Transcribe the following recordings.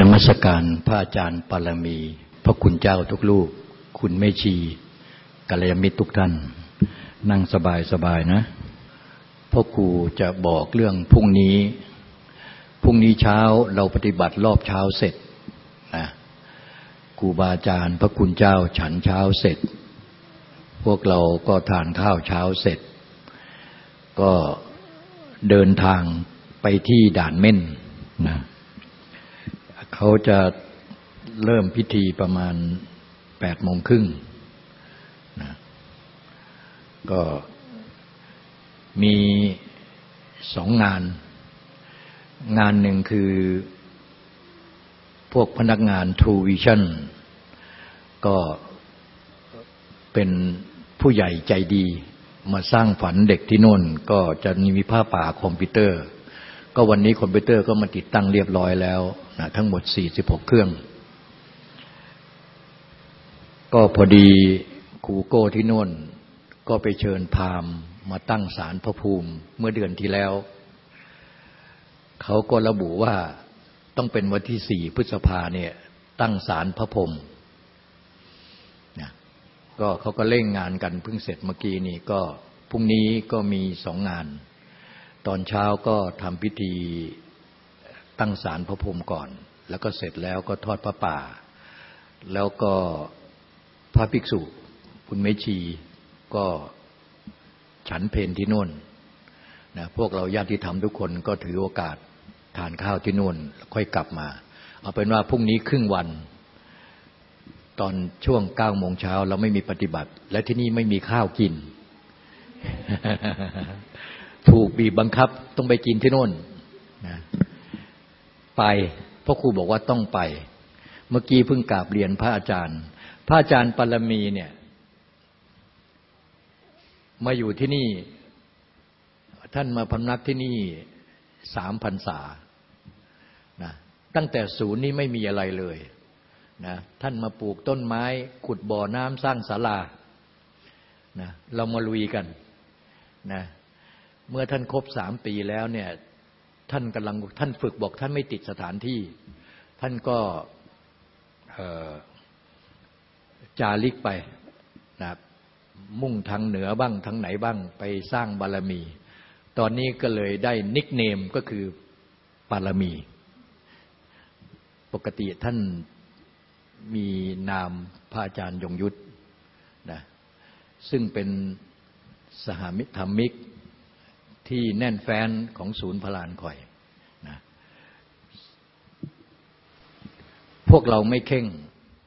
นมัสการพระอาจารย์ปารมี พระคุณเจ้าทุกลูก คุณแม่ชีกัลยาณมิตรทุกท่าน นั่งสบายสบายนะพ่อครูจะบอกเรื่องพรุ่งนี้ พรุ่งนี้เช้าเราปฏิบัติรอบเช้าเสร็จนะครูบาอาจารย์ พระคุณเจ้าฉันเช้าเสร็จ พวกเราก็ทานข้าวเช้าเสร็จ ก็เดินทางไปที่ด่านเม่นนะ เขาจะเริ่มพิธีประมาณแปดโมงครึ่งนะก็มีสองงาน งานหนึ่งคือพวกพนักงาน True Vision ก็เป็นผู้ใหญ่ใจดี มาสร้างฝันเด็กที่น่น ก็จะมีผ้าป่าคอมพิวเตอร์ ก็วันนี้คอมพิวเตอร์ก็มาติดตั้งเรียบร้อยแล้ว นะทั้งหมด 46 เครื่อง ก็พอดีครูโก้ที่นู่น ก็ไปเชิญพามมาตั้งศาลพระภูมิเมื่อเดือนที่แล้ว เขาก็ระบุว่าต้องเป็นวันที่สี่พฤษภาเนี่ยตั้งศาลพระพรมนะก็เขาก็เร่งงานกันเพิ่งเสร็จเมื่อกี้นี่ก็พรุ่งนี้ก็มีสองงาน ตอนเช้าก็ทำพิธี ตั้งศาลพระพรหมก่อน แล้วก็เสร็จแล้วก็ทอดพระป่า แล้วก็พระภิกษุ คุณเมชีก็ฉันเพนที่นู่นนะพวกเราญาติธรรมทุกคนก็ถือโอกาสทานข้าวที่นู่นค่อยกลับมา เอาเป็นว่าพรุ่งนี้ครึ่งวัน ตอนช่วงเก้าโมงเช้าเราไม่มีปฏิบัติ และที่นี่ไม่มีข้าวกิน ถูกบีบบังคับต้องไปกินที่นู่นนะ ไปพ่อครูบอกว่าต้องไป เมื่อกี้เพิ่งกราบเรียนพระอาจารย์ พระอาจารย์ปรมีเนี่ย มาอยู่ที่นี่ ท่านมาพำนักที่นี่สามพันษานะตั้งแต่ศูนย์นี้ไม่มีอะไรเลยนะท่านมาปลูกต้นไม้ ขุดบ่อน้ำสร้างศาลานะเรามาลุยกันนะเมื่อท่านครบสามปีแล้วเนี่ย ท่านกำลังท่านฝึกบอกท่านไม่ติดสถานที่ ท่านก็จาริกไปนะมุ่งทางเหนือบ้างทางไหนบ้างไปสร้างบารมี ตอนนี้ก็เลยได้นิกเนมก็คือบารมี ปกติท่านมีนามพระอาจารย์ยงยุทธนะซึ่งเป็นสหมิธรรมิก ที่แน่นแฟ้นของศูนย์พลานคอยนะพวกเราไม่เข่ง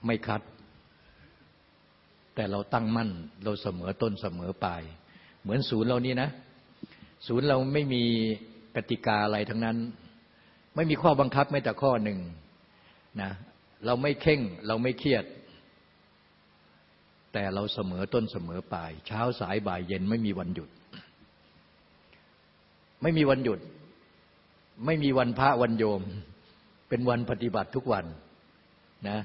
ไม่คัด แต่เราตั้งมั่น เราเสมอต้นเสมอปลาย เหมือนศูนย์เรานี้นะ ศูนย์เราไม่มีกติกาอะไรทั้งนั้น ไม่มีข้อบังคับไม่แต่ข้อหนึ่งนะเราไม่เข่งเราไม่เครียด แต่เราเสมอต้นเสมอปลาย เช้าสายบ่ายเย็นไม่มีวันหยุด ไม่มีวันหยุด ไม่มีวันพระวันโยม เป็นวันปฏิบัติทุกวันนะ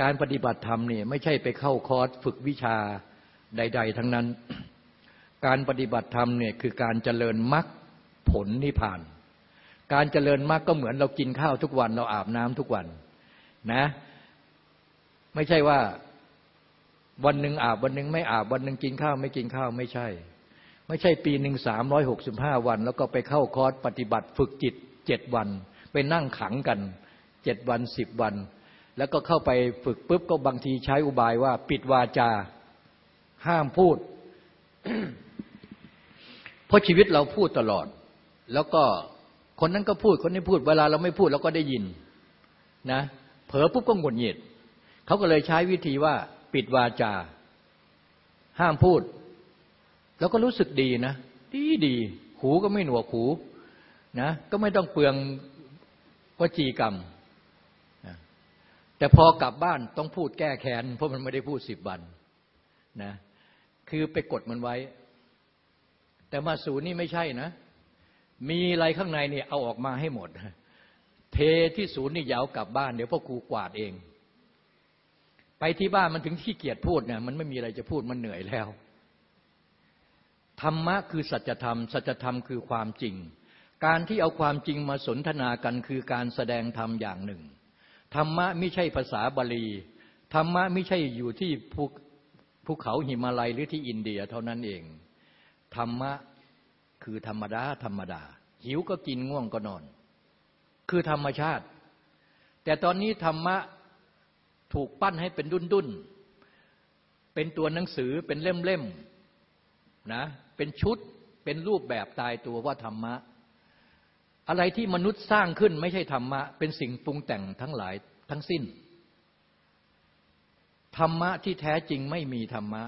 การปฏิบัติธรรมเนี่ยไม่ใช่ไปเข้าคอร์สฝึกวิชาใด ๆ ทั้งนั้น การปฏิบัติธรรมเนี่ยคือการเจริญมรรคผลนิพพาน การเจริญมรรคก็เหมือนเรากินข้าวทุกวัน เราอาบน้ำทุกวันนะ ไม่ใช่ว่าวันหนึ่งอาบวันหนึ่งไม่อาบวันหนึ่งกินข้าวไม่กินข้าวไม่ใช่ ไม่ใช่ปีหนึ่งสามร้อยหกสิบห้าวัน แล้วก็ไปเข้าคอร์สปฏิบัติฝึกจิตเจ็ดวัน ไปนั่งขังกันเจ็ดวันสิบวัน แล้วก็เข้าไปฝึกปุ๊บก็บางทีใช้อุบายว่า ปิดวาจา ห้ามพูด เพราะชีวิตเราพูดตลอด แล้วก็คนนั้นก็พูดคนนี้พูด เวลาเราไม่พูดเราก็ได้ยินนะ เผลอปุ๊บก็หงุดหงิดเขาก็เลยใช้วิธีว่า ปิดวาจา ห้ามพูด แล้วก็รู้สึกดีนะ ดีดี หูก็ไม่หนวกหูนะ ก็ไม่ต้องเปลืองวจีกรรมนะแต่พอกลับบ้านต้องพูดแก้แค้นเพราะมันไม่ได้พูดสิบวันนะ คือไปกดมันไว้ แต่มาสูนี่ไม่ใช่นะ มีอะไรข้างในเนี่ยเอาออกมาให้หมด เทที่ศูนย์นี่ยาวกลับบ้านเดี๋ยวพ่อครูกวาดเอง ไปที่บ้านมันถึงขี้เกียจพูดเนี่ยมันไม่มีอะไรจะพูดมันเหนื่อยแล้ว ธรรมะคือสัจธรรม สัจธรรมคือความจริง การที่เอาความจริงมาสนทนากันคือการแสดงธรรมอย่างหนึ่ง ธรรมะไม่ใช่ภาษาบาลี ธรรมะไม่ใช่อยู่ที่ภูภูเขาหิมาลัยหรือที่อินเดียเท่านั้นเอง ธรรมะคือธรรมดาธรรมดา หิวก็กินง่วงก็นอน คือธรรมชาติ แต่ตอนนี้ธรรมะถูกปั้นให้เป็นดุนดุนเป็นตัวหนังสือเป็นเล่มๆนะ เป็นชุดเป็นรูปแบบตายตัวว่าธรรมะ อะไรที่มนุษย์สร้างขึ้นไม่ใช่ธรรมะ เป็นสิ่งปรุงแต่งทั้งหลายทั้งสิ้น ธรรมะที่แท้จริงไม่มีธรรมะ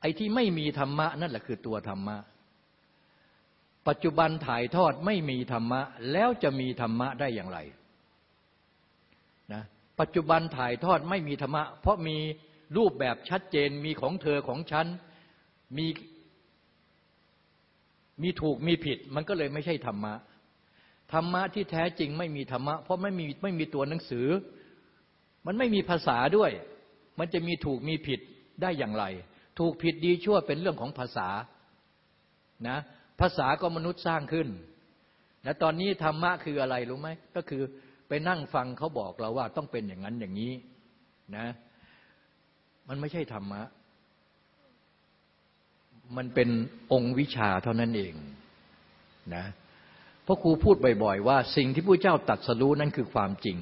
ไอ้ที่ไม่มีธรรมะนั่นแหละคือตัวธรรมะ ปัจจุบันถ่ายทอดไม่มีธรรมะ แล้วจะมีธรรมะได้อย่างไรนะปัจจุบันถ่ายทอดไม่มีธรรมะ เพราะมีรูปแบบชัดเจนมีของเธอของฉันมี มีถูกมีผิด มันก็เลยไม่ใช่ธรรมะธรรมะที่แท้จริงไม่มีธรรมะ เพราะไม่มีไม่มีตัวหนังสือ มันไม่มีภาษาด้วย มันจะมีถูกมีผิดได้อย่างไร ถูกผิดดีชั่วเป็นเรื่องของภาษานะภาษาก็มนุษย์สร้างขึ้นและตอนนี้ธรรมะคืออะไรรู้ไหมก็คือไปนั่งฟังเขาบอกเราว่าต้องเป็นอย่างนั้นอย่างนี้นะมันไม่ใช่ธรรมะ มันเป็นองค์วิชาเท่านั้นเองนะเพราะครูพูดบ่อย ๆ ว่าสิ่งที่พระเจ้าตัดสรู้นั่นคือความจริง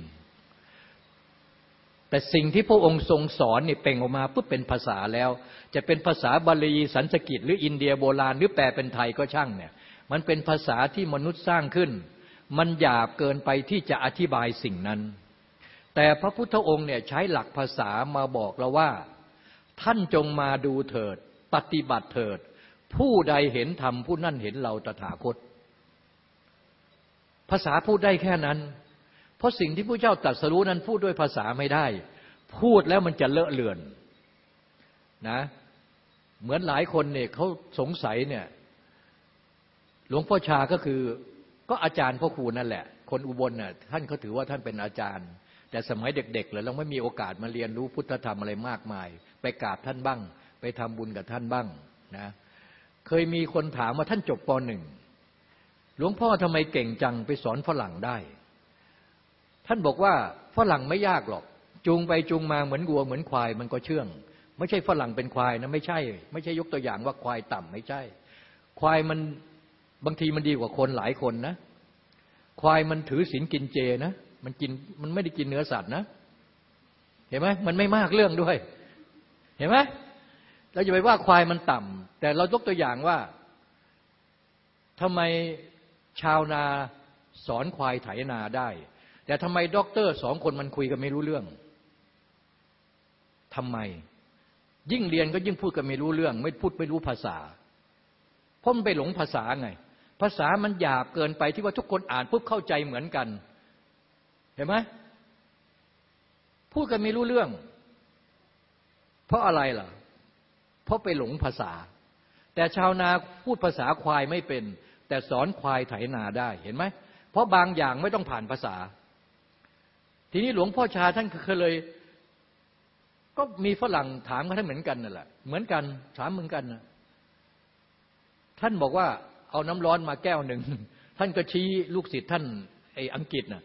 แต่สิ่งที่พระองค์ทรงสอนนี่เป่งออกมาปุ๊บเป็นภาษาแล้ว จะเป็นภาษาบาลีสันสกิตหรืออินเดียโบราณหรือแปลเป็นไทยก็ช่างเนี่ย มันเป็นภาษาที่มนุษย์สร้างขึ้น มันหยาบเกินไปที่จะอธิบายสิ่งนั้น แต่พระพุทธองค์เนี่ยใช้หลักภาษามาบอกเราว่า ท่านจงมาดูเถิด ปฏิบัติเถิด ผู้ใดเห็นธรรมผู้นั่นเห็นเราตถาคต ภาษาพูดได้แค่นั้น เพราะสิ่งที่ผู้เจ้าตรัสรู้นั้นพูดด้วยภาษาไม่ได้ พูดแล้วมันจะเลอะเลือนนะเหมือนหลายคนเนี่ยเขาสงสัยเนี่ยหลวงพ่อชาก็คือก็อาจารย์พ่อครูนั่นแหละ คนอุบลน่ะท่านเขาถือว่าท่านเป็นอาจารย์ แต่สมัยเด็กๆเลยเราไม่มีโอกาสมาเรียนรู้พุทธธรรมอะไรมากมาย ไปกราบท่านบ้าง ไปทำบุญกับท่านบ้างนะเคยมีคนถามว่าท่านจบปหนึ่งหลวงพ่อทำไมเก่งจังไปสอนฝรั่งได้ ท่านบอกว่าฝรั่งไม่ยากหรอก จูงไปจูงมาเหมือนวัวเหมือนควายมันก็เชื่อง ไม่ใช่ฝรั่งเป็นควายนะไม่ใช่ ไม่ใช่ยกตัวอย่างว่าควายต่ำไม่ใช่ ควายมันบางทีมันดีกว่าคนหลายคนนะ ควายมันถือศีลกินเจนะ มันกินมันไม่ได้กินเนื้อสัตว์นะ เห็นไหมมันไม่มากเรื่องด้วย เห็นไหม เราจะไปว่าควายมันต่ำแต่เรายกตัวอย่างว่าทำไมชาวนาสอนควายไถนาได้ แต่ทำไมด็อกเตอร์สองคนมันคุยกันไม่รู้เรื่องทำไม ยิ่งเรียนก็ยิ่งพูดกันไม่รู้เรื่อง ไม่พูดไม่รู้ภาษาเพราะมันไปหลงภาษาไง ภาษามันหยาบเกินไปที่ว่าทุกคนอ่านปุ๊บเข้าใจเหมือนกัน เห็นไหมพูดกันไม่รู้เรื่อง เพราะอะไรล่ะ เพราะไปหลงภาษา แต่ชาวนาพูดภาษาควายไม่เป็น แต่สอนควายไถนาได้เห็นไหม เพราะบางอย่างไม่ต้องผ่านภาษา ทีนี้หลวงพ่อชาท่านเคยเลย ก็มีฝรั่งถามกันท่านเหมือนกันนั่นแหละเหมือนกันถามเหมือนกันนะท่านบอกว่าเอาน้ำร้อนมาแก้วหนึ่ง ท่านก็ชี้ลูกศิษย์ท่านไอ้อังกฤษน่ะ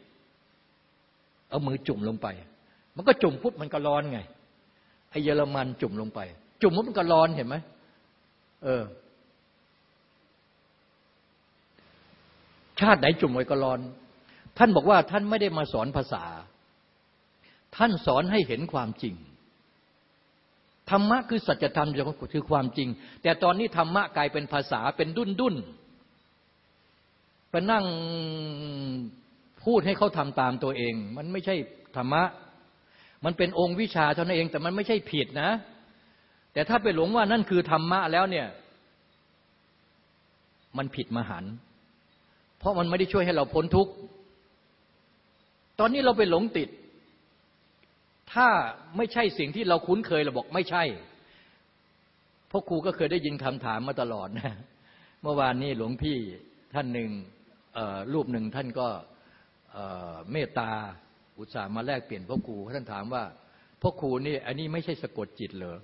เอามือจุ่มลงไป มันก็จุ่มปุ๊บมันก็ร้อนไงไอเยอรมันจุ่มลงไป จุ่มมันก็ร้อนเห็นไหมเออ ชาติไหนจุ่มไว้ก็ร้อน ท่านบอกว่าท่านไม่ได้มาสอนภาษา ท่านสอนให้เห็นความจริงธรรมะคือสัจธรรมคือความจริง แต่ตอนนี้ธรรมะกลายเป็นภาษาเป็นดุนดุนไปนั่งพูดให้เขาทำตามตัวเอง มันไม่ใช่ธรรมะ มันเป็นองค์วิชาเท่านั้นเอง แต่มันไม่ใช่ผิดนะ แต่ถ้าไปหลงว่านั่นคือธรรมะแล้วเนี่ย มันผิดมหันเพราะมันไม่ได้ช่วยให้เราพ้นทุกข์ตอนนี้เราไปหลงติด ถ้าไม่ใช่สิ่งที่เราคุ้นเคยเราบอกไม่ใช่พราะครูก็เคยได้ยินคำถามมาตลอดนะเมื่อวานนี้หลวงพี่ท่านหนึ่งรูปหนึ่งท่านก็เมตตาอุตส่าห์มาแลกเปลี่ยนพ่อครูท่านถามว่าพ่อครูนี่อันนี้ไม่ใช่สะกดจิตเหรอ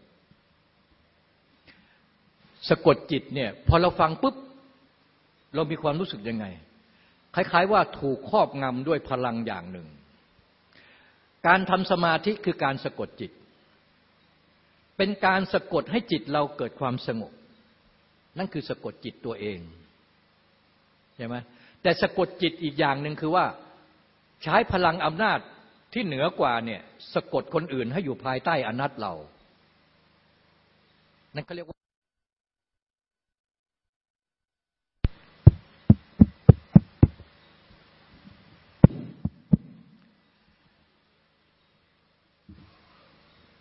สะกดจิตเนี่ยพอเราฟังปุ๊บ เรามีความรู้สึกยังไง คล้ายๆว่าถูกครอบงำด้วยพลังอย่างหนึ่ง การทำสมาธิคือการสะกดจิต เป็นการสะกดให้จิตเราเกิดความสงบ นั่นคือสะกดจิตตัวเองใช่ไหมแต่สะกดจิตอีกอย่างหนึ่งคือว่าใช้พลังอำนาจที่เหนือกว่าเนี่ยสะกดคนอื่นให้อยู่ภายใต้อนัตเรา นั่นเขาเรียกว่า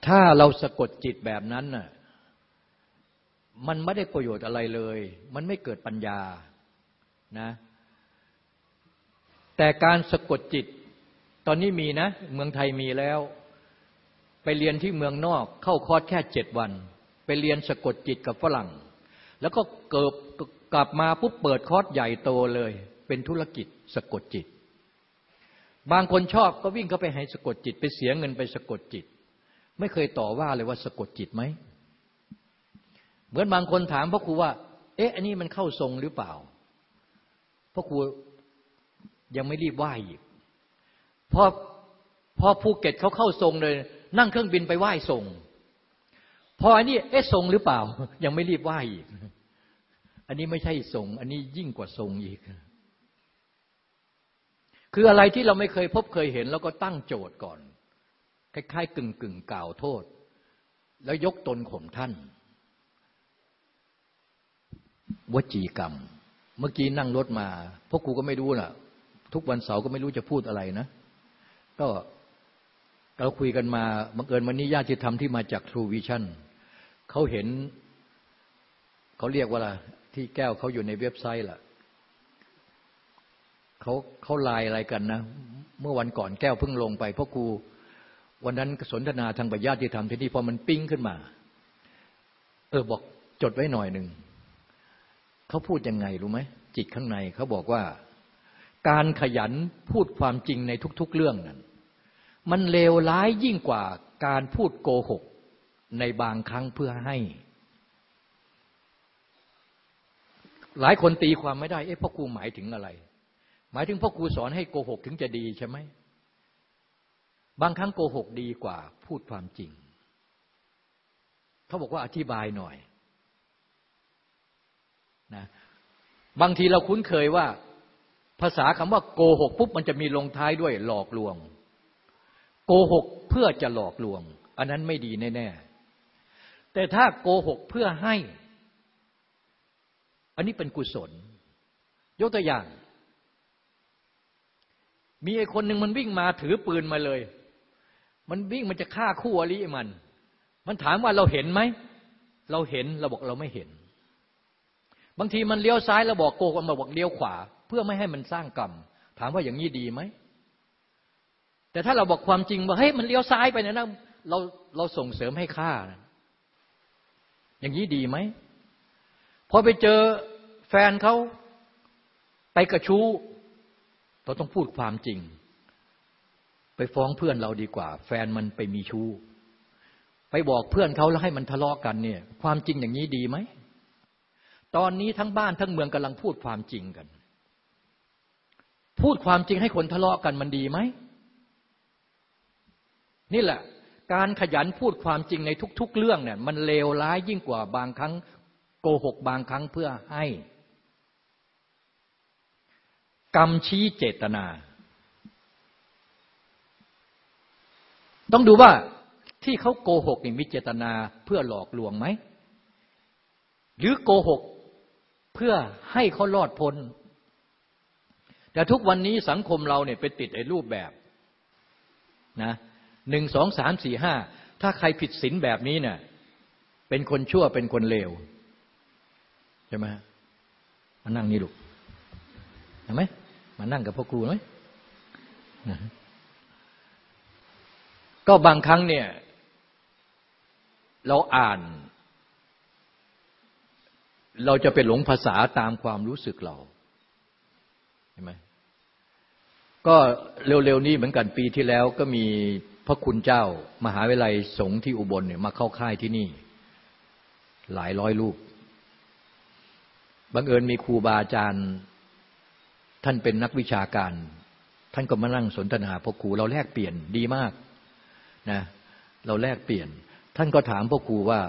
ถ้าเราสะกดจิตแบบนั้นน่ะมันไม่ได้ประโยชน์อะไรเลย มันไม่เกิดปัญญานะแต่การสะกดจิต ตอนนี้มีนะ เมืองไทยมีแล้ว ไปเรียนที่เมืองนอก เข้าคอร์สแค่เจ็ดวัน ไปเรียนสะกดจิตกับฝรั่ง แล้วก็เกิดกลับมาปุ๊บเปิดคอร์สใหญ่โตเลย เป็นธุรกิจสะกดจิต บางคนชอบก็วิ่งเข้าไปให้สะกดจิต ไปเสียเงินไปสะกดจิต ไม่เคยต่อว่าเลยว่าสะกดจิตไหม เหมือนบางคนถามพ่อครูว่า เอ๊ะ อันนี้มันเข้าทรงหรือเปล่าพ่อครูยังไม่รีบไหว้อีกพอพอภูเก็ตเขาเข้าทรงเลย นั่งเครื่องบินไปไหว้ทรง พออันนี้เอ๊ะทรงหรือเปล่า ยังไม่รีบไหว้อีก อันนี้ไม่ใช่ทรง อันนี้ยิ่งกว่าทรงอีก คืออะไรที่เราไม่เคยพบเคยเห็น แล้วก็ตั้งโจทย์ก่อน คล้ายๆกึ่งกึ่งกล่าวโทษ แล้วยกตนข่มท่าน วจีกรรม เมื่อกี้นั่งรถมาพวกกูก็ไม่รู้น่ะ ทุกวันเสาร์ก็ไม่รู้จะพูดอะไรนะ ก็เราคุยกันมาบังเอิญวันนี้ญาติธรรมที่มาจากทรูวิชั่นเขาเห็น เขาเรียกว่าอะที่แก้วเขาอยู่ในเว็บไซต์ล่ะเขาเขาไลน์อะไรกันนะ เมื่อวันก่อนแก้วเพิ่งลงไปพราะกู วันนั้นสนทนาทางปัญญาที่ทำที่นี่พอมันปิ้งขึ้นมา เออบอกจดไว้หน่อยหนึ่งเขาพูดยังไงรู้ไหมจิตข้างในเขาบอกว่า การขยันพูดความจริงในทุก ๆ เรื่องนั้น มันเลวร้ายยิ่งกว่าการพูดโกหกในบางครั้งเพื่อให้ หลายคนตีความไม่ได้ เอ๊ะพ่อครูหมายถึงอะไร หมายถึงพ่อครูสอนให้โกหกถึงจะดีใช่ไหม บางครั้งโกหกดีกว่าพูดความจริง เขาบอกว่าอธิบายหน่อยนะบางทีเราคุ้นเคยว่า ภาษาคำว่าโกหกปุ๊บมันจะมีลงท้ายด้วยหลอกลวง โกหกเพื่อจะหลอกลวง อันนั้นไม่ดีแน่ๆแต่ถ้าโกหกเพื่อให้ อันนี้เป็นกุศล ยกตัวอย่าง มีไอ้คนหนึ่งมันวิ่งมาถือปืนมาเลย มันวิ่งมันจะฆ่าคู่อริมัน มันถามว่าเราเห็นไหม เราเห็นเราบอกเราไม่เห็น บางทีมันเลี้ยวซ้ายเราบอกโกกันมาบอกเลี้ยวขวา เพื่อไม่ให้มันสร้างกรรม ถามว่าอย่างนี้ดีไหม แต่ถ้าเราบอกความจริงว่าเฮ้ยมันเลี้ยวซ้ายไปนะนะเราเราส่งเสริมให้ฆ่านะอย่างนี้ดีไหมพอไปเจอแฟนเขาไปกระชู้ เราต้องพูดความจริง ไปฟ้องเพื่อนเราดีกว่า แฟนมันไปมีชู้ ไปบอกเพื่อนเขาแล้วให้มันทะเลาะกกันเนี่ย ความจริงอย่างนี้ดีไหม ตอนนี้ทั้งบ้านทั้งเมืองกำลังพูดความจริงกัน พูดความจริงให้คนทะเลาะกันมันดีไหม นี่แหละ การขยันพูดความจริงในทุก ๆ เรื่องเนี่ยมันเลวร้ายยิ่งกว่าบางครั้งโกหกบางครั้งเพื่อให้ กรรมชี้เจตนา ต้องดูว่าที่เขาโกหกนี่มีเจตนาเพื่อหลอกลวงไหม หรือโกหกเพื่อให้เขารอดพ้น แต่ทุกวันนี้สังคมเราเนี่ยไปติดไอ้รูปแบบนะหนึ่งสองสามสี่ห้าถ้าใครผิดศีลแบบนี้เนี่ยเป็นคนชั่วเป็นคนเลวใช่ไหมมานั่งนี่ลูกเห็นไหมมานั่งกับพ่อครูไหม ก็บางครั้งเนี่ย เราอ่าน เราจะไปหลงภาษาตามความรู้สึกเราเห็นไหมก็เร็วๆนี้เหมือนกันปีที่แล้วก็มีพระคุณเจ้า มหาวิทยาลัยสงฆ์ที่อุบลเนี่ยมาเข้าค่ายที่นี่ หลายร้อยรูปบังเอิญมีครูบาอาจารย์ ท่านเป็นนักวิชาการ ท่านก็มานั่งสนทนาพอครูเราแลกเปลี่ยนดีมาก นะเราแลกเปลี่ยน ท่านก็ถามพ่อครูว่า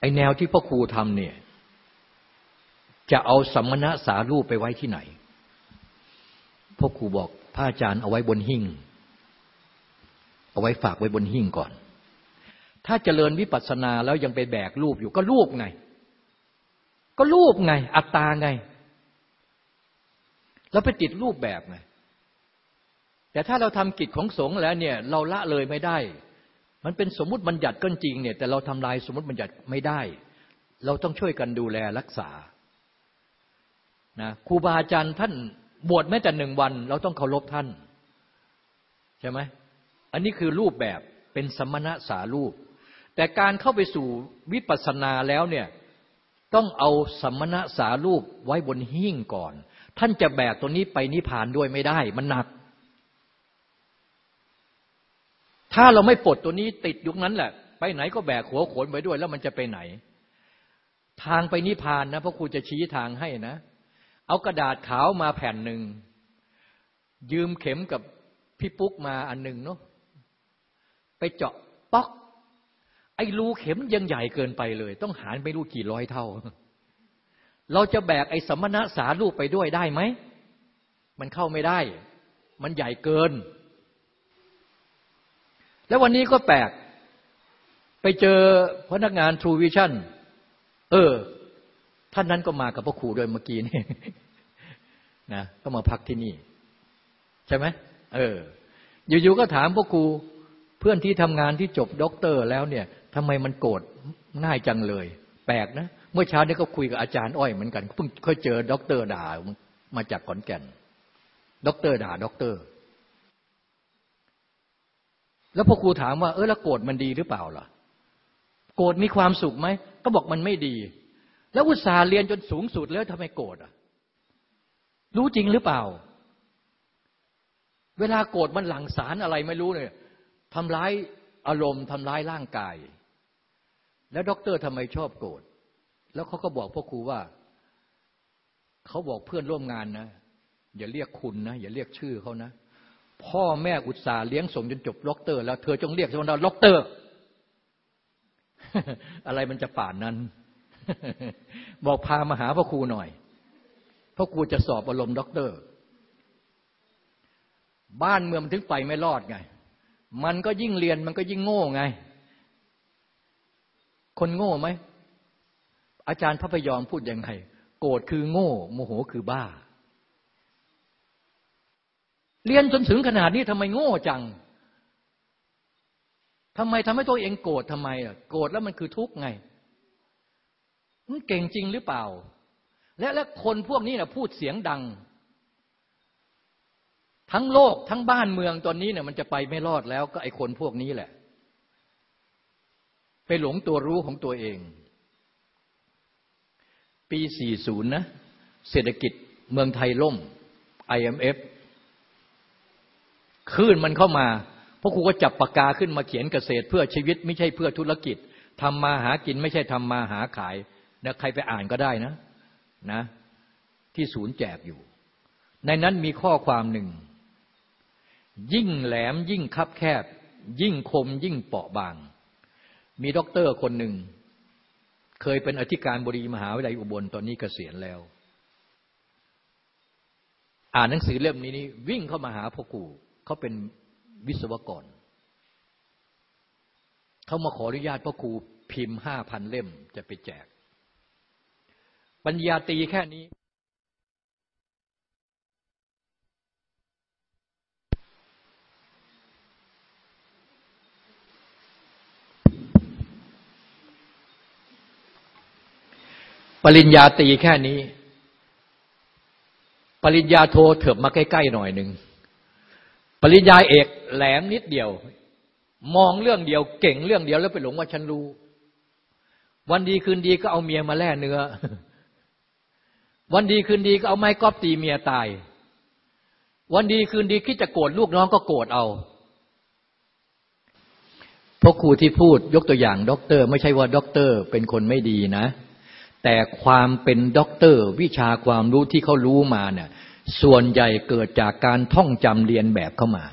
ไอแนวที่พ่อครูทำเนี่ย จะเอาสัมมณะสารูปไปไว้ที่ไหนพ่อครูบอกพระอาจารย์เอาไว้บนหิ้งเอาไว้ฝากไว้บนหิ้งก่อน ถ้าเจริญวิปัสสนาแล้วยังไปแบกรูปอยู่ก็รูปไง ก็รูปไง อัตตาไง แล้วไปติดรูปแบบไง แต่ถ้าเราทำกิจของสงฆ์แล้วเนี่ยเราละเลยไม่ได้ มันเป็นสมมุติบัญญัติก็จริงเนี่ยแต่เราทำลายสมมติบัญญัติไม่ได้ เราต้องช่วยกันดูแลรักษานะครูบาอาจารย์ท่านบวชแม้แต่หนึ่งวัน เราต้องเคารพท่าน ใช่ไหมอันนี้คือรูปแบบเป็นสมณะสารูป แต่การเข้าไปสู่วิปัสสนาแล้วเนี่ยต้องเอาสมณะสารูปไว้บนหิ้งก่อน ท่านจะแบกตัวนี้ไปนิพพานด้วยไม่ได้ มันหนัก ถ้าเราไม่ปลดตัวนี้ติดยุคนั้นแหละ ไปไหนก็แบกหัวโขนไปด้วย แล้วมันจะไปไหน ทางไปนิพพานนะพระครูจะชี้ทางให้นะ เอากระดาษขาวมาแผ่นหนึ่ง ยืมเข็มกับพี่ปุ๊กมาอันหนึ่งเนาะไปเจาะป๊อกไอ้รูเข็มยังใหญ่เกินไปเลย ต้องหารไม่รู้กี่ร้อยเท่า เราจะแบกไอ้สมณะสารูปไปด้วยได้ไหม มันเข้าไม่ได้ มันใหญ่เกิน แล้ววันนี้ก็แปลก ไปเจอพนักงาน True Vision เออ ท่านนั้นก็มากับพ่อครูด้วยเมื่อกี้นี่นะก็มาพักที่นี่ ใช่ไหมเออ อยู่ๆก็ถามพ่อครูเพื่อนที่ทำงานที่จบด็อกเตอร์แล้วเนี่ยทำไมมันโกรธง่ายจังเลย แปลกนะ เมื่อเช้านี้ก็คุยกับอาจารย์อ้อยเหมือนกันเพิ่งเคยเจอด็อกเตอร์ด่ามาจากขอนแก่นด็อกเตอร์ด่าด็อกเตอร์ แล้วพ่อครูถามว่าเออแล้วโกรธมันดีหรือเปล่าล่ะโกรธมีความสุขไหมก็บอกมันไม่ดี แล้วอุตส่าห์เรียนจนสูงสุดแล้วทำไมโกรธอะ รู้จริงหรือเปล่า เวลาโกรธมันหลั่งสารอะไรไม่รู้เนี่ยทำร้ายอารมณ์ทำร้ายร่างกาย แล้วด็อกเตอร์ทำไมชอบโกรธแล้วเขาก็บอกพ่อครูว่าเขาบอกเพื่อนร่วมงานนะ อย่าเรียกคุณนะ อย่าเรียกชื่อเขานะ พ่อแม่อุตส่าห์เลี้ยงส่งจนจบด็อกเตอร์ แล้วเธอจงเรียกฉันว่าด็อกเตอร์ อะไรมันจะปานนั้น บอกพามาหาพ่อครูหน่อยพ่อครูจะสอบอารมณ์ด็อกเตอร์ บ้านเมืองมันถึงไปไม่รอดไง มันก็ยิ่งเรียนมันก็ยิ่งโง่ไง คนโง่ไหมอาจารย์พระพยอมพูดยังไงโกรธคือโง่ โมโหคือบ้า เรียนจนถึงขนาดนี้ทำไมโง่จังทำไมทำให้ตัวเองโกรธทำไมอะโกรธแล้วมันคือทุกข์ไงมันเก่งจริงหรือเปล่า และและคนพวกนี้นะพูดเสียงดัง ทั้งโลกทั้งบ้านเมืองตอนนี้เนี่ยมันจะไปไม่รอดแล้วก็ไอคนพวกนี้แหละ ไปหลงตัวรู้ของตัวเอง ปี 40 นะ เศรษฐกิจเมืองไทยล่ม IMF คลื่นมันเข้ามาพราะครูก็จับปากกาขึ้นมาเขียนเกษตร เพื่อชีวิตไม่ใช่เพื่อธุรกิจทำมาหากินไม่ใช่ทำมาหาขายนะใครไปอ่านก็ได้นะนะ ที่ศูนย์แจกอยู่ ในนั้นมีข้อความหนึ่ง ยิ่งแหลมยิ่งคับแคบ ยิ่งคมยิ่งเปราะบาง มีด็อกเตอร์คนหนึ่ง เคยเป็นอธิการบดีมหาวิทยาลัยอุบลตอนนี้เกษียณแล้ว อ่านหนังสือเล่มนี้นี่วิ่งเข้ามาหาพ่อครู เขาเป็นวิศวกร เขามาขออนุญาตพ่อครูพิมพ์ห้าพันเล่มจะไปแจก ปัญญาตีแค่นี้ ปริญญาตีแค่นี้ ปริญญาโทเถิบมาใกล้ ๆ หน่อยหนึ่ง ปริญญาเอกแหลมนิดเดียว มองเรื่องเดียว เก่งเรื่องเดียวแล้วไปหลงว่าฉันรู้ วันดีคืนดีก็เอาเมียมาแล่เนื้อ วันดีคืนดีก็เอาไม้กอล์ฟตีเมียตาย วันดีคืนดีคิดจะโกรธลูกน้องก็โกรธเออพ่อครูที่พูดยกตัวอย่างด็อกเตอร์ ไม่ใช่ว่าด็อกเตอร์ เป็นคนไม่ดีนะ แต่ความเป็นด็อกเตอร์ วิชาความรู้ที่เขารู้มาเนี่ย ส่วนใหญ่เกิดจากการท่องจำเรียนแบบเข้ามา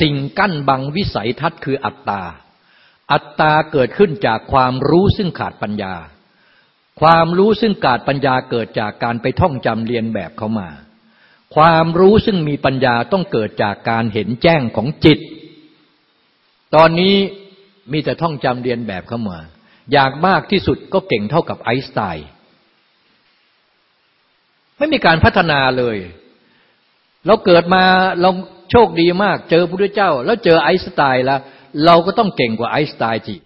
สิ่งกั้นบังวิสัยทัศน์คืออัตตา อัตตาเกิดขึ้นจากความรู้ซึ่งขาดปัญญา ความรู้ซึ่งขาดปัญญาเกิดจากการไปท่องจำเรียนแบบเข้ามา ความรู้ซึ่งมีปัญญาต้องเกิดจากการเห็นแจ้งของจิต ตอนนี้มีแต่ท่องจำเรียนแบบเข้ามา อยางมากที่สุดก็เก่งเท่ากับไอน์สไตน์ ไม่มีการพัฒนาเลย เราเกิดมาเราโชคดีมาก เจอพระพุทธเจ้า แล้วเจอไอน์สไตน์แล้วเราก็ต้องเก่งกว่าไอน์สไตน์จี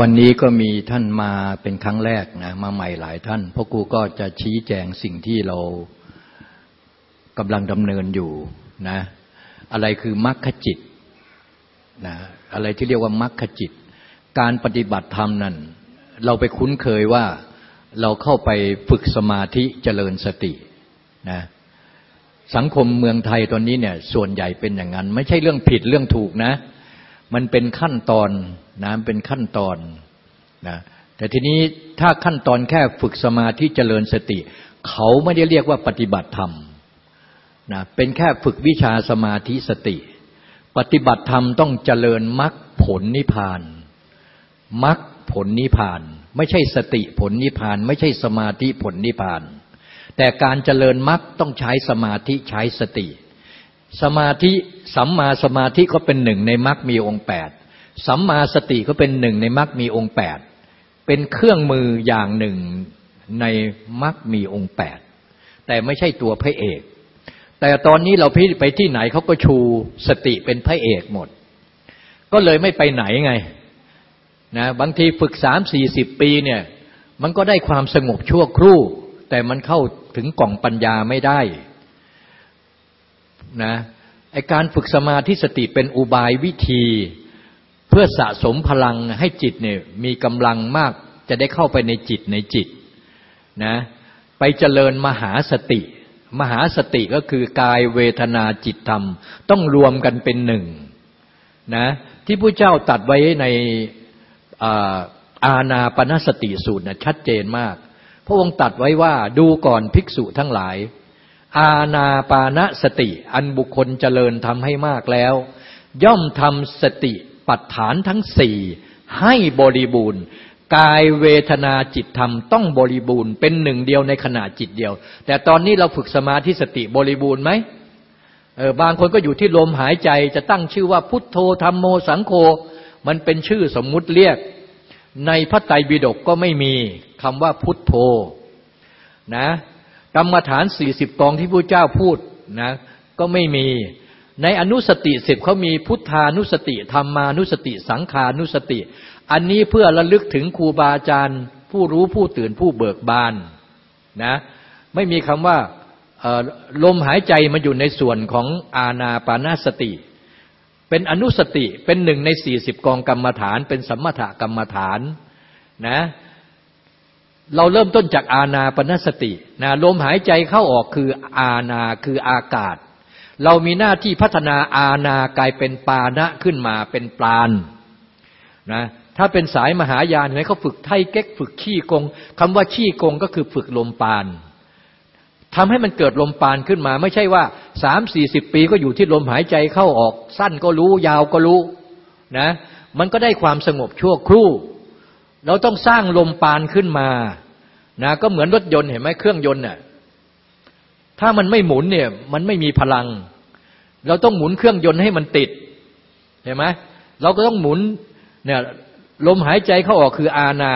วันนี้ก็มีท่านมาเป็นครั้งแรกนะมาใหม่หลายท่านพราะกูก็จะชี้แจงสิ่งที่เรากำลังดำเนินอยู่นะ อะไรคือมรรคจิตนะอะไรที่เรียกว่ามรรคจิต การปฏิบัติธรรมนั้นเราไปคุ้นเคยว่าเราเข้าไปฝึกสมาธิเจริญสตินะสังคมเมืองไทยตอนนี้เนี่ยส่วนใหญ่เป็นอย่างนั้น ไม่ใช่เรื่องผิดเรื่องถูกนะ มันเป็นขั้นตอนนะเป็นขั้นตอนนะแต่ทีนี้ถ้าขั้นตอนแค่ฝึกสมาธิเจริญสติ เขาไม่ได้เรียกว่าปฏิบัติธรรมนะเป็นแค่ฝึกวิชาสมาธิสติ ปฏิบัติธรรมต้องเจริญมรรคผลนิพพาน มรรคผลนิพพาน ไม่ใช่สติผลนิพพาน ไม่ใช่สมาธิผลนิพพาน แต่การเจริญมรรคต้องใช้สมาธิใช้สติ สมาธิสัมมาสมาธิก็เป็นหนึ่งในมรรคมีองค์แปดสัมมาสติก็เป็นหนึ่งในมรรคมีองค์แปดเป็นเครื่องมืออย่างหนึ่งในมรรคมีองค์แปดแต่ไม่ใช่ตัวพระเอก แต่ตอนนี้เราไปที่ไหนเขาก็ชูสติเป็นพระเอกหมด ก็เลยไม่ไปไหนไง นะบางทีฝึกสามสี่สิบปีเนี่ย มันก็ได้ความสงบชั่วครู่ แต่มันเข้าถึงกล่องปัญญาไม่ได้นะไอการฝึกสมาธิสติเป็นอุบายวิธี เพื่อสะสมพลังให้จิตเนี่ยมีกำลังมากจะได้เข้าไปในจิตในจิตนะไปเจริญมหาสติ มหาสติก็คือกายเวทนาจิตธรรม ต้องรวมกันเป็นหนึ่งนะที่พระเจ้าตัดไว้ใน อาณาปณสติสูตรนะชัดเจนมาก พระองค์ตัดไว้ว่าดูก่อนภิกษุทั้งหลาย อาณาปานสติ อันบุคคลเจริญทำให้มากแล้ว ย่อมทำสติปัฏฐานทั้งสี่ให้บริบูรณ์กายเวทนาจิตธรรมต้องบริบูรณ์เป็นหนึ่งเดียวในขณะจิตเดียว แต่ตอนนี้เราฝึกสมาธิสติบริบูรณ์ไหมเออบางคนก็อยู่ที่ลมหายใจจะตั้งชื่อว่าพุทโธธรรมโมสังโฆ มันเป็นชื่อสมมุติเรียก ในพระไตรปิฎกก็ไม่มีคำว่าพุทโธนะกรรมฐานสี่สิบกองที่พระเจ้าพูดนะก็ไม่มีในอนุสติสิบเขามีพุทธานุสติธรรมานุสติ สังขานุสติ อันนี้เพื่อระลึกถึงครูบาอาจารย์ ผู้รู้ผู้ตื่นผู้เบิกบานนะไม่มีคำว่าลมหายใจมาอยู่ในส่วนของอาณาปานาสติ เป็นอนุสติเป็นหนึ่งในสี่สิบกองกรรมฐาน เป็นสัมมาถกรรมฐานนะเราเริ่มต้นจากอาณาปณสตินะลมหายใจเข้าออกคืออาณาคืออากาศ เรามีหน้าที่พัฒนาอาณากลายเป็นปานะขึ้นมาเป็นปราณนะถ้าเป็นสายมหายานเนี่ยเขาฝึกไทเก๊กฝึกขี้กงคำว่าขี้กงก็คือฝึกลมปาน ทำให้มันเกิดลมปานขึ้นมา ไม่ใช่ว่าสามสี่สิบปีก็อยู่ที่ลมหายใจเข้าออก สั้นก็รู้ ยาวก็รู้นะ มันก็ได้ความสงบชั่วครู่ เราต้องสร้างลมปานขึ้นมานะก็เหมือนรถยนต์เห็นไหมเครื่องยนต์เนี่ยถ้ามันไม่หมุนเนี่ย มันไม่มีพลัง เราต้องหมุนเครื่องยนต์ให้มันติดเห็นไหมเราก็ต้องหมุนเนี่ยลมหายใจเข้าออกคืออาณา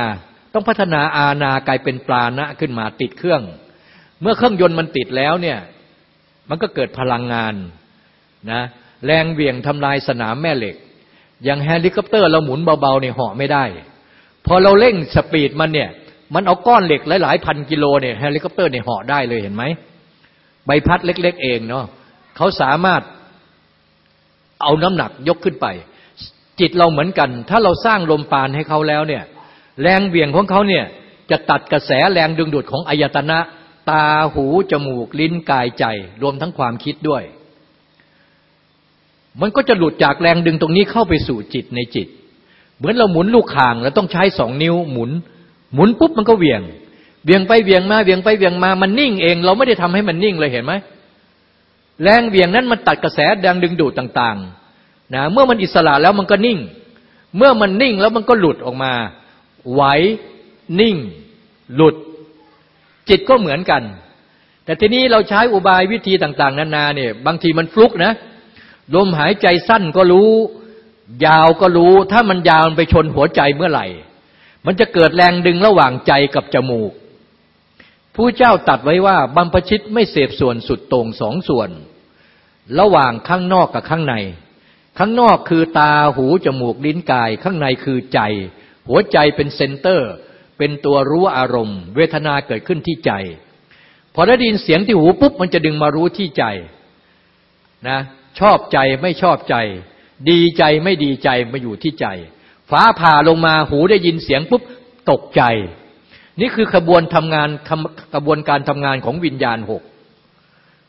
ต้องพัฒนาอาณากลายเป็นปราณะขึ้นมาติดเครื่อง เมื่อเครื่องยนต์มันติดแล้วเนี่ย มันก็เกิดพลังงานนะแรงเหวี่ยงทำลายสนามแม่เหล็ก อย่างเฮลิคอปเตอร์เราหมุนเบาๆเนี่ยเหาะไม่ได้ พอเราเร่ง speed มันเนี่ย มันเอาก้อนเหล็กหลายๆพันกิโลเนี่ยเฮลิคอปเตอร์เนี่ยเหาะได้เลยเห็นไหมใบพัดเล็ก ๆ เองเนาะเขาสามารถเอาน้ำหนักยกขึ้นไป จิตเราเหมือนกัน ถ้าเราสร้างลมปราณให้เขาแล้วเนี่ย แรงเบี่ยงของเขาเนี่ยจะตัดกระแสแรงดึงดูดของอายตนะ ตาหูจมูกลิ้นกายใจ รวมทั้งความคิดด้วย มันก็จะหลุดจากแรงดึงตรงนี้เข้าไปสู่จิตในจิต เหมือนเราหมุนลูกข่างแล้วต้องใช้สองนิ้วหมุน หมุนปุ๊บมันก็เวียงเบี่ยงไปเบี่ยงมาเบี่ยงไปเบี่ยงมามันนิ่งเอง เราไม่ได้ทำให้มันนิ่งเลยเห็นไหมแรงเบี่ยงนั้นมันตัดกระแสแรงดึงดูดต่างๆนะเมื่อมันอิสระแล้วมันก็นิ่ง เมื่อมันนิ่งแล้วมันก็หลุดออกมา ไหวนิ่ง หลุด จิตก็เหมือนกัน แต่ทีนี้เราใช้อุบายวิธีต่างๆ นานาเนี่ยบางทีมันฟลุกนะลมหายใจสั้นก็รู้ ยาวก็รู้ ถ้ามันยาวมันไปชนหัวใจเมื่อไหร่ มันจะเกิดแรงดึงระหว่างใจกับจมูกผู้เจ้าตัดไว้ว่าบัมพชิตไม่เสพส่วนสุดตรงสองส่วน ระหว่างข้างนอกกับข้างใน ข้างนอกคือตาหูจมูกลิ้นกาย ข้างในคือใจ หัวใจเป็นเซนเตอร์ เป็นตัวรู้อารมณ์ เวทนาเกิดขึ้นที่ใจ พอได้ยินเสียงที่หูปุ๊บมันจะดึงมารู้ที่ใจนะชอบใจไม่ชอบใจ ดีใจไม่ดีใจมาอยู่ที่ใจ ฟ้าผ่าลงมาหูได้ยินเสียงปุ๊บตกใจ นี่คือขบวนทำงานกระบวนการทำงานของวิญญาณหก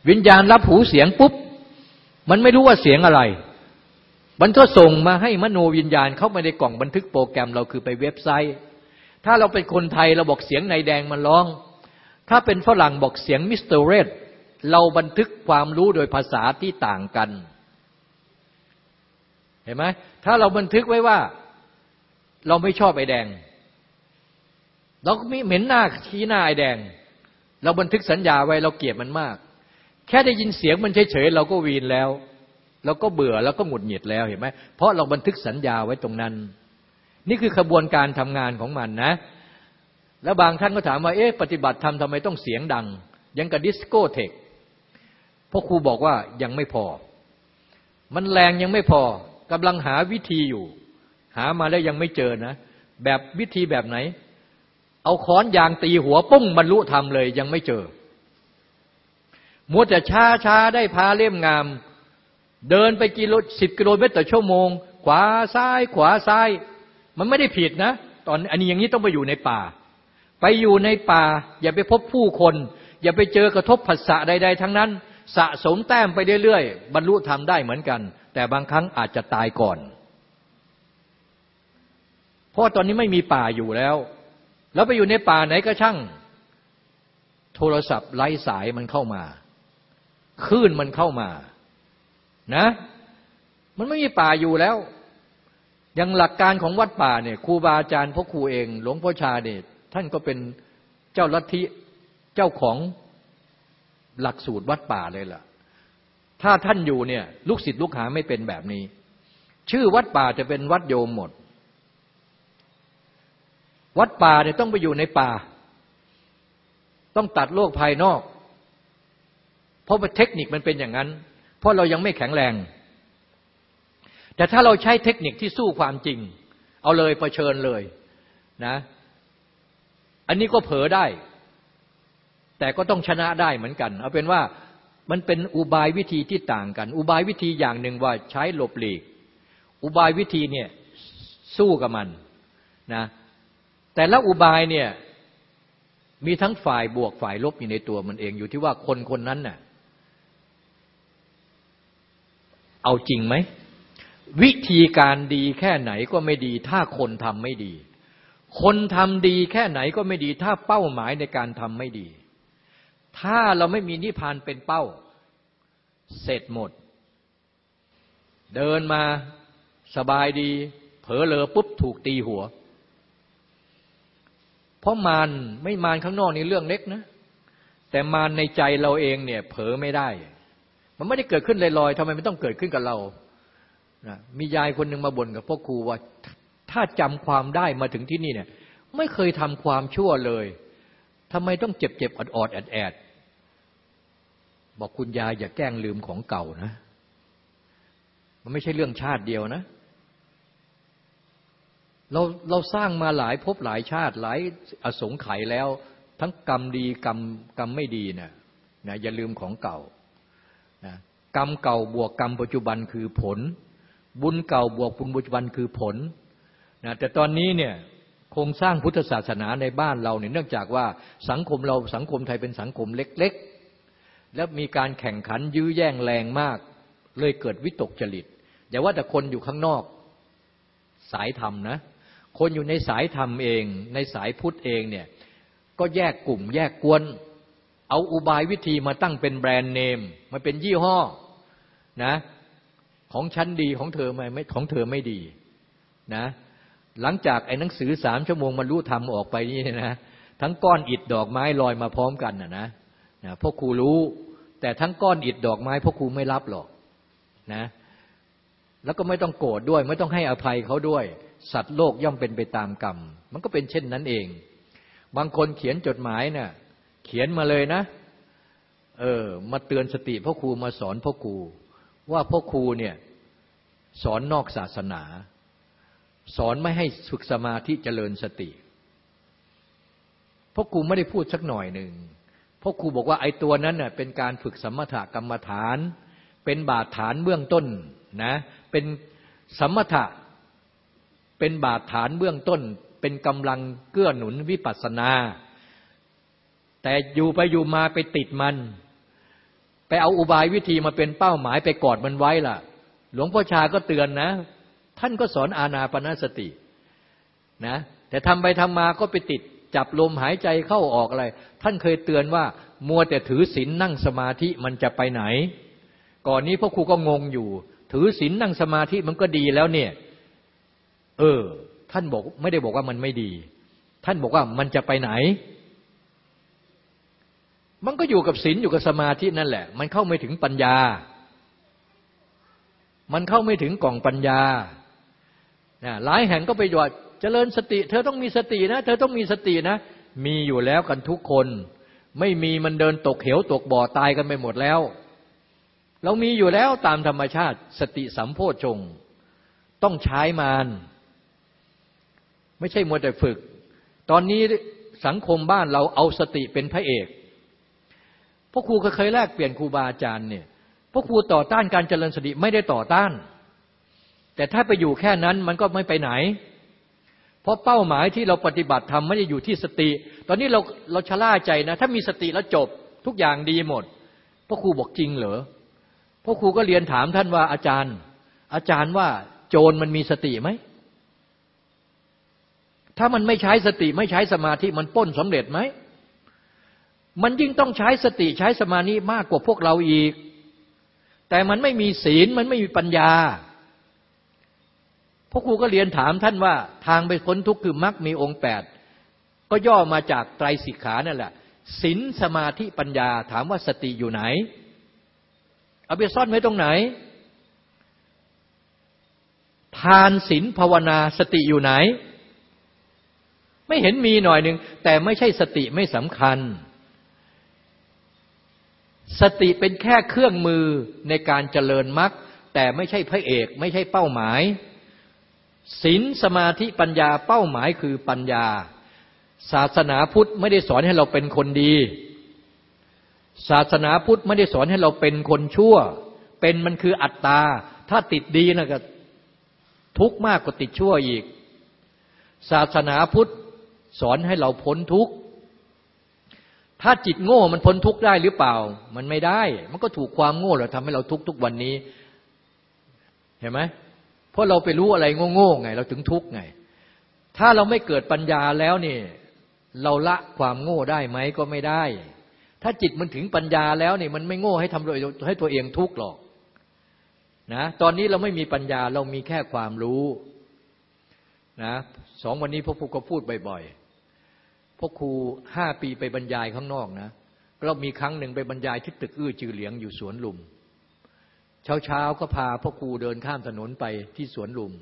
วิญญาณรับหูเสียงปุ๊บ มันไม่รู้ว่าเสียงอะไร มันก็ส่งมาให้มโนวิญญาณเข้ามาในกล่องบันทึกโปรแกรมเราคือไปเว็บไซต์ ถ้าเราเป็นคนไทยเราบอกเสียงนายแดงมันร้อง ถ้าเป็นฝรั่งบอกเสียง Mister Red เราบันทึกความรู้โดยภาษาที่ต่างกัน เห็นไหมถ้าเราบันทึกไว้ว่า เราไม่ชอบไอ้แดง เราก็มีเหม็นหน้าขี้หน้าไอ้แดง เราบันทึกสัญญาไว้เราเกลียดมันมาก แค่ได้ยินเสียงมันเฉยๆเราก็วีนแล้ว เราก็เบื่อแล้วก็หงุดหงิดแล้วเห็นไหมเพราะเราบันทึกสัญญาไว้ตรงนั้น นี่คือขบวนการทำงานของมันนะ แล้วบางท่านก็ถามว่า เอ๊ะ ปฏิบัติธรรมทำไมต้องเสียงดัง ยังกับดิสโก้เทคพราะครูบอกว่ายังไม่พอ มันแรงยังไม่พอกำลังหาวิธีอยู่ หามาแล้วยังไม่เจอนะ แบบวิธีแบบไหน เอาค้อนยางตีหัวปุ้งบรรลุธรรมเลยยังไม่เจอ มัวแต่ช้าช้าได้พาเล่มงาม เดินไปกิโลสิบกิโลเมตรต่อชั่วโมง ขวาซ้าย ขวาซ้าย มันไม่ได้ผิดนะ ตอนอันนี้อย่างนี้ต้องไปอยู่ในป่า ไปอยู่ในป่า อย่าไปพบผู้คน อย่าไปเจอกระทบผัสสะใด ๆ ทั้งนั้น สะสมแต้มไปเรื่อยๆบรรลุธรรมได้เหมือนกัน แต่บางครั้งอาจจะตายก่อน เพราะตอนนี้ไม่มีป่าอยู่แล้ว แล้วไปอยู่ในป่าไหนก็ช่าง โทรศัพท์ไร้สายมันเข้ามาคลื่นมันเข้ามา นะ มันไม่มีป่าอยู่แล้ว อย่างหลักการของวัดป่าเนี่ยครูบาอาจารย์พ่อครูเอง หลวงพ่อชาเนี่ยท่านก็เป็นเจ้าลัทธิเจ้าของหลักสูตรวัดป่าเลยล่ะ ถ้าท่านอยู่เนี่ยลูกศิษย์ลูกหาไม่เป็นแบบนี้ ชื่อวัดป่าจะเป็นวัดโยมหมด วัดป่าเนี่ยต้องไปอยู่ในป่า ต้องตัดโลกภายนอก เพราะเทคนิคมันเป็นอย่างนั้น เพราะเรายังไม่แข็งแรง แต่ถ้าเราใช้เทคนิคที่สู้ความจริง เอาเลยประเชิญเลยนะ อันนี้ก็เผลอได้ แต่ก็ต้องชนะได้เหมือนกัน เอาเป็นว่ามันเป็นอุบายวิธีที่ต่างกัน อุบายวิธีอย่างหนึ่งว่าใช้หลบหลีก อุบายวิธีเนี่ยสู้กับมันนะแต่ละอุบายเนี่ยมีทั้งฝ่ายบวกฝ่ายลบอยู่ในตัวมันเองอยู่ที่ว่าคนคนนั้นน่ะเอาจริงไหม วิธีการดีแค่ไหนก็ไม่ดี ถ้าคนทำไม่ดี คนทำดีแค่ไหนก็ไม่ดี ถ้าเป้าหมายในการทำไม่ดี ถ้าเราไม่มีนิพพานเป็นเป้า เสร็จหมด เดินมาสบายดี เผลอเลอปุ๊บถูกตีหัว เพราะมารไม่มารข้างนอกนี่เรื่องเล็กนะ แต่มารในใจเราเองเนี่ย เผลอไม่ได้ มันไม่ได้เกิดขึ้นลอยๆทำไมไม่ต้องเกิดขึ้นกับเรา นะมียายคนหนึ่งมาบ่นกับพ่อครูว่าถ้าจำความได้มาถึงที่นี่เนี่ย ไม่เคยทำความชั่วเลยทำไมต้องเจ็บเจ็บอดอดแอดแอดบอกคุณยายอย่าแกล้งลืมของเก่านะ มันไม่ใช่เรื่องชาติเดียวนะ เราเราสร้างมาหลายภพหลายชาติหลายอสงไขยแล้ว ทั้งกรรมดีกรรมกรรมไม่ดีเนี่ยนะอย่าลืมของเก่านะกรรมเก่าบวกกรรมปัจจุบันคือผล บุญเก่าบวกบุญปัจจุบันคือผลนะแต่ตอนนี้เนี่ยโครงสร้างพุทธศาสนาในบ้านเราเนี่ยเนื่องจากว่าสังคมเราสังคมไทยเป็นสังคมเล็ก ๆ แล้วมีการแข่งขันยื้อแย่งแรงมาก เลยเกิดวิตกจริตอย่าว่าแต่คนอยู่ข้างนอกสายธรรมนะ คนอยู่ในสายธรรมเอง ในสายพุทธเองเนี่ยก็แยกกลุ่มแยกกวน เอาอุบายวิธีมาตั้งเป็นแบรนด์เนมมาเป็นยี่ห้อนะ ของฉันดีของเธอไม่ไม่ของเธอไม่ดีนะ หลังจากไอ้หนังสือสามชั่วโมงมันรู้ทำออกไปนี่นะทั้งก้อนอิดดอกไม้ลอยมาพร้อมกันนะนะนะพวกครูรู้ แต่ทั้งก้อนอิดดอกไม้พวกครูไม่รับหรอกนะแล้วก็ไม่ต้องโกรธด้วย ไม่ต้องให้อภัยเขาด้วย สัตว์โลกย่อมเป็นไปตามกรรม มันก็เป็นเช่นนั้นเอง บางคนเขียนจดหมายเนะ่ะเขียนมาเลยนะ เออ มาเตือนสติพ่อครูมาสอนพ่อครู ว่าพ่อครูเนี่ยสอนนอกศาสนา สอนไม่ให้ฝึกสมาธิเจริญสติพ่อครูไม่ได้พูดสักหน่อยหนึ่งพ่อครูบอกว่าไอ้ตัวนั้นเน่ยเป็นการฝึกสมถกรรมฐาน เป็นบาดฐานเบื้องต้นนะเป็นสมถะเป็นบาดฐานเบื้องต้น เป็นกำลังเกื้อหนุนวิปัสสนา แต่อยู่ไปอยู่มาไปติดมัน ไปเอาอุบายวิธีมาเป็นเป้าหมายไปกอดมันไว้ล่ะ หลวงพ่อชาก็เตือนนะ ท่านก็สอนอาณาปณสตินะแต่ทำไปทำมาก็ไปติดจับลมหายใจเข้าออกอะไร ท่านเคยเตือนว่า มัวแต่ถือศีลนนั่งสมาธิมันจะไปไหน ก่อนนี้พ่อครูก็งงอยู่ ถือศีลนั่งสมาธิมันก็ดีแล้วเนี่ย เออ ท่านบอกไม่ได้บอกว่ามันไม่ดี ท่านบอกว่ามันจะไปไหน มันก็อยู่กับศีลอยู่กับสมาธินั่นแหละ มันเข้าไม่ถึงปัญญา มันเข้าไม่ถึงกล่องปัญญาหลายแห่งก็ไปว่าเจริญสติ เธอต้องมีสตินะ เธอต้องมีสตินะ มีอยู่แล้วกันทุกคน ไม่มีมันเดินตกเหวตกบ่อตายกันไปหมดแล้ว เรามีอยู่แล้วตามธรรมชาติ สติสัมโพชง ต้องใช้มานไม่ใช่มัวแต่ฝึก ตอนนี้สังคมบ้านเราเอาสติเป็นพระเอก พวกครูก็เคยแลกเปลี่ยนครูบาอาจารย์เนี่ยพวกครูต่อต้านการเจริญสติไม่ได้ต่อต้าน แต่ถ้าไปอยู่แค่นั้นมันก็ไม่ไปไหน เพราะเป้าหมายที่เราปฏิบัติทำไม่ได้อยู่ที่สติ ตอนนี้เราเราชะล่าใจนะ ถ้ามีสติแล้วจบทุกอย่างดีหมดพวกครูบอกจริงเหรอพ่อครูก็เรียนถามท่านว่าอาจารย์ อาจารย์ว่าโจรมันมีสติไหมถ้ามันไม่ใช้สติไม่ใช้สมาธิมันป้นสำเร็จไหม มันยิ่งต้องใช้สติใช้สมาธิมากกว่าพวกเราอีก แต่มันไม่มีศีลมันไม่มีปัญญาพ่อครูก็เรียนถามท่านว่า ทางไปพ้นทุกข์คือมรรคมีองค์แปดก็ย่อมาจากไตรสิกขานั่นแหละศีลสมาธิปัญญาถามว่าสติอยู่ไหน เอาไปซ่อนไว้ตรงไหน ทานศีลภาวนาสติอยู่ไหน ไม่เห็นมีหน่อยหนึ่งแต่ไม่ใช่สติไม่สำคัญ สติเป็นแค่เครื่องมือในการเจริญมรรคแต่ไม่ใช่พระเอกไม่ใช่เป้าหมายศีลสมาธิปัญญาเป้าหมายคือปัญญา ศาสนาพุทธไม่ได้สอนให้เราเป็นคนดี ศาสนาพุทธไม่ได้สอนให้เราเป็นคนชั่ว เป็นมันคืออัตตา ถ้าติดดีนะก็ทุกข์มากกว่าติดชั่วอีก ศาสนาพุทธสอนให้เราพ้นทุกข์ ถ้าจิตโง่มันพ้นทุกข์ได้หรือเปล่า มันไม่ได้ มันก็ถูกความโง่เราทำให้เราทุกข์ทุกวันนี้ เห็นไหมเพราะเราไปรู้อะไรโง่ๆไง เราถึงทุกข์ไง ถ้าเราไม่เกิดปัญญาแล้วนี่ เราละความโง่ได้ไหมก็ไม่ได้ ถ้าจิตมันถึงปัญญาแล้วนี่ มันไม่โง่ให้ทำโดยให้ตัวเองทุกข์หรอกนะตอนนี้เราไม่มีปัญญาเรามีแค่ความรู้นะสองวันนี้พวกครูก็พูดบ่อยๆ พวกครูห้าปีไปบรรยายข้างนอกนะเรามีครั้งหนึ่งไปบรรยายที่ตึกอื้อจือเหลียงอยู่สวนลุม เช้าๆก็พาพ่อครูเดินข้ามถนนไปที่สวนลุม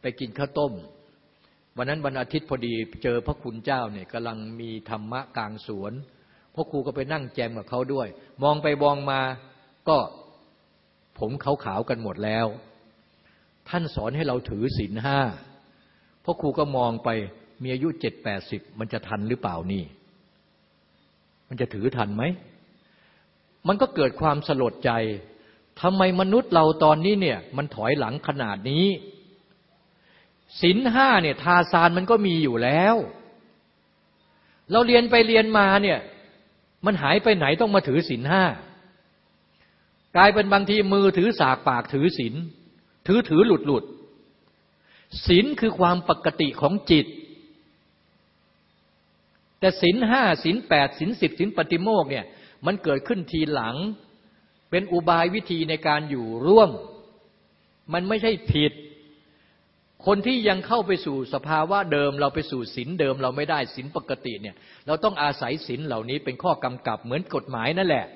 ไปกินข้าวต้ม วันนั้นวันอาทิตย์พอดีเจอพระคุณเจ้าเนี่ยกำลังมีธรรมะกลางสวนพ่อครูก็ไปนั่งแจมกับเขาด้วย มองไปมองมาก็ผมขาวๆกันหมดแล้ว ท่านสอนให้เราถือศีลห้าพ่อครูก็มองไป มีอายุเจ็ดแปดสิบมันจะทันหรือเปล่านี่ มันจะถือทันไหม มันก็เกิดความสลดใจทำไมมนุษย์เราตอนนี้เนี่ยมันถอยหลังขนาดนี้ศีลห้าเนี่ยทาซานมันก็มีอยู่แล้ว เราเรียนไปเรียนมาเนี่ย มันหายไปไหนต้องมาถือศีลห้ากลายเป็นบางทีมือถือสากปากถือศีลถือถือหลุดหลุดศีลคือความปกติของจิต แต่ศีลห้าศีลแปดศีลสิบศีลปฏิโมกเนี่ยมันเกิดขึ้นทีหลัง เป็นอุบายวิธีในการอยู่ร่วม มันไม่ใช่ผิด คนที่ยังเข้าไปสู่สภาวะเดิม เราไปสู่ศีลเดิมเราไม่ได้ศีลปกติเนี่ย เราต้องอาศัยศีลเหล่านี้เป็นข้อกำกับเหมือนกฎหมายนั่นแหละ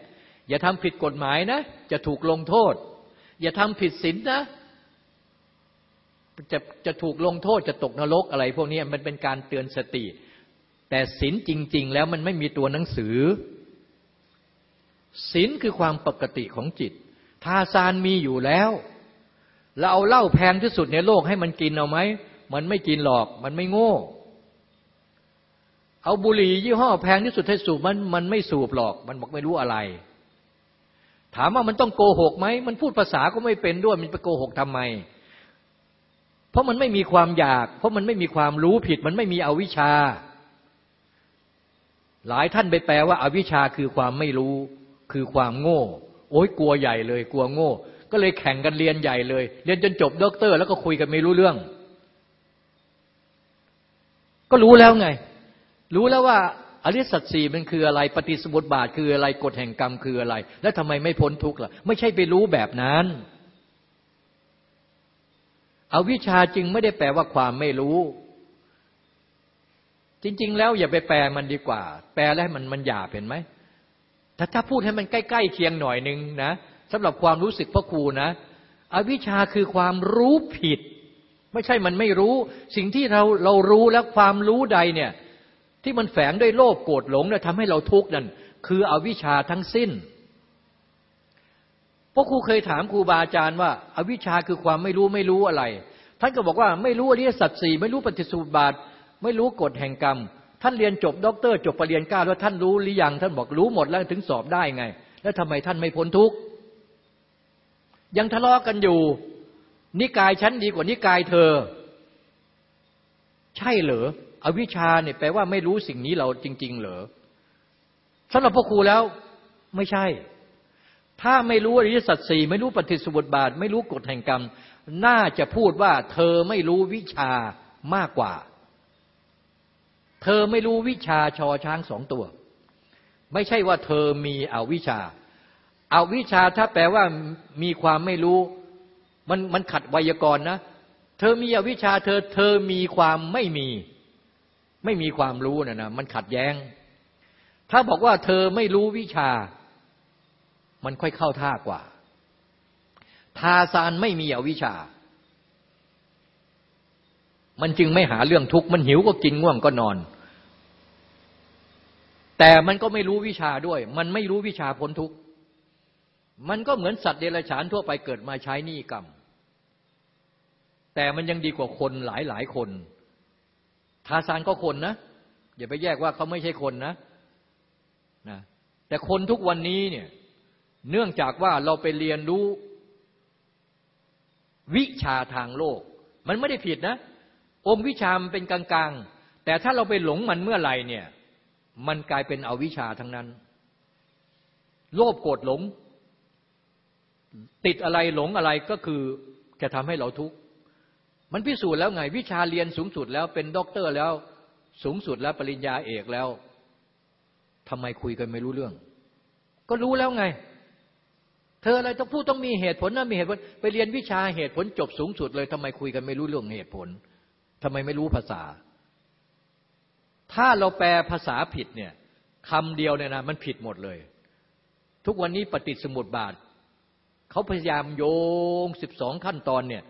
อย่าทำผิดกฎหมายนะ จะถูกลงโทษ อย่าทำผิดศีลนะจะจะถูกลงโทษจะตกนรกอะไร พวกนี้มันเป็นการเตือนสติ แต่ศีลจริง ๆ แล้วมันไม่มีตัวหนังสือศีลคือความปกติของจิต ทาซานมีอยู่แล้ว เราเอาเหล้าแพงที่สุดในโลกให้มันกินเอาไหม มันไม่กินหรอก มันไม่โง่ เอาบุหรี่ยี่ห้อแพงที่สุดให้สูบมันมันไม่สูบหรอก มันบอกไม่รู้อะไร ถามว่ามันต้องโกหกไหม มันพูดภาษาก็ไม่เป็นด้วย มันไปโกหกทำไม เพราะมันไม่มีความอยาก เพราะมันไม่มีความรู้ผิด มันไม่มีอวิชชา หลายท่านไปแปลว่าอวิชชาคือความไม่รู้ คือความโง่ โอ้ยกลัวใหญ่เลย กลัวโง่ ก็เลยแข่งกันเรียนใหญ่เลย เรียนจนจบด็อกเตอร์ แล้วก็คุยกันไม่รู้เรื่อง ก็รู้แล้วไง รู้แล้วว่าอริยสัจสี่มันคืออะไร ปฏิจจสมุปบาทคืออะไรกฎแห่งกรรมคืออะไร แล้วทำไมไม่พ้นทุกข์ล่ะ ไม่ใช่ไปรู้แบบนั้นอวิชาจึงไม่ได้แปลว่าความไม่รู้ จริง ๆ แล้วอย่าไปแปลมันดีกว่า แปลแล้วมันมันหยาบเห็นไหมถ้าถ้าพูดให้มันใกล้ ๆเคียงหน่อยหนึ่งนะสำหรับความรู้สึกพ่อครูนะ อวิชชาคือความรู้ผิด ไม่ใช่มันไม่รู้ สิ่งที่เราเรารู้แล้วความรู้ใดเนี่ยที่มันแฝงด้วยโลภโกรธหลงเนี่ยทำให้เราทุกข์นั่นคืออวิชชาทั้งสิ้นพราะครูเคยถามครูบาอาจารย์ว่าอวิชชาคือความไม่รู้ไม่รู้อะไร ท่านก็บอกว่าไม่รู้อริยสัจสี่ไม่รู้ปฏิสุบาท ไม่รู้กฎแห่งกรรม ท่านเรียนจบด็อกเตอร์จบปรริญญาเก้าแล้วท่านรู้หรือยังท่านบอกรู้หมดแล้วถึงสอบได้ไง แล้วทำไมท่านไม่พ้นทุกข์ยังทะเลาะกันอยู่ นิกายฉันดีกว่านิกายเธอ ใช่เหรออวิชชาเนี่ยแปลว่าไม่รู้สิ่งนี้เราจริง ๆ เหรอสำหรับพ่อครูแล้วไม่ใช่ ถ้าไม่รู้อริยสัจสี่ไม่รู้ปฏิสุบทบาท ไม่รู้กฎแห่งกรรม น่าจะพูดว่าเธอไม่รู้วิชามากกว่า เธอไม่รู้วิชาชอช้างสองตัว ไม่ใช่ว่าเธอมีอวิชาอาวิชาถ้าแปลว่ามีความไม่รู้ มันมันขัดไวยากรณ์นะ เธอมีอวิชาเธอเธอมีความไม่มี ไม่มีความรู้นะนะมันขัดแย้ง ถ้าบอกว่าเธอไม่รู้วิชา มันค่อยเข้าท่ากว่า ทาซานไม่มีอวิชา มันจึงไม่หาเรื่องทุกข์ มันหิวก็กินง่วงก็นอน แต่มันก็ไม่รู้วิชาด้วย มันไม่รู้วิชาพ้นทุกข์ มันก็เหมือนสัตว์เดรัจฉานทั่วไปเกิดมาใช้หนี้กรรม แต่มันยังดีกว่าคนหลายหลายคน ทาซานก็คนนะ อย่าไปแยกว่าเขาไม่ใช่คนนะนะ แต่คนทุกวันนี้เนี่ย เนื่องจากว่าเราไปเรียนรู้วิชาทางโลก มันไม่ได้ผิดนะ อมวิชามเป็นกลางๆ แต่ถ้าเราไปหลงมันเมื่อไหร่เนี่ย มันกลายเป็นอวิชาทั้งนั้น โลภโกรธหลง ติดอะไรหลงอะไรก็คือจะทำให้เราทุกข์ มันพิสูจน์แล้วไง วิชาเรียนสูงสุดแล้วเป็นด็อกเตอร์แล้วสูงสุดแล้วปริญญาเอกแล้วทำไมคุยกันไม่รู้เรื่อง ก็รู้แล้วไง เธออะไรต้องพูดต้องมีเหตุผลนะมีเหตุผล ไปเรียนวิชาเหตุผลจบสูงสุดเลยทำไมคุยกันไม่รู้เรื่องเหตุผล ทำไมไม่รู้ภาษา ถ้าเราแปลภาษาผิดเนี่ยคำเดียวเนี่ยนะมันผิดหมดเลย ทุกวันนี้ปฏิสมุติบาทเขาพยายามโยงสิบสองขั้นตอนเนี่ย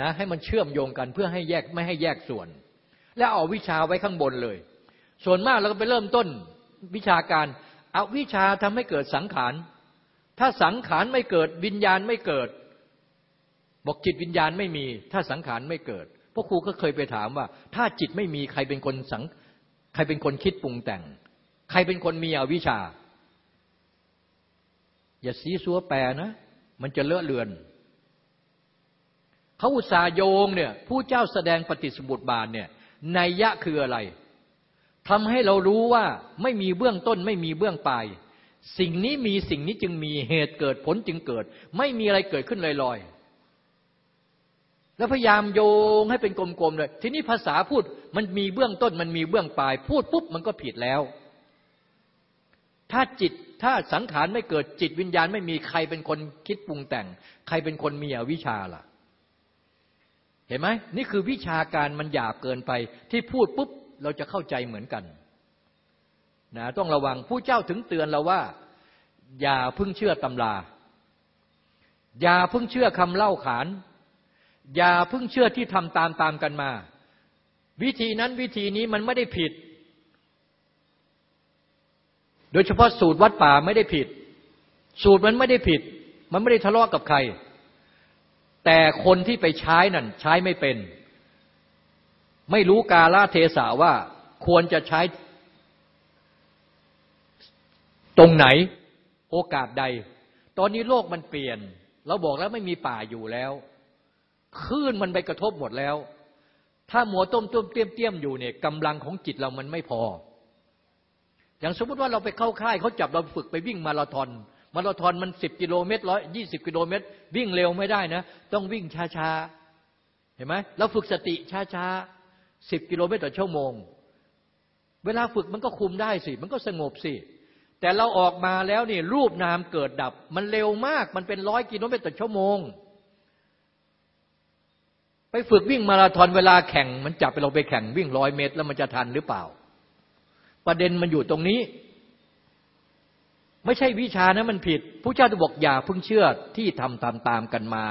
นะให้มันเชื่อมโยงกันเพื่อให้แยกไม่ให้แยกส่วน แล้วเอาวิชาไว้ข้างบนเลย ส่วนมากเราก็ไปเริ่มต้นวิชาการเอาวิชาทำให้เกิดสังขาร ถ้าสังขารไม่เกิดวิญญาณไม่เกิด บอกจิตวิญญาณไม่มี ถ้าสังขารไม่เกิด ราะครูก็เคยไปถามว่า ถ้าจิตไม่มีใครเป็นคนสังใครเป็นคนคิดปรุงแต่ง ใครเป็นคนมีอวิชชา อย่าซีซัวแปรนะ มันจะเลอะเลือนเขาอุตสาโยงเนี่ยผู้เจ้าแสดงปฏิสมุติบาทเนี่ยนัยยะคืออะไรทำให้เรารู้ว่าไม่มีเบื้องต้นไม่มีเบื้องปลาย สิ่งนี้มีสิ่งนี้จึงมีเหตุเกิดผลจึงเกิด ไม่มีอะไรเกิดขึ้นลอยๆ แล้วพยายามโยงให้เป็นกลมๆเลย ทีนี้ภาษาพูดมันมีเบื้องต้น มันมีเบื้องปลาย พูดปุ๊บมันก็ผิดแล้ว ถ้าจิตถ้าสังขารไม่เกิดจิตวิญญาณไม่มีใครเป็นคนคิดปรุงแต่ง ใครเป็นคนมีอวิชชาล่ะ เห็นไหมนี่คือวิชาการมันหยาบเกินไป ที่พูดปุ๊บเราจะเข้าใจเหมือนกันนะต้องระวังผู้เจ้าถึงเตือนเราว่า อย่าพึ่งเชื่อตำรา อย่าพึ่งเชื่อคำเล่าขาน อย่าเพึ่งเชื่อที่ทำตามตามกันมา วิธีนั้นวิธีนี้มันไม่ได้ผิด โดยเฉพาะสูตรวัดป่าไม่ได้ผิด สูตรมันไม่ได้ผิด มันไม่ได้ทะเลาะกับใคร แต่คนที่ไปใช้นั่นใช้ไม่เป็น ไม่รู้กาลเทศะว่าควรจะใช้ตรงไหนโอกาสใด ตอนนี้โลกมันเปลี่ยน เราบอกแล้วไม่มีป่าอยู่แล้ว คลื่นมันไปกระทบหมดแล้ว ถ้าหมัวต้มต้มเตี้ยมเตี้ยมอยู่เนี่ยกำลังของจิตเรามันไม่พอ อย่างสมมติว่าเราไปเข้าค่ายเขาจับเราฝึกไปวิ่งมาราธอนมาราธอนมันสิบกิโลเมตรร้อยยี่สิบกิโลเมตร วิ่งเร็วไม่ได้นะ ต้องวิ่งช้าๆ เห็นไหมเราฝึกสติช้าๆสิบกิโลเมตรต่อชั่วโมง เวลาฝึกมันก็คุมได้สิ มันก็สงบสิ แต่เราออกมาแล้วนี่รูปนามเกิดดับ มันเร็วมากมันเป็นร้อยกิโลเมตรต่อชั่วโมง ไปฝึกวิ่งมาราธอนเวลาแข่ง มันจับไปเราไปแข่งวิ่งร้อยเมตร แล้วมันจะทันหรือเปล่า ประเด็นมันอยู่ตรงนี้ ไม่ใช่วิชานะมันผิดผู้เจ้าจะบอกอย่าพึ่งเชื่อที่ทำตามตามกันมา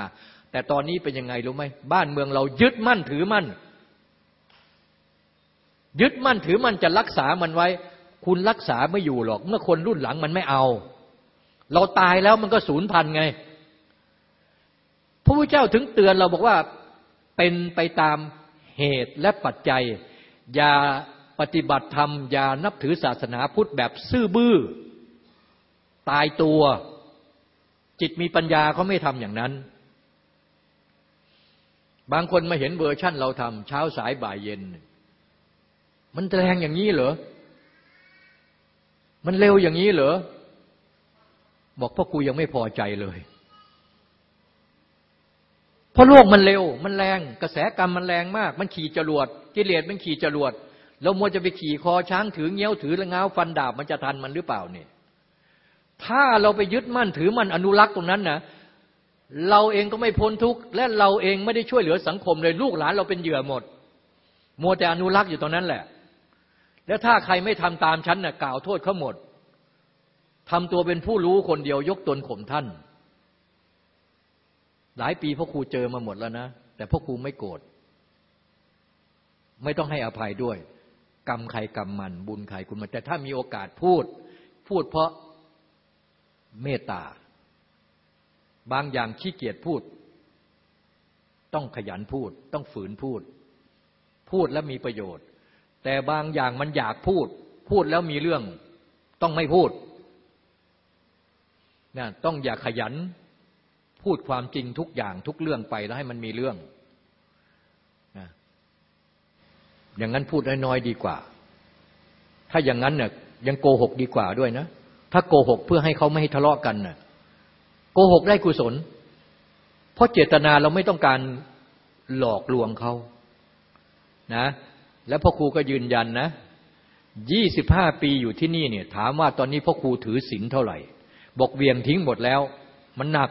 แต่ตอนนี้เป็นยังไงรู้ไหมบ้านเมืองเรายึดมั่นถือมั่น ยึดมั่นถือมั่นจะรักษามันไว้ คุณรักษาไม่อยู่หรอก เมื่อคนรุ่นหลังมันไม่เอา เราตายแล้วมันก็สูญพันธุ์ไงพระพุทธเจ้าถึงเตือนเราบอกว่า เป็นไปตามเหตุและปัจจัย อย่าปฏิบัติธรรม อย่านับถือศาสนาพุทธแบบซื่อบื้อ ตายตัว จิตมีปัญญาเขาไม่ทำอย่างนั้น บางคนมาเห็นเวอร์ชั่นเราทำเช้าสายบ่ายเย็น มันแรงอย่างนี้เหรอ มันเร็วอย่างนี้เหรอ บอกพ่อกูยังไม่พอใจเลย เพราะโลกมันเร็ว มันแรง กระแสกรรมมันแรงมาก มันขี่จรวดกิเลสมันขี่จรวดเรามัวจะไปขี่คอช้างถือเงี้ยวถือละงาวฟันดาบมันจะทันมันหรือเปล่าเนี่ยถ้าเราไปยึดมั่นถือมันอนุรักษ์ตรงนั้นนะเราเองก็ไม่พ้นทุกข์และเราเองไม่ได้ช่วยเหลือสังคมเลยลูกหลานเราเป็นเหยื่อหมด มัวแต่อนุรักษ์อยู่ตรงนั้นแหละ แล้วถ้าใครไม่ทำตามฉันน่ะกล่าวโทษเขาหมดทำตัวเป็นผู้รู้คนเดียวยกตนข่มท่าน หลายปีพ่อครูเจอมาหมดแล้วนะ แต่พ่อครูไม่โกรธไม่ต้องให้อภัยด้วย กรรมใครกรรมมัน บุญใครคุณมัน แต่ถ้ามีโอกาสพูด พูดเพราะเมตตา บางอย่างขี้เกียจพูด ต้องขยันพูด ต้องฝืนพูด พูดแล้วมีประโยชน์ แต่บางอย่างมันอยากพูด พูดแล้วมีเรื่อง ต้องไม่พูดนะต้องอย่าขยัน พูดความจริงทุกอย่างทุกเรื่องไปแล้วให้มันมีเรื่องนะอย่างนั้นพูดน้อยๆดีกว่า ถ้าอย่างนั้นเนี่ยยังโกหกดีกว่าด้วยนะ ถ้าโกหกเพื่อให้เขาไม่ให้ทะเลาะกันน่ะโกหกได้กุศล เพราะเจตนาเราไม่ต้องการหลอกลวงเขานะ แล้วพ่อครูก็ยืนยันนะยี่สิบห้าปีอยู่ที่นี่เนี่ย ถามว่าตอนนี้พ่อครูถือศีลเท่าไหร่ บอกเวียงทิ้งหมดแล้ว มันหนัก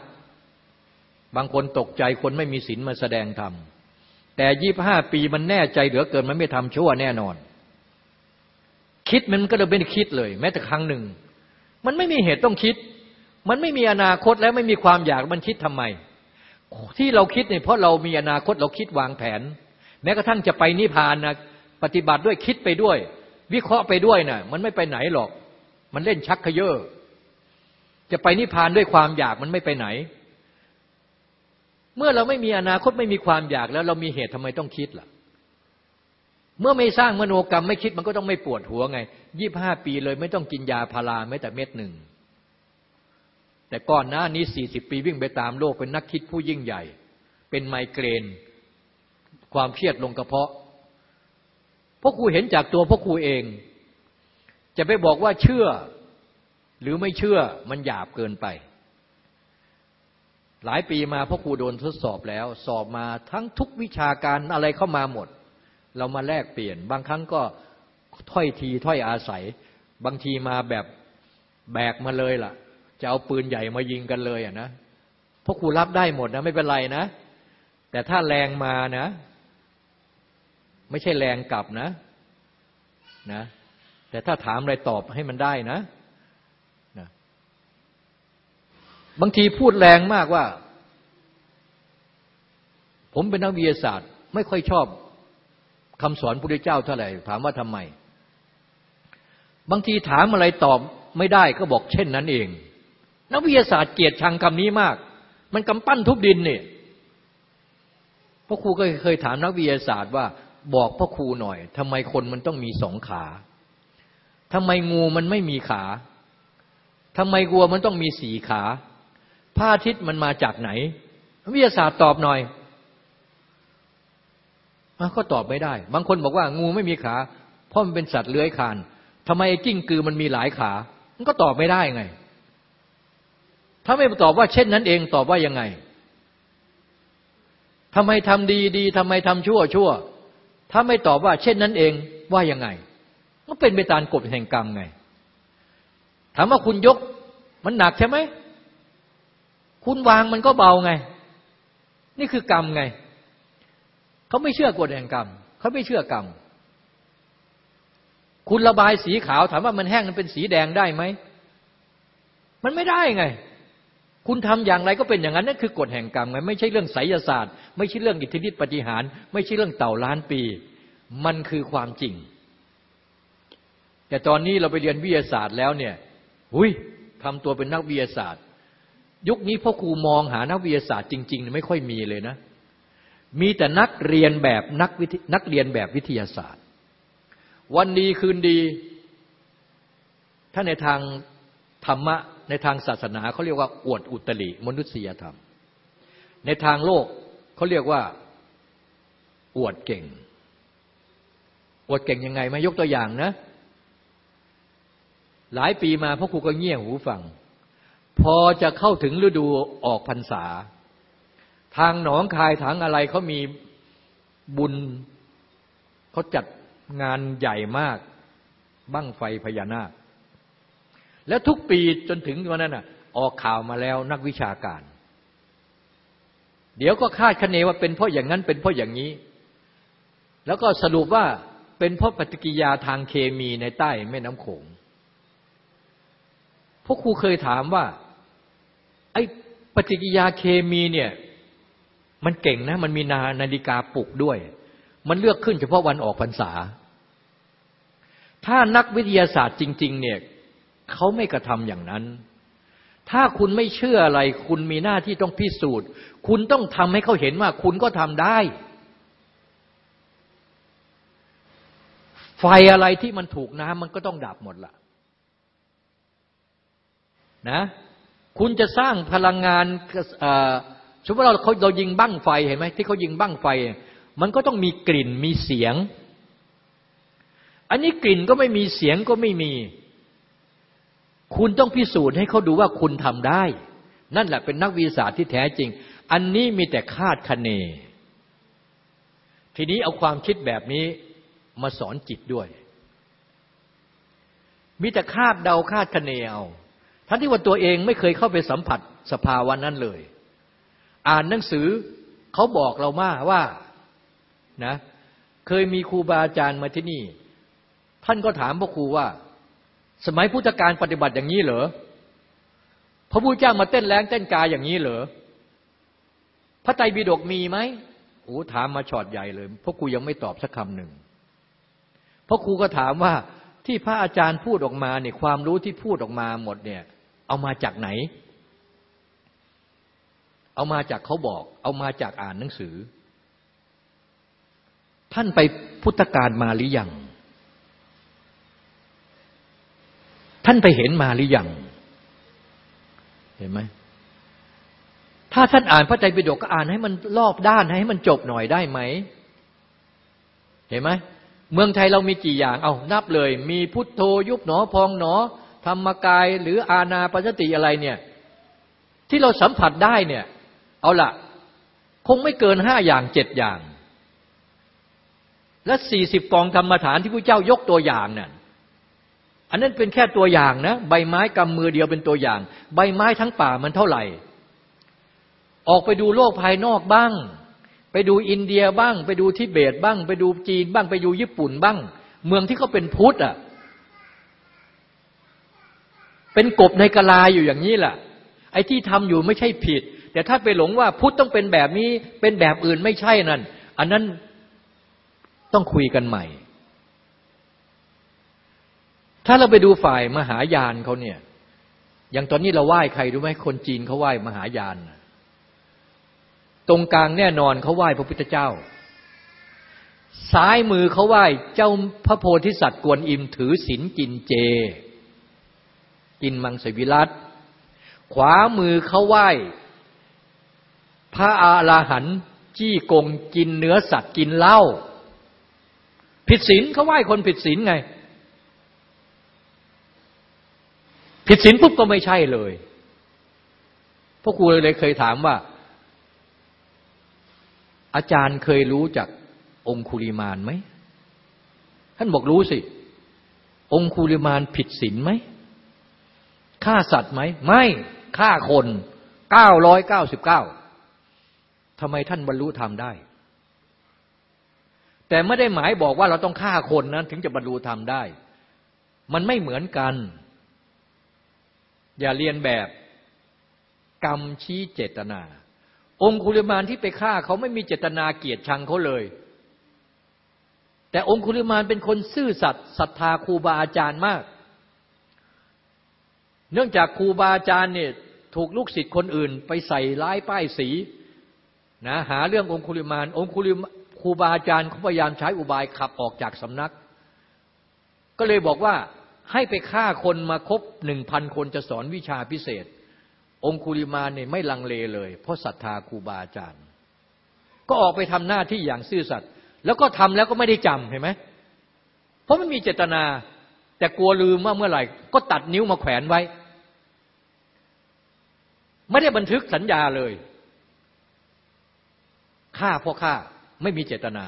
บางคนตกใจคนไม่มีศีลมาแสดงธรรม แต่ยี่ห้าปีมันแน่ใจเหลือเกินมันไม่ทำชั่วแน่นอน คิดมันก็เลยไม่ได้คิดเลย แม้แต่ครั้งหนึ่ง มันไม่มีเหตุต้องคิด มันไม่มีอนาคตแล้วไม่มีความอยากมันคิดทำไม ที่เราคิดเนี่ยเพราะเรามีอนาคตเราคิดวางแผน แม้กระทั่งจะไปนิพพานนะปฏิบัติด้วยคิดไปด้วย วิเคราะห์ไปด้วยนะ่ะ มันไม่ไปไหนหรอก มันเล่นชักขยเยอจะไปนิพพานด้วยความอยากมันไม่ไปไหน เมื่อเราไม่มีอนาคตไม่มีความอยากแล้ว เรามีเหตุทำไมต้องคิดล่ะ เมื่อไม่สร้างมโนกรรมไม่คิดมันก็ต้องไม่ปวดหัวไงยี่บห้าปีเลยไม่ต้องกินยาพาราแม้แต่เม็ดหนึ่ง แต่ก่อนหน้านี้สี่สิบปีวิ่งไปตามโลกเป็นนักคิดผู้ยิ่งใหญ่ เป็นไมเกรน ความเครียดลงกระเพาะราะครูเห็นจากตัวพ่อครูเอง จะไปบอกว่าเชื่อ หรือไม่เชื่อมันหยาบเกินไป หลายปีมาพ่อครูโดนทดสอบแล้ว สอบมาทั้งทุกวิชาการอะไรเข้ามาหมด เรามาแลกเปลี่ยน บางครั้งก็ถ้อยทีถ้อยอาศัย บางทีมาแบบแบกมาเลยล่ะ จะเอาปืนใหญ่มายิงกันเลยอะนะพ่อครูรับได้หมดนะไม่เป็นไรนะ แต่ถ้าแรงมานะ ไม่ใช่แรงกลับนะนะ แต่ถ้าถามอะไรตอบให้มันได้นะนะ บางทีพูดแรงมากว่า ผมเป็นนักวิทยาศาสตร์ ไม่ค่อยชอบคำสอนพระพุทธเจ้าเท่าไหร่ถามว่าทำไม บางทีถามอะไรตอบไม่ได้ก็บอกเช่นนั้นเอง นักวิทยาศาสตร์เกลียดชังคำนี้มาก มันกำปั้นทุบดินเนี่ยพ่อครูก็เคยถามนักวิทยาศาสตร์ว่า บอกพ่อครูหน่อยทำไมคนมันต้องมีสองขาทำไมงูมันไม่มีขาทำไมวัวมันต้องมีสี่ขา พระอาทิตย์มันมาจากไหน วิทยาศาสตร์ตอบหน่อยก็ตอบไม่ได้ บางคนบอกว่างูไม่มีขา เพราะมันเป็นสัตว์เลื้อยคานทำไมกิ้งกือมันมีหลายขา มันก็ตอบไม่ได้ไง ถ้าไม่ตอบว่า เช่นนั้นเองตอบว่ายังไงทำไมทำดีดีทำไมทำชั่วชั่ว ถ้าไม่ตอบว่า เช่นนั้นเองว่ายังไง มันเป็นไปตามกฎแห่งกรรมไง ถามว่าคุณยกมันหนักใช่ไหม คุณวางมันก็เบาไง นี่คือกรรมไง เขาไม่เชื่อกฎแห่งกรรม เขาไม่เชื่อกรรม คุณระบายสีขาวถามว่ามันแห้งมันเป็นสีแดงได้ไหม มันไม่ได้ไง คุณทำอย่างไรก็เป็นอย่างนั้นนั่นคือกฎแห่งกรรมไง ไม่ใช่เรื่องไสยศาสตร์ ไม่ใช่เรื่องอิทธิฤทธิปฏิหาร ไม่ใช่เรื่องเต่าล้านปี มันคือความจริง แต่ตอนนี้เราไปเรียนวิทยาศาสตร์แล้วเนี่ย หุยทำตัวเป็นนักวิทยาศาสตร์ ยุคนี้พ่อครูมองหานักวิทยาศาสตร์จริงๆ ไม่ค่อยมีเลยนะ มีแต่นักเรียนแบบนักวินักเรียนแบบวิทยาศาสตร์ วันดีคืนดี ถ้าในทางธรรมะในทางศาสนาเขาเรียกว่าอวดอุตริมนุษยธรรม ในทางโลกเขาเรียกว่าอวดเก่ง อวดเก่งยังไงมายกตัวอย่างนะ หลายปีมาพ่อครูก็เงี่ยหูฟัง พอจะเข้าถึงฤดูออกพรรษา ทางหนองคายทางอะไรเขามีบุญเขาจัดงานใหญ่มาก บั้งไฟพญานาค แล้วทุกปีจนถึงวันนั้นน่ะ ออกข่าวมาแล้วนักวิชาการ เดี๋ยวก็คาดคะเนว่าเป็นเพราะอย่างนั้นเป็นเพราะอย่างนี้ แล้วก็สรุปว่าเป็นเพราะปฏิกิยาทางเคมีในใต้แม่น้ำโขงพราะครูเคยถามว่า ไอ้ปฏิกิยาเคมีเนี่ยมันเก่งนะ มันมีนานาฬิกาปลุกด้วย มันเลือกขึ้นเฉพาะวันออกพรรษา ถ้านักวิทยาศาสตร์จริง ๆ เนี่ยเขาไม่กระทำอย่างนั้น ถ้าคุณไม่เชื่ออะไร คุณมีหน้าที่ต้องพิสูจน์ คุณต้องทำให้เขาเห็นว่า คุณก็ทำได้ ไฟอะไรที่มันถูกน้ำมันก็ต้องดับหมดละ่ะ นะ คุณจะสร้างพลังงานสมมติเราเขาเรายิงบั้งไฟเห็นไหมที่เขายิงบั้งไฟ มันก็ต้องมีกลิ่นมีเสียง อันนี้กลิ่นก็ไม่มีเสียงก็ไม่มี คุณต้องพิสูจน์ให้เขาดูว่าคุณทำได้ นั่นแหละเป็นนักวิทยาศาสตร์ที่แท้จริง อันนี้มีแต่คาดคะเน ทีนี้เอาความคิดแบบนี้มาสอนจิตด้วย มีแต่คาดเดาคาดคะเนเอา ทั้งที่ว่าตัวเองไม่เคยเข้าไปสัมผัสสภาวะนั้นเลย อ่านหนังสือเขาบอกเรามาว่านะเคยมีครูบาอาจารย์มาที่นี่ ท่านก็ถามพระครูว่า สมัยพุทธกาลปฏิบัติอย่างนี้เหรอพระพุทธเจ้ามาเต้นแรงเต้นกายอย่างนี้เหรอพระไตรปิฎกมีไหมโอ้ถามมาชอดใหญ่เลยพระครูยังไม่ตอบสักคำหนึ่งพระครูก็ถามว่าที่พระอาจารย์พูดออกมาเนี่ยความรู้ที่พูดออกมาหมดเนี่ย เอามาจากไหน เอามาจากเขาบอก เอามาจากอ่านหนังสือ ท่านไปพุทธการมาหรือยัง ท่านไปเห็นมาหรือยัง เห็นไหม ถ้าท่านอ่านพระไตรปิฎกก็อ่านให้มันรอบด้านให้มันจบหน่อยได้ไหม เห็นไหมเมืองไทยเรามีกี่อย่าง เอานับเลย มีพุทโธยุบหนอพองหนอ ธรรมกายหรืออาณาปัสติอะไรเนี่ย ที่เราสัมผัสได้เนี่ย เอาละคงไม่เกินห้าอย่างเจ็ดอย่าง และสี่สิบกองกรรมฐานที่พระเจ้ายกตัวอย่างนั่นอันนั้นเป็นแค่ตัวอย่างนะ ใบไม้กำมือเดียวเป็นตัวอย่าง ใบไม้ทั้งป่ามันเท่าไหร่ ออกไปดูโลกภายนอกบ้าง ไปดูอินเดียบ้าง ไปดูทิเบตบ้าง ไปดูจีนบ้าง ไปดูญี่ปุ่นบ้าง เมืองที่เขาเป็นพุทธอะ เป็นกบในกะลาอยู่อย่างนี้แหละไอ้ที่ทำอยู่ไม่ใช่ผิด แต่ถ้าไปหลงว่าพุทธต้องเป็นแบบนี้เป็นแบบอื่นไม่ใช่นั่น อันนั้นต้องคุยกันใหม่ ถ้าเราไปดูฝ่ายมหายานเขาเนี่ย อย่างตอนนี้เราไหว้ใครรู้ไหมคนจีนเขาไหว้มหายาน ตรงกลางแน่นอนเขาไหว้พระพุทธเจ้าซ้ายมือเขาไหว้เจ้าพระโพธิสัตว์กวนอิมถือศีลกินเจ กินมังสวิรัตขวามือเขาไหว้พระอาลาหันจี้กงกินเนื้อสัตว์กินเหล้าผิดศีลเขาไหว้คนผิดศีลไง ผิดศีลปุ๊บก็ไม่ใช่เลยพราะครูเลยเคยถามว่า อาจารย์เคยรู้จักองคุลิมานไหมท่านบอกรู้สิ องคุลิมานผิดศีลไหม ฆ่าสัตว์ไหม ไม่ฆ่าคนเก้าร้อยเก้าสิบเก้าทำไมท่านบรรลุธรรมได้ แต่ไม่ได้หมายบอกว่าเราต้องฆ่าคนนั้นถึงจะบรรลุธรรมได้ มันไม่เหมือนกัน อย่าเรียนแบบ กรรมชี้เจตนา องคุลิมานที่ไปฆ่าเขาไม่มีเจตนาเกียรติชังเขาเลย แต่องคุลิมานเป็นคนซื่อสัตย์ศรัทธาครูบาอาจารย์มาก เนื่องจากครูบาอาจารย์เนี่ยถูกลูกศิษย์คนอื่น ไปใส่ร้ายป้ายสีนะหาเรื่ององคุลิมานองคุลิครูบาอาจารย์เขาพยายามใช้อุบายขับออกจากสำนัก ก็เลยบอกว่าให้ไปฆ่าคนมาครบหนึ่งพันคนจะสอนวิชาพิเศษ องคุลิมาเนี่ยไม่ลังเลเลย เพราะศรัทธาครูบาอาจารย์ ก็ออกไปทำหน้าที่อย่างซื่อสัตย์แล้วก็ทำแล้วก็ไม่ได้จำเห็นไหมเพราะไม่มีเจตนา แต่กลัวลืมว่าเมื่อไหร่ ก็ตัดนิ้วมาแขวนไว้ ไม่ได้บันทึกสัญญาเลยฆ่าเพราะฆ่าไม่มีเจตนา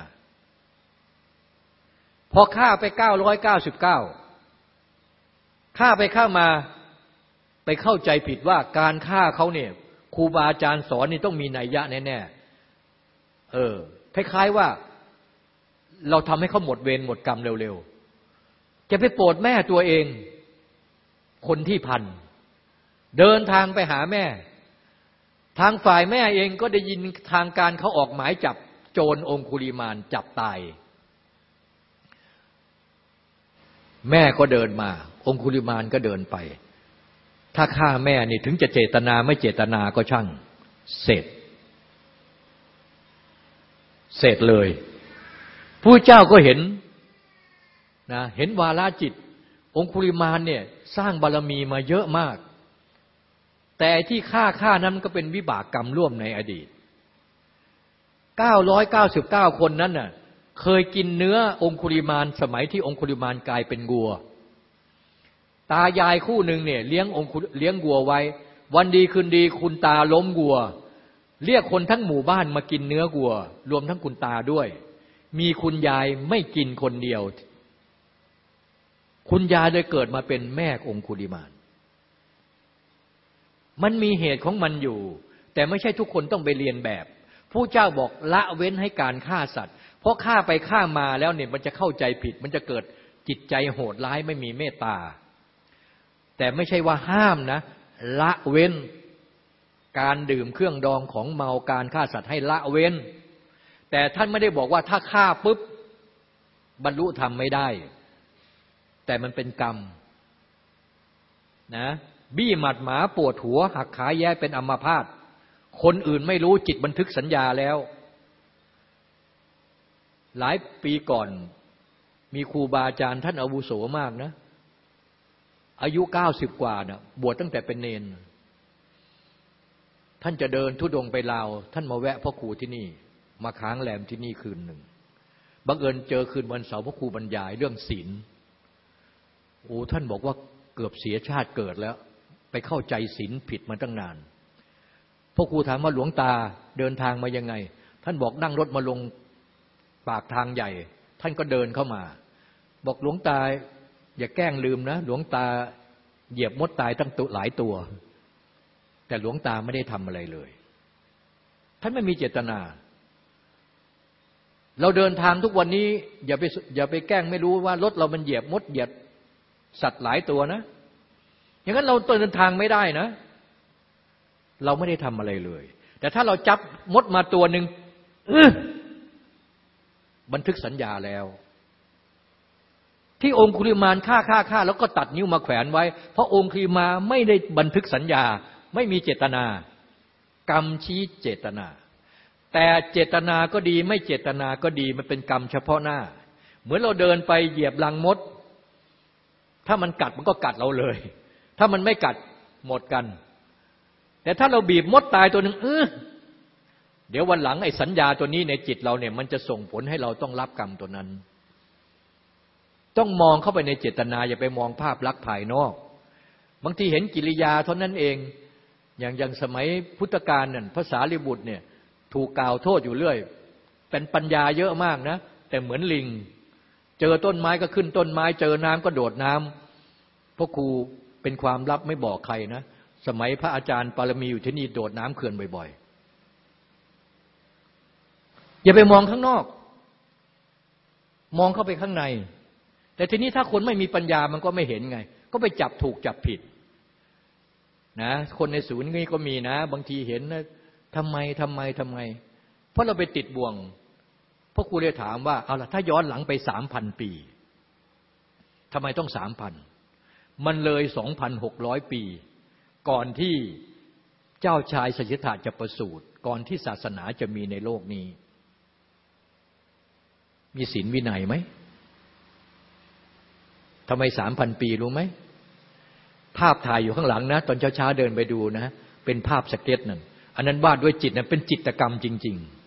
พอฆ่าไปเก้าร้อยเก้าสิบเก้าฆ่าไปฆ่ามาไปเข้าใจผิดว่าการฆ่าเขาเนี่ยครูบาอาจารย์สอนนี่ต้องมีนัยยะแน่ๆเออคล้ายๆว่าเราทำให้เขาหมดเวรหมดกรรมเร็วๆ จะไปโปรดแม่ตัวเอง คนที่พัน เดินทางไปหาแม่ ทางฝ่ายแม่เองก็ได้ยินทางการเขาออกหมายจับโจรองคุลิมานจับตาย แม่ก็เดินมา องคุลิมานก็เดินไป ถ้าฆ่าแม่นี่ถึงจะเจตนาไม่เจตนาก็ช่าง เสร็จ เสร็จเลยผู้เจ้าก็เห็น นะเห็นวาลาจิต องคุลิมานเนี่ยสร้างบารรมีมาเยอะมาก แต่ที่ฆ่าฆ่านั้นก็เป็นวิบากกรรมร่วมในอดีต 999 คนนั้นน่ะเคยกินเนื้อองคุลิมานสมัยที่องคุลิมานกลายเป็นงัว ตายายคู่หนึ่งเนี่ยเลี้ยงองค์เลี้ยงวัวไว้ วันดีคืนดีคุณตาล้มวัว เรียกคนทั้งหมู่บ้านมากินเนื้อวัว รวมทั้งคุณตาด้วย มีคุณยายไม่กินคนเดียว คุณยายเลยเกิดมาเป็นแม่องคุลิมาน มันมีเหตุของมันอยู่ แต่ไม่ใช่ทุกคนต้องไปเรียนแบบ ผู้เจ้าบอกละเว้นให้การฆ่าสัตว์ เพราะฆ่าไปฆ่ามาแล้วเนี่ยมันจะเข้าใจผิด มันจะเกิดจิตใจโหดร้ายไม่มีเมตตา แต่ไม่ใช่ว่าห้ามนะ ละเว้นการดื่มเครื่องดองของเมาการฆ่าสัตว์ให้ละเว้น แต่ท่านไม่ได้บอกว่าถ้าฆ่าปุ๊บบรรลุธรรมไม่ได้ แต่มันเป็นกรรมนะบี้หมัดหมาปวดหัว หักขาแย่เป็นอัมพาตคนอื่นไม่รู้จิตบันทึกสัญญาแล้ว หลายปีก่อน มีครูบาอาจารย์ท่านอาวุโสมากนะ อายุเก้าสิบกว่าเนะ่ะบวชตั้งแต่เป็นเนน ท่านจะเดินทุดงไปลาว ท่านมาแวะพ่อครูที่นี่ มาค้างแรมที่นี่คืนหนึ่งบังเอิญเจอคืนวันเสาร์พ่อครูบรรยายเรื่องศีล โอ้ท่านบอกว่าเกือบเสียชาติเกิดแล้ว ไปเข้าใจศีลผิดมาตั้งนานพ่อครูถามว่าหลวงตาเดินทางมายังไง ท่านบอกนั่งรถมาลงปากทางใหญ่ ท่านก็เดินเข้ามา บอกหลวงตาอย่าแกล้งลืมนะ หลวงตาเหยียบมดตายตั้งตัวหลายตัว แต่หลวงตาไม่ได้ทำอะไรเลย ท่านไม่มีเจตนา เราเดินทางทุกวันนี้ อย่าไปอย่าไปแกล้งไม่รู้ว่ารถเรามันเหยียบมดเหยียบ สัตว์หลายตัวนะ อย่างนั้นเราเดินทางไม่ได้นะ เราไม่ได้ทำอะไรเลย แต่ถ้าเราจับมดมาตัวหนึ่งบันทึกสัญญาแล้ว ที่องคุลิมานฆ่าฆ่าฆ่าแล้วก็ตัดนิ้วมาแขวนไว้ เพราะองคุลิมาไม่ได้บันทึกสัญญา ไม่มีเจตนา กรรมชี้เจตนา แต่เจตนาก็ดีไม่เจตนาก็ดีมันเป็นกรรมเฉพาะหน้า เหมือนเราเดินไปเหยียบลังมด ถ้ามันกัดมันก็กัดเราเลย ถ้ามันไม่กัดหมดกัน แต่ถ้าเราบีบมดตายตัวหนึ่งเออเดี๋ยววันหลังไอ้สัญญาตัวนี้ในจิตเราเนี่ย มันจะส่งผลให้เราต้องรับกรรมตัวนั้น ต้องมองเข้าไปในเจตนาอย่าไปมองภาพลักษณ์ภายนอก บางทีเห็นกิริยาเท่านั้นเอง อย่างอย่างสมัยพุทธกาลนั่นภาษาลิบุตรเนี่ย ถูกกล่าวโทษอยู่เรื่อย เป็นปัญญาเยอะมากนะ แต่เหมือนลิง เจอต้นไม้ก็ขึ้นต้นไม้ เจอน้ำก็โดดน้ำพราะครูเป็นความลับไม่บอกใครนะ สมัยพระอาจารย์ปารมีอยู่ที่นี่โดดน้ำเขื่อนบ่อยๆ อย่าไปมองข้างนอก มองเข้าไปข้างใน แต่ทีนี้ถ้าคนไม่มีปัญญามันก็ไม่เห็นไง ก็ไปจับถูกจับผิดนะคนในศูนย์นี้ก็มีนะ บางทีเห็นนะทำไมทำไมทำไม เพราะเราไปติดบ่วง พราะครูเลยถามว่าเอาล่ะถ้าย้อนหลังไปสามพันปีทำไมต้องสามพันมันเลยสองพันหกร้อยปี ก่อนที่เจ้าชายสยิธาจะประสูติก่อนที่ศาสนาจะมีในโลกนี้ มีศีลวินัยไหมทำไมสามพันปีรู้ไหม ภาพถ่ายอยู่ข้างหลังนะ ตอนเช้าๆเดินไปดูนะ เป็นภาพสเก็ตนั่นอันนั้นวาดด้วยจิตนะเป็นจิตกรรมจริง ๆ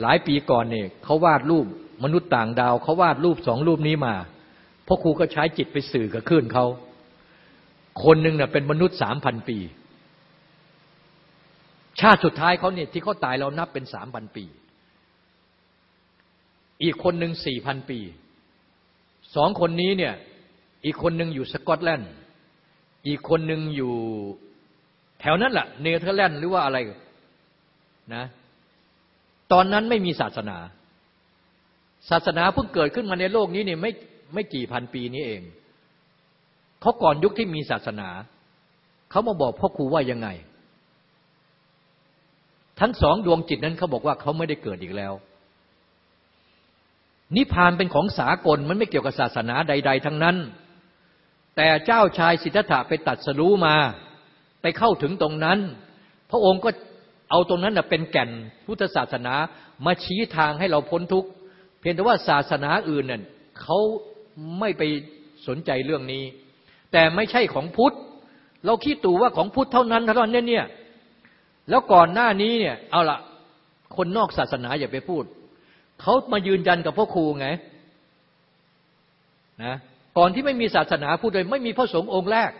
หลายปีก่อนเนี่ยเขาวาดรูปมนุษย์ต่างดาวเขาวาดรูปสองรูปนี้มาพ่อครูก็ใช้จิตไปสื่อกับคลื่นเขา คนหนึ่งเน่ยเป็นมนุษย์สามพันปี ชาติสุดท้ายเขาเนี่ยที่เขาตายเรานับเป็นสามพันปี อีกคนหนึ่งสี่พันปี สองคนนี้เนี่ย อีกคนหนึ่งอยู่สกอตแลนด์ อีกคนหนึ่งอยู่แถวนั้นแหละเนเธอร์แลนด์หรือว่าอะไรนะ ตอนนั้นไม่มีศาสนา ศาสนาเพิ่งเกิดขึ้นมาในโลกนี้เนี่ยไม่ไม่กี่พันปีนี้เอง เขาก่อนยุคที่มีศาสนา เขามาบอกพ่อครูว่ายังไง ทั้งสองดวงจิตนั้นเขาบอกว่าเขาไม่ได้เกิดอีกแล้ว นิพพานเป็นของสากลมันไม่เกี่ยวกับศาสนาใด ๆ ทั้งนั้น แต่เจ้าชายสิทธัตถะไปตัดสรู้มา ไปเข้าถึงตรงนั้น พระองค์ก็ เอาตรงนั้นเป็นแก่นพุทธศาสนามาชี้ทางให้เราพ้นทุกข์เพียงแต่ว่าศาสนาอื่นเนี่ยเขาไม่ไปสนใจเรื่องนี้ แต่ไม่ใช่ของพุทธ เราคิดตู่ว่าของพุทธเท่านั้นเท่านั้นเนี่ยแล้วก่อนหน้านี้เนี่ยเอาละคนนอกศาสนาอย่าไปพูดเขามายืนยันกับพ่อครูไงนะก่อนที่ไม่มีศาสนาพูดเลยไม่มีพระสงฆ์องค์แรก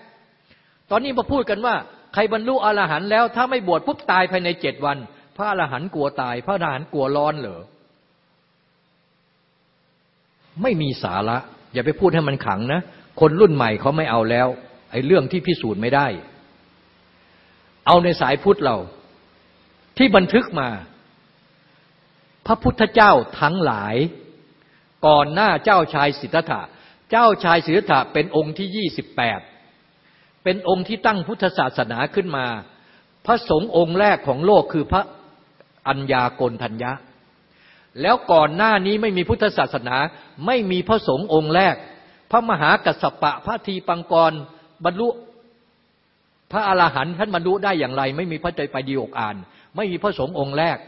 ตอนนี้มาพูดกันว่า ใครบรรลุอรหันต์แล้ว ถ้าไม่บวชปุ๊บตายภายในเจ็ดวัน พระอรหันต์กลัวตาย พระอรหันต์กลัวร้อนเหรอไม่มีสาระ อย่าไปพูดให้มันขังนะ คนรุ่นใหม่เขาไม่เอาแล้ว ไอ้เรื่องที่พิสูจน์ไม่ได้ เอาในสายพุทธเรา ที่บันทึกมา พระพุทธเจ้าทั้งหลาย ก่อนหน้าเจ้าชายสิทธัตถะ เจ้าชายสิทธัตถะเป็นองค์ที่ยี่สิบแปด เป็นองค์ที่ตั้งพุทธศาสนาขึ้นมา พระสงฆ์องค์แรกของโลกคือพระอัญญาโกณทัญญะ แล้วก่อนหน้านี้ไม่มีพุทธศาสนา ไม่มีพระสงฆ์องค์แรก พระมหากัสสปะพระทีปังกรบรรลุพระอรหันต์ท่านบรรลุได้อย่างไร ไม่มีพระใจไปดีอกอ่าน ไม่มีพระสงฆ์องค์แรก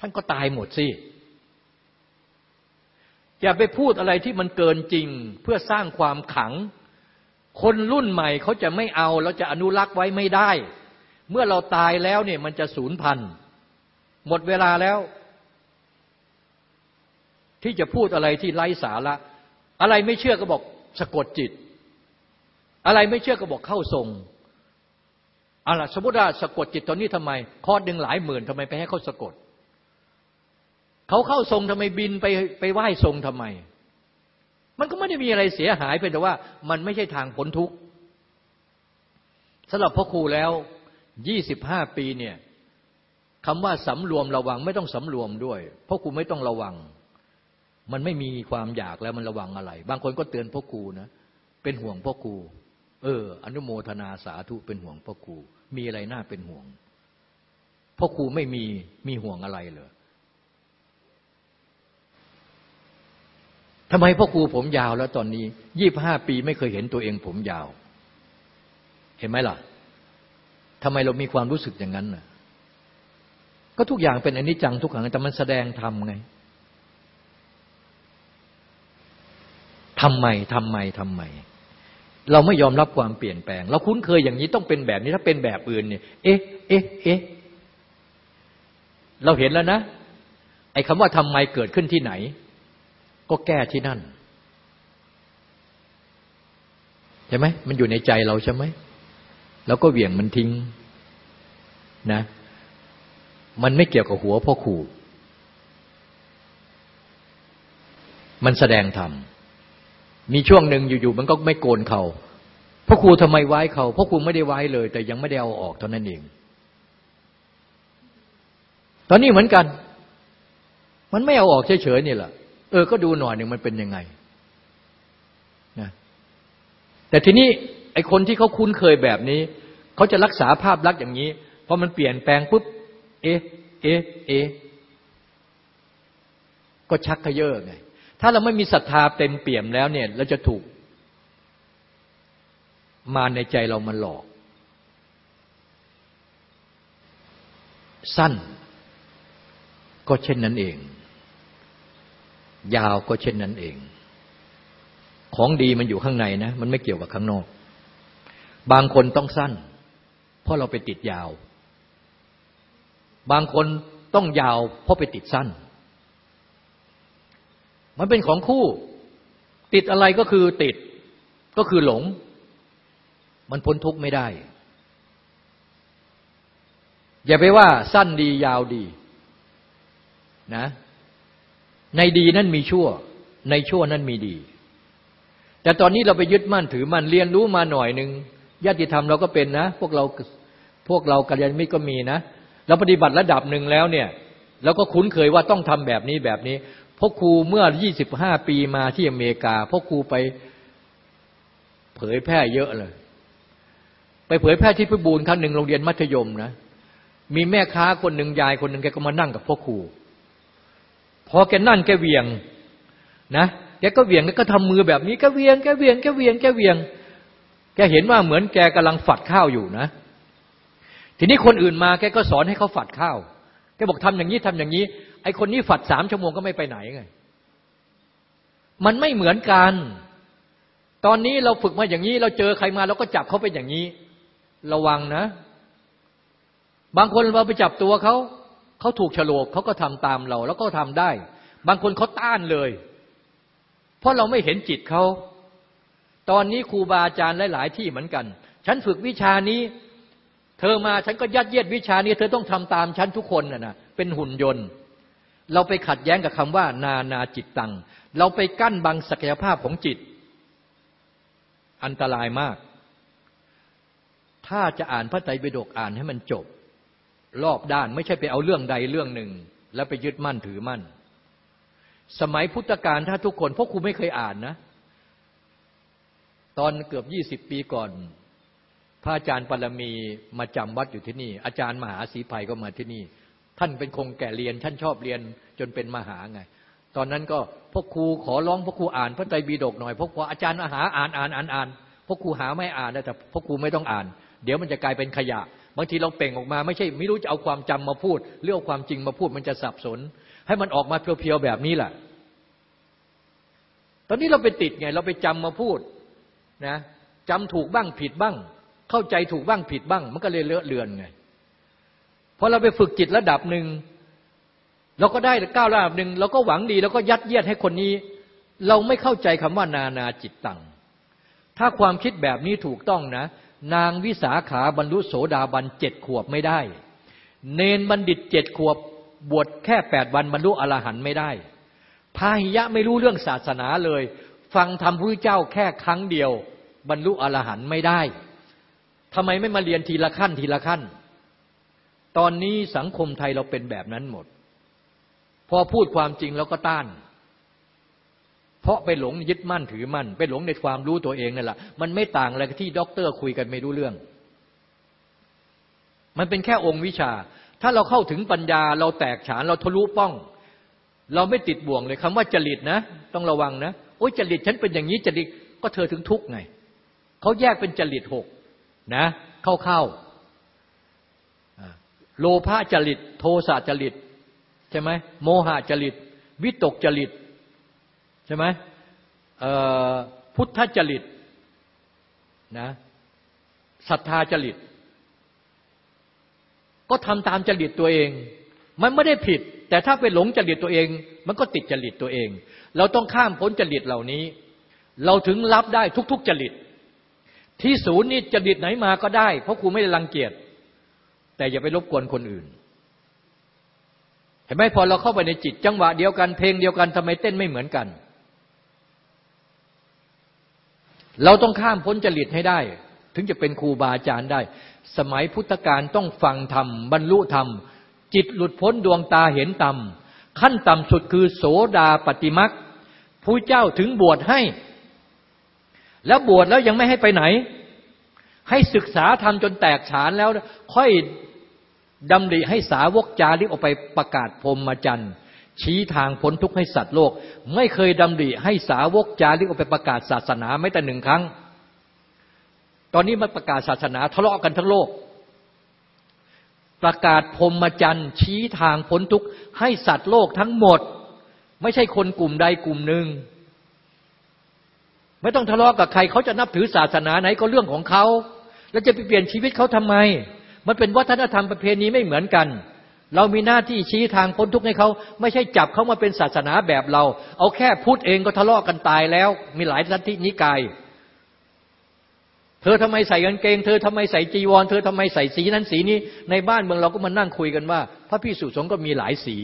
ท่านก็ตายหมดสิอย่าไปพูดอะไรที่มันเกินจริงเพื่อสร้างความขัง คนรุ่นใหม่เขาจะไม่เอาเราจะอนุรักษ์ไว้ไม่ได้ เมื่อเราตายแล้วเนี่ยมันจะสูญพันธุ์หมดเวลาแล้ว ที่จะพูดอะไรที่ไร้สาระ อะไรไม่เชื่อก็บอกสะกดจิต อะไรไม่เชื่อก็บอกเข้าทรงอาล่ะสมมติว่าสะกดจิตตอนนี้ทำไม คอดหนึ่งหลายหมื่นทำไมไปให้เขาสะกด เขาเข้าทรงทำไมบินไปไปไหว้ทรงทำไม มันก็ไม่ได้มีอะไรเสียหายเป็นแต่ว่ามันไม่ใช่ทางพ้นทุกข์สำหรับพ่อครูแล้วยี่สิบห้าปีเนี่ยคำว่าสำรวมระวังไม่ต้องสำรวมด้วยพ่อครูไม่ต้องระวัง มันไม่มีความอยากแล้วมันระวังอะไร บางคนก็เตือนพ่อครูนะเป็นห่วงพ่อครูเออ อนุโมทนาสาธุเป็นห่วงพ่อครูมีอะไรน่าเป็นห่วงพ่อครูไม่มีมีห่วงอะไรเลย ทำไมพ่อครูผมยาวแล้วตอนนี้ยี่บห้าปีไม่เคยเห็นตัวเองผมยาว เห็นไหมล่ะทำไมเรามีความรู้สึกอย่างนั้นน่ะ ก็ทุกอย่างเป็นอนิจจังทุกขังแต่มันแสดงทำไงทำไมทำไมทำไม เราไม่ยอมรับความเปลี่ยนแปลง เราคุ้นเคยอย่างนี้ต้องเป็นแบบนี้ถ้าเป็นแบบอื่นเนี่ย เอ๊ะ เอ๊ะ เอ๊ะ เราเห็นแล้วนะ ไอ้คำว่าทำไมเกิดขึ้นที่ไหน ก็แก้ที่นั่นใช่ไหมมันอยู่ในใจเราใช่ไหมแล้วก็เหวี่ยงมันทิ้งนะ มันไม่เกี่ยวกับหัวพ่อขู่มันแสดงธรรมมีช่วงหนึ่งอยู่ๆมันก็ไม่โกนเขาพ่อครูทำไมไว้เขาพ่อครูไม่ได้ไว้เลย แต่ยังไม่ได้เอาออกเท่านั้นเอง ตอนนี้เหมือนกัน มันไม่เอาออกเฉยๆนี่แหละ เออ ก็ดูหน่อยหนึ่งมันเป็นยังไงนะแต่ทีนี้ไอ้คนที่เขาคุ้นเคยแบบนี้ เขาจะรักษาภาพลักษณ์อย่างนี้พอมันเปลี่ยนแปลงปุ๊บ เอ๊ะ เอ๊ะ เอ๊ะ ก็ชักขยเยอะไง ถ้าเราไม่มีศรัทธาเต็มเปี่ยมแล้วเนี่ย เราจะถูก มาในใจเรามันหลอก สั้น ก็เช่นนั้นเอง ยาวก็เช่นนั้นเอง ของดีมันอยู่ข้างในนะ มันไม่เกี่ยวกับข้างนอก บางคนต้องสั้น เพราะเราไปติดยาว บางคนต้องยาว เพราะไปติดสั้น มันเป็นของคู่ ติดอะไรก็คือติดก็คือหลง มันพ้นทุกข์ไม่ได้ อย่าไปว่าสั้นดียาวดีนะ ในดีนั้นมีชั่ว ในชั่วนั้นมีดี แต่ตอนนี้เราไปยึดมั่นถือมันเรียนรู้มาหน่อยหนึ่งญาติธรรมเราก็เป็นนะ พวกเราพวกเรากัลยาณมิตรก็มีนะเราปฏิบัติระดับหนึ่งแล้วเนี่ยเราก็คุ้นเคยว่าต้องทำแบบนี้แบบนี้พ่อครูเมื่อยี่สิบห้าปีมาที่อเมริกาพ่อครูไปเผยแพร่เยอะเลย ไปเผยแพร่ที่พิบูลครั้งหนึ่งโรงเรียนมัธยมนะ มีแม่ค้าคนหนึ่งยายคนหนึ่งแกก็มานั่งกับพ่อครู พอแกนั่นแกเวียงนะแกก็เวียงแกก็ทำมือแบบนี้แกเวียงแกเวียงแกเวียงแกเวียง แกเห็นว่าเหมือนแกกำลังฝัดข้าวอยู่นะ ทีนี้คนอื่นมาแกก็สอนให้เขาฝัดข้าวแกบอกทำอย่างนี้ทำอย่างนี้ ไอคนนี้ฝัดสามชั่วโมงก็ไม่ไปไหนไงมันไม่เหมือนกัน ตอนนี้เราฝึกมาอย่างนี้ เราเจอใครมาเราก็จับเขาเป็นอย่างนี้ ระวังนะ บางคนเราไปจับตัวเขา เขาถูกฉลกเขาก็ทำตามเรา แล้วก็ทำได้ บางคนเขาต้านเลย เพราะเราไม่เห็นจิตเขา ตอนนี้ครูบาอาจารย์หลาย ๆ ที่เหมือนกัน ฉันฝึกวิชานี้ เธอมาฉันก็ยัดเยียดวิชานี้ เธอต้องทำตามฉันทุกคนน่ะนะเป็นหุ่นยนต์ เราไปขัดแย้งกับคำว่า นานาจิตตัง เราไปกั้นบังศักยภาพของจิต อันตรายมาก ถ้าจะอ่านพระไตรปิฎกอ่านให้มันจบ รอบด้านไม่ใช่ไปเอาเรื่องใดเรื่องหนึ่ง แล้วไปยึดมั่นถือมั่น สมัยพุทธกาลถ้าทุกคนพวกครูไม่เคยอ่านนะ ตอนเกือบยี่สิบปีก่อน พระอาจารย์ปรมีมาจำวัดอยู่ที่นี่ อาจารย์มหาศรีภัยก็มาที่นี่ ท่านเป็นคงแก่เรียน ท่านชอบเรียนจนเป็นมหาไง ตอนนั้นก็พวกครูขอร้องพวกครูอ่านพระไตรปิฎกหน่อยพวกครูอาจารย์มหาอ่านอ่านอ่านอ่านพวกครูหาไม่อ่านแต่พวกครูไม่ต้องอ่าน เดี๋ยวมันจะกลายเป็นขยะ บางทีเราเป่งออกมาไม่ใช่ไม่รู้จะเอาความจำมาพูดเรื่องความจริงมาพูดมันจะสับสน ให้มันออกมาเพียวๆแบบนี้แหละตอนนี้เราไปติดไง เราไปจำมาพูดนะจำถูกบ้างผิดบ้าง เข้าใจถูกบ้างผิดบ้าง มันก็เลยเลอะเลือนไงพอเราไปฝึกจิตระดับหนึ่งเราก็ได้ก้าวระดับหนึ่งเราก็หวังดีแล้วก็ยัดเยียดให้คนนี้ เราไม่เข้าใจคำว่านานาจิตตังถ้าความคิดแบบนี้ถูกต้องนะ นางวิสาขาบรรลุโสดาบันเจ็ดขวบไม่ได้ เนนบัณฑิตเจ็ดขวบบวชแค่แปดวันบรรลุอรหันต์ไม่ได้ พาหิยะไม่รู้เรื่องศาสนาเลย ฟังธรรมพระเจ้าแค่ครั้งเดียว บรรลุอรหันต์ไม่ได้ทำไมไม่มาเรียนทีละขั้นทีละขั้น ตอนนี้สังคมไทยเราเป็นแบบนั้นหมด พอพูดความจริงแล้วก็ต้าน เพราะไปหลงยึดมั่นถือมั่น ไปหลงในความรู้ตัวเองนั่นแหละมันไม่ต่างอะไรที่ด็อกเตอร์คุยกันไม่รู้เรื่อง มันเป็นแค่องค์วิชา ถ้าเราเข้าถึงปัญญา เราแตกฉานเราทะลุปล้อง เราไม่ติดบ่วงเลยคำว่าจริตนะ ต้องระวังนะโอ้ยจริตฉันเป็นอย่างนี้จริตก็เธอถึงทุกข์ไงเขาแยกเป็นจริตหกนะ เข้าๆโลภะจริต โทสะจริต ใช่ไหมโมหะจริต วิตกจริต ใช่ไหมพุทธจริตนะศรัทธาจริต ก็ทำตามจริตตัวเอง มันไม่ได้ผิด แต่ถ้าไปหลงจริตตัวเอง มันก็ติดจริตตัวเอง เราต้องข้ามพ้นจริตเหล่านี้ เราถึงรับได้ทุก ๆจริต ที่ศูนย์นี่จริตไหนมาก็ได้ เพราะครูไม่ได้รังเกียจแต่อย่าไปรบกวนคนอื่นเห็นไหมพอเราเข้าไปในจิตจังหวะเดียวกันเพลงเดียวกันทำไมเต้นไม่เหมือนกัน เราต้องข้ามพ้นจริตให้ได้ ถึงจะเป็นครูบาอาจารย์ได้ สมัยพุทธกาลต้องฟังธรรมบรรลุธรรม จิตหลุดพ้นดวงตาเห็นธรรมขั้นต่ำสุดคือโสดาปฏิมักผู้เจ้าถึงบวชให้ แล้วบวชแล้วยังไม่ให้ไปไหน ให้ศึกษาทำจนแตกฉานแล้ว ค่อยดำริให้สาวกจาริกออกไปประกาศพรมจันทร์ ชี้ทางพ้นทุกข์ให้สัตว์โลก ไม่เคยดำริให้สาวกจาริกออกไปประกาศศาสนาไม่แต่หนึ่งครั้ง ตอนนี้มาประกาศศาสนาทะเลาะกันทั้งโลก ประกาศพรมจันทร์ชี้ทางพ้นทุกข์ให้สัตว์โลกทั้งหมด ไม่ใช่คนกลุ่มใดกลุ่มหนึ่ง ไม่ต้องทะเลาะกับใครเขาจะนับถือศาสนาไหนก็เรื่องของเขา แล้วจะไปเปลี่ยนชีวิตเขาทำไม มันเป็นวัฒนธรรมประเพณีไม่เหมือนกัน เรามีหน้าที่ชี้ทางพ้นทุกข์ให้เขาไม่ใช่จับเขามาเป็นศาสนาแบบเรา เอาแค่พูดเองก็ทะเลาะกันตายแล้ว มีหลายลัทธินิกาย เธอทำไมใส่กางเกง เธอทำไมใส่จีวร เธอทำไมใส่สีนั้นสีนี้ ในบ้านเมืองเราก็มานั่งคุยกันว่า พระพิสุสงฆ์ก็มีหลายสี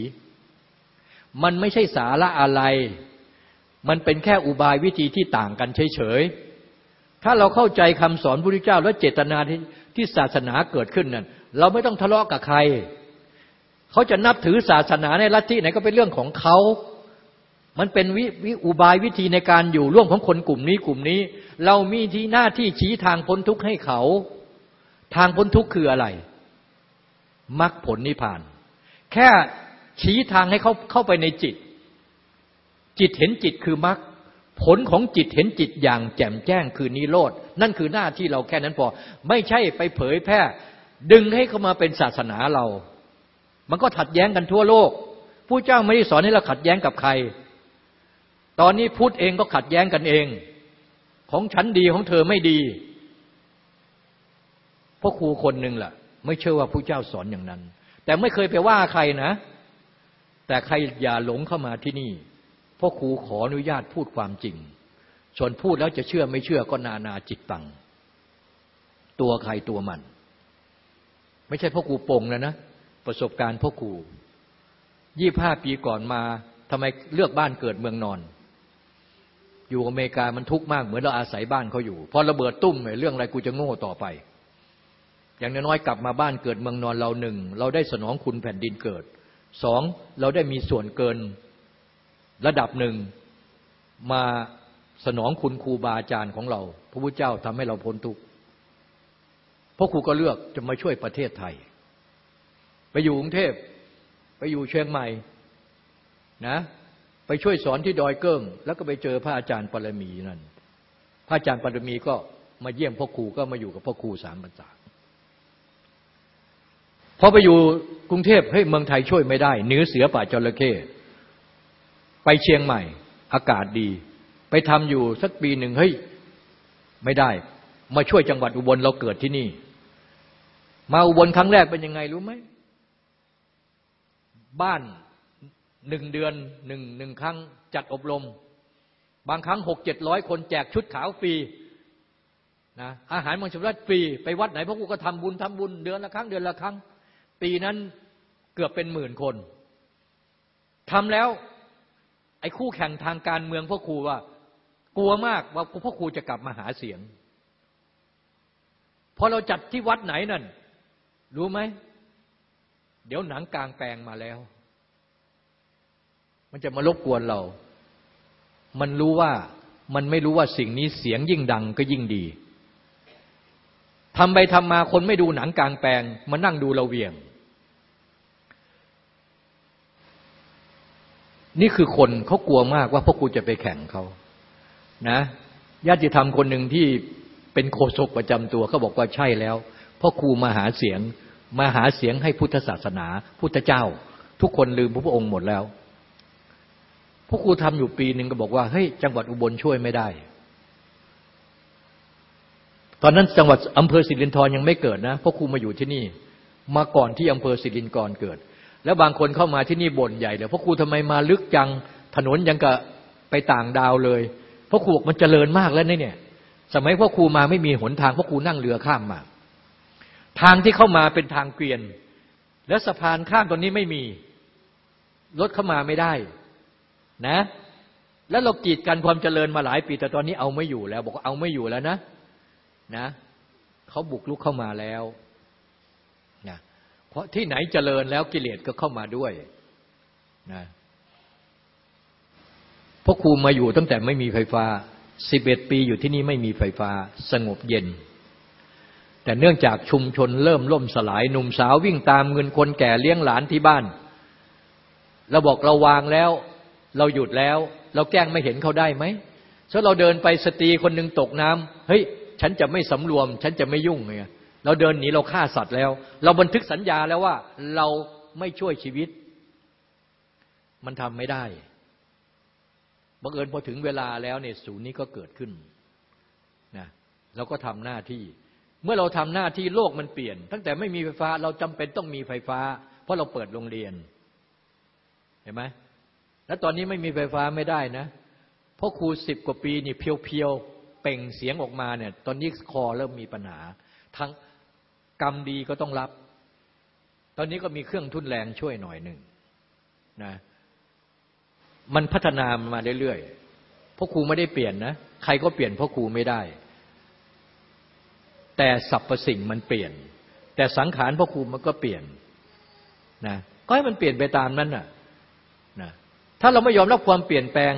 มันไม่ใช่สาระอะไร มันเป็นแค่อุบายวิธีที่ต่างกันเฉยๆถ้าเราเข้าใจคำสอนพระพุทธเจ้าและเจตนาที่ที่ศาสนาเกิดขึ้นนั่นเราไม่ต้องทะเลาะกับใคร เขาจะนับถือศาสนาในลัทธิไหนก็เป็นเรื่องของเขา มันเป็นวิวอุบายวิธีในการอยู่ร่วมของคนกลุ่มนี้กลุ่มนี้ เรามีที่หน้าที่ชี้ทางพ้นทุกข์ให้เขา ทางพ้นทุกข์คืออะไรมรรคผลนิพพาน แค่ชี้ทางให้เขาเข้าไปในจิต จิตเห็นจิตคือมรรคผลของจิตเห็นจิตอย่างแจ่มแจ้งคือนิโรธนั่นคือหน้าที่เราแค่นั้นพอ ไม่ใช่ไปเผยแพร่ ดึงให้เขามาเป็นศาสนาเรา มันก็ขัดแย้งกันทั่วโลกผู้เจ้าไม่ได้สอนให้เราขัดแย้งกับใคร ตอนนี้พูดเองก็ขัดแย้งกันเอง ของฉันดีของเธอไม่ดีพราะครูคนหนึ่งแหละไม่เชื่อว่าผู้เจ้าสอนอย่างนั้น แต่ไม่เคยไปว่าใครนะ แต่ใครอย่าหลงเข้ามาที่นี่พ่อครูขออนุญาตพูดความจริงส่วนพูดแล้วจะเชื่อไม่เชื่อก็นานาจิตตัง ตัวใครตัวมัน ไม่ใช่พ่อครูปงแล้วนะ ประสบการณ์พ่อครูยี่ห้าปีก่อนมาทำไมเลือกบ้านเกิดเมืองนอน อยู่อเมริกามันทุกข์มากเหมือนเราอาศัยบ้านเขาอยู่ พอระเบิดตุ้มเรื่องอะไรกูจะโง่ต่อไป อย่างน้อยๆกลับมาบ้านเกิดเมืองนอนเราหนึ่งเราได้สนองคุณแผ่นดินเกิดสองเราได้มีส่วนเกินระดับหนึ่งมาสนองคุณครูบาอาจารย์ของเรา พระพุทธเจ้าทำให้เราพ้นทุกข์พราะครูก็เลือกจะมาช่วยประเทศไทย ไปอยู่กรุงเทพ ไปอยู่เชียงใหม่นะไปช่วยสอนที่ดอยเกิ้ง แล้วก็ไปเจอพระอาจารย์ปรมีนั่น พระอาจารย์ปรมีก็มาเยี่ยมพ่อครูก็มาอยู่กับพ่อครูสามพรรษาพอไปอยู่กรุงเทพเฮ้ยเมืองไทยช่วยไม่ได้เนื้อเสือป่าจระเข้ไปเชียงใหม่ อากาศดี ไปทำอยู่สักปีหนึ่งเฮ้ยไม่ได้ มาช่วยจังหวัดอุบลเราเกิดที่นี่ มาอุบลครั้งแรกเป็นยังไงรู้ไหม บ้านหนึ่งเดือนหนึ่งหนึ่งครั้งจัดอบรม บางครั้งหกเจ็ดร้อยคนแจกชุดขาวฟรีนะอาหารมังสวิรัตฟรี ไปวัดไหนพระครูก็ทำบุญทำบุญเดือนละครั้งเดือนละครั้ง ปีนั้นเกือบเป็นหมื่นคนทำแล้วไอ้คู่แข่งทางการเมืองพ่อครูว่า กลัวมากว่าพ่อครูจะกลับมาหาเสียงพอเราจัดที่วัดไหนนั่นรู้ไหม เดี๋ยวหนังกลางแปลงมาแล้ว มันจะมารบกวนเรา มันรู้ว่ามันไม่รู้ว่าสิ่งนี้เสียงยิ่งดังก็ยิ่งดีทำไปทำมาคนไม่ดูหนังกลางแปลงมานั่งดูเราเวียง นี่คือคนเขากลัวมากว่าพ่อครูจะไปแข่งเขานะญาติธรรมคนหนึ่งที่เป็นโคศกประจำตัวเขาบอกว่าใช่แล้วพ่อครูมาหาเสียง มาหาเสียงให้พุทธศาสนา พุทธเจ้า ทุกคนลืมพระพุองค์หมดแล้วพ่อครูทำอยู่ปีหนึ่งก็บอกว่าเฮ้ยจังหวัดอุบลช่วยไม่ได้ ตอนนั้นจังหวัดอำเภอสิรินธรยังไม่เกิดนะพ่อครูมาอยู่ที่นี่ มาก่อนที่อำเภอสิรินกรเกิด แล้วบางคนเข้ามาที่นี่บ่นใหญ่เลยพ่อครูทำไมมาลึกจังถนนยังกะไปต่างดาวเลยพ่อครูบอกมันเจริญมากแล้วเนี่ย สมัยพ่อครูมาไม่มีหนทางพ่อครูนั่งเรือข้ามมา ทางที่เข้ามาเป็นทางเกวียน แล้วสะพานข้ามตอนนี้ไม่มี รถเข้ามาไม่ได้ นะ แล้วเรากีดกันความเจริญมาหลายปี แต่ตอนนี้เอาไม่อยู่แล้ว บอกเอาไม่อยู่แล้วนะ นะเขาบุกลุกเข้ามาแล้วนะเพราะที่ไหนเจริญแล้วกิเลสก็เข้ามาด้วยนะพ่อครูมาอยู่ตั้งแต่ไม่มีไฟฟ้าสิบเอ็ดปีอยู่ที่นี่ไม่มีไฟฟ้า สงบเย็น แต่เนื่องจากชุมชนเริ่มล่มสลายหนุ่มสาววิ่งตามเงินคนแก่เลี้ยงหลานที่บ้าน เราบอกเราวางแล้ว เราหยุดแล้ว เราแกล้งไม่เห็นเขาได้ไหมถ้าเราเดินไปสตรีคนหนึ่งตกน้ำเฮ้ย ฉันจะไม่สำรวม ฉันจะไม่ยุ่งไงเราเดินหนีเราฆ่าสัตว์แล้ว เราบันทึกสัญญาแล้วว่าเราไม่ช่วยชีวิต มันทำไม่ได้บังเอิญพอถึงเวลาแล้วเนี่ยศูนย์นี้ก็เกิดขึ้นนะเราก็ทำหน้าที่ เมื่อเราทำหน้าที่โลกมันเปลี่ยน ตั้งแต่ไม่มีไฟฟ้าเราจำเป็นต้องมีไฟฟ้า เพราะเราเปิดโรงเรียน เห็นไหมแล้วตอนนี้ไม่มีไฟฟ้าไม่ได้นะ เพราะครูสิบกว่าปีนี่เพียวๆเป่งเสียงออกมาเนี่ย ตอนนี้คอเริ่มมีปัญหา ทั้งกรรมดีก็ต้องรับ ตอนนี้ก็มีเครื่องทุนแรงช่วยหน่อยหนึ่งนะ มันพัฒนามาเรื่อยๆพ่อครูไม่ได้เปลี่ยนนะ ใครก็เปลี่ยนพ่อครูไม่ได้ แต่สรรพสิ่งมันเปลี่ยน แต่สังขารพ่อครูมันก็เปลี่ยนนะก็ให้มันเปลี่ยนไปตามนั้นน่ะนะถ้าเราไม่ยอมรับความเปลี่ยนแปลง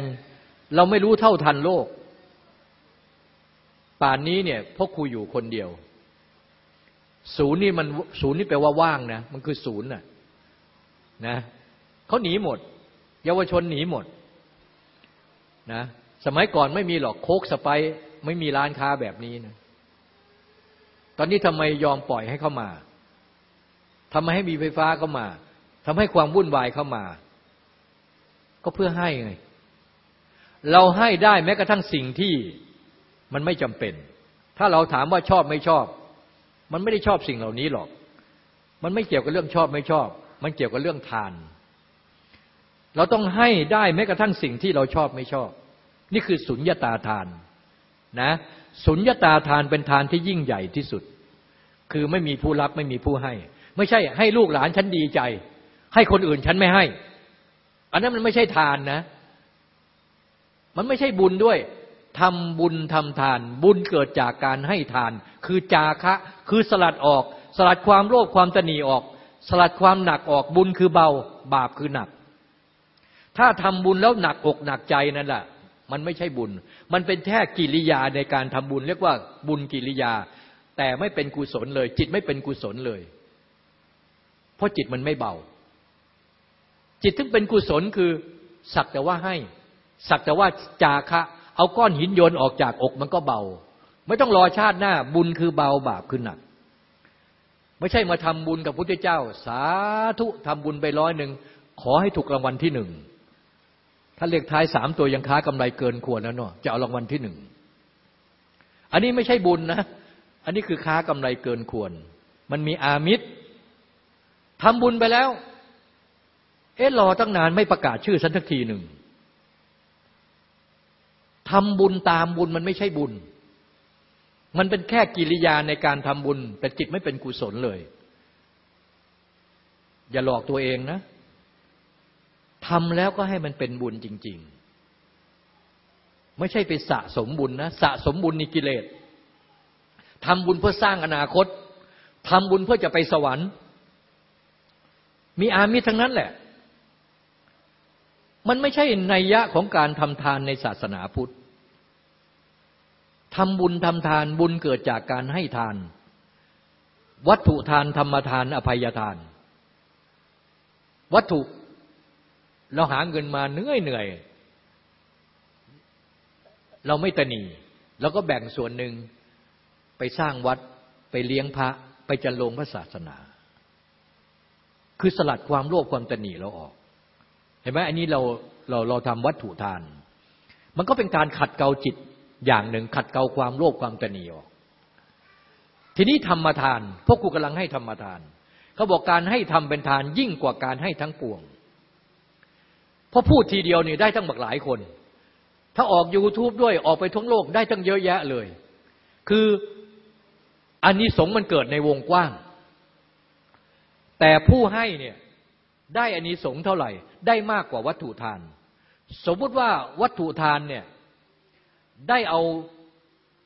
เราไม่รู้เท่าทันโลก ป่านนี้เนี่ยพ่อครูอยู่คนเดียว ศูนย์นี่มันศูนย์นี่แปลว่าว่างนะมันคือศูนย์น่ะนะเขาหนีหมด เยาวชนหนีหมดนะสมัยก่อนไม่มีหรอกโคกสไปไม่มีร้านค้าแบบนี้นะ ตอนนี้ทำไมยอมปล่อยให้เข้ามาทำไมให้มีไฟฟ้าเข้ามาทำให้ความวุ่นวายเข้ามา ก็เพื่อให้ไง เราให้ได้แม้กระทั่งสิ่งที่มันไม่จำเป็น ถ้าเราถามว่าชอบไม่ชอบ มันไม่ได้ชอบสิ่งเหล่านี้หรอก มันไม่เกี่ยวกับเรื่องชอบไม่ชอบ มันเกี่ยวกับเรื่องทาน เราต้องให้ได้แม้กระทั่งสิ่งที่เราชอบไม่ชอบ นี่คือสุญญาตาทานนะ สุญญาตาทานเป็นทานที่ยิ่งใหญ่ที่สุด คือไม่มีผู้รับไม่มีผู้ให้ ไม่ใช่ให้ลูกหลานฉันดีใจ ให้คนอื่นฉันไม่ให้ อันนั้นมันไม่ใช่ทานนะ มันไม่ใช่บุญด้วยทำบุญทำทาน บุญเกิดจากการให้ทาน คือจาคะ คือสลัดออก สลัดความโลภความตนีออก สลัดความหนักออกบุญคือเบา บาปคือหนัก ถ้าทำบุญแล้วหนักอกหนักใจนั่นแหละ มันไม่ใช่บุญ มันเป็นแค่กิริยาในการทำบุญ เรียกว่าบุญกิริยา แต่ไม่เป็นกุศลเลย จิตไม่เป็นกุศลเลย เพราะจิตมันไม่เบา จิตถึงเป็นกุศลคือ สักแต่ว่าให้ สักแต่ว่าจาคะ เอาก้อนหินโยนออกจากอกมันก็เบา ไม่ต้องรอชาติหน้า บุญคือเบาบาปคือหนักไม่ใช่มาทำบุญกับพุทธเจ้า สาธุทำบุญไปร้อยหนึ่งขอให้ถูกรางวัลที่หนึ่ง ถ้าเลขท้ายสามตัวยังค้ากำไรเกินควรแล้วเนาะจะเอารางวัลที่หนึ่ง อันนี้ไม่ใช่บุญนะ อันนี้คือค้ากำไรเกินควร มันมีอามิตรทำบุญไปแล้ว เอ๊ะรอตั้งนานไม่ประกาศชื่อฉันสักทีหนึ่งทำบุญตามบุญมันไม่ใช่บุญ มันเป็นแค่กิริยาในการทำบุญ แต่จิตไม่เป็นกุศลเลย อย่าหลอกตัวเองนะ ทำแล้วก็ให้มันเป็นบุญจริง ๆ ไม่ใช่ไปสะสมบุญนะสะสมบุญนี่กิเลสทำบุญเพื่อสร้างอนาคตทำบุญเพื่อจะไปสวรรค์ มีอามิทั้งนั้นแหละ มันไม่ใช่นัยยะของการทำทานในศาสนาพุทธทำบุญทำทานบุญเกิดจากการให้ทาน วัตถุทานธรรมทานอภัยทาน วัตถุ เราหาเงินมาเหนื่อยเหนื่อยเราไม่ตนีเราก็แบ่งส่วนหนึ่งไปสร้างวัดไปเลี้ยงพระไปจันลงพระศาสนา คือสลัดความโลภความตนีเราออก เห็นไหมอันนี้เราเราเราทำวัตถุทาน มันก็เป็นการขัดเกลาจิตอย่างหนึ่ง ขัดเกลาความโลภความตนีออก ทีนี้ธรรมทาน พวกกูกำลังให้ธรรมทานเขาบอกการให้ทำเป็นทานยิ่งกว่าการให้ทั้งปวง ราะพูดทีเดียวนี่ได้ตั้งบักหลายคน ถ้าออก YouTube ด้วยออกไปทั่วโลกได้ตั้งเยอะแยะเลย คืออันนี้สงมันเกิดในวงกว้าง แต่ผู้ให้เนี่ยได้อันนี้สงเท่าไหร่ ได้มากกว่าวัตถุทาน สมมติว่าวัตถุทานเนี่ยได้เอา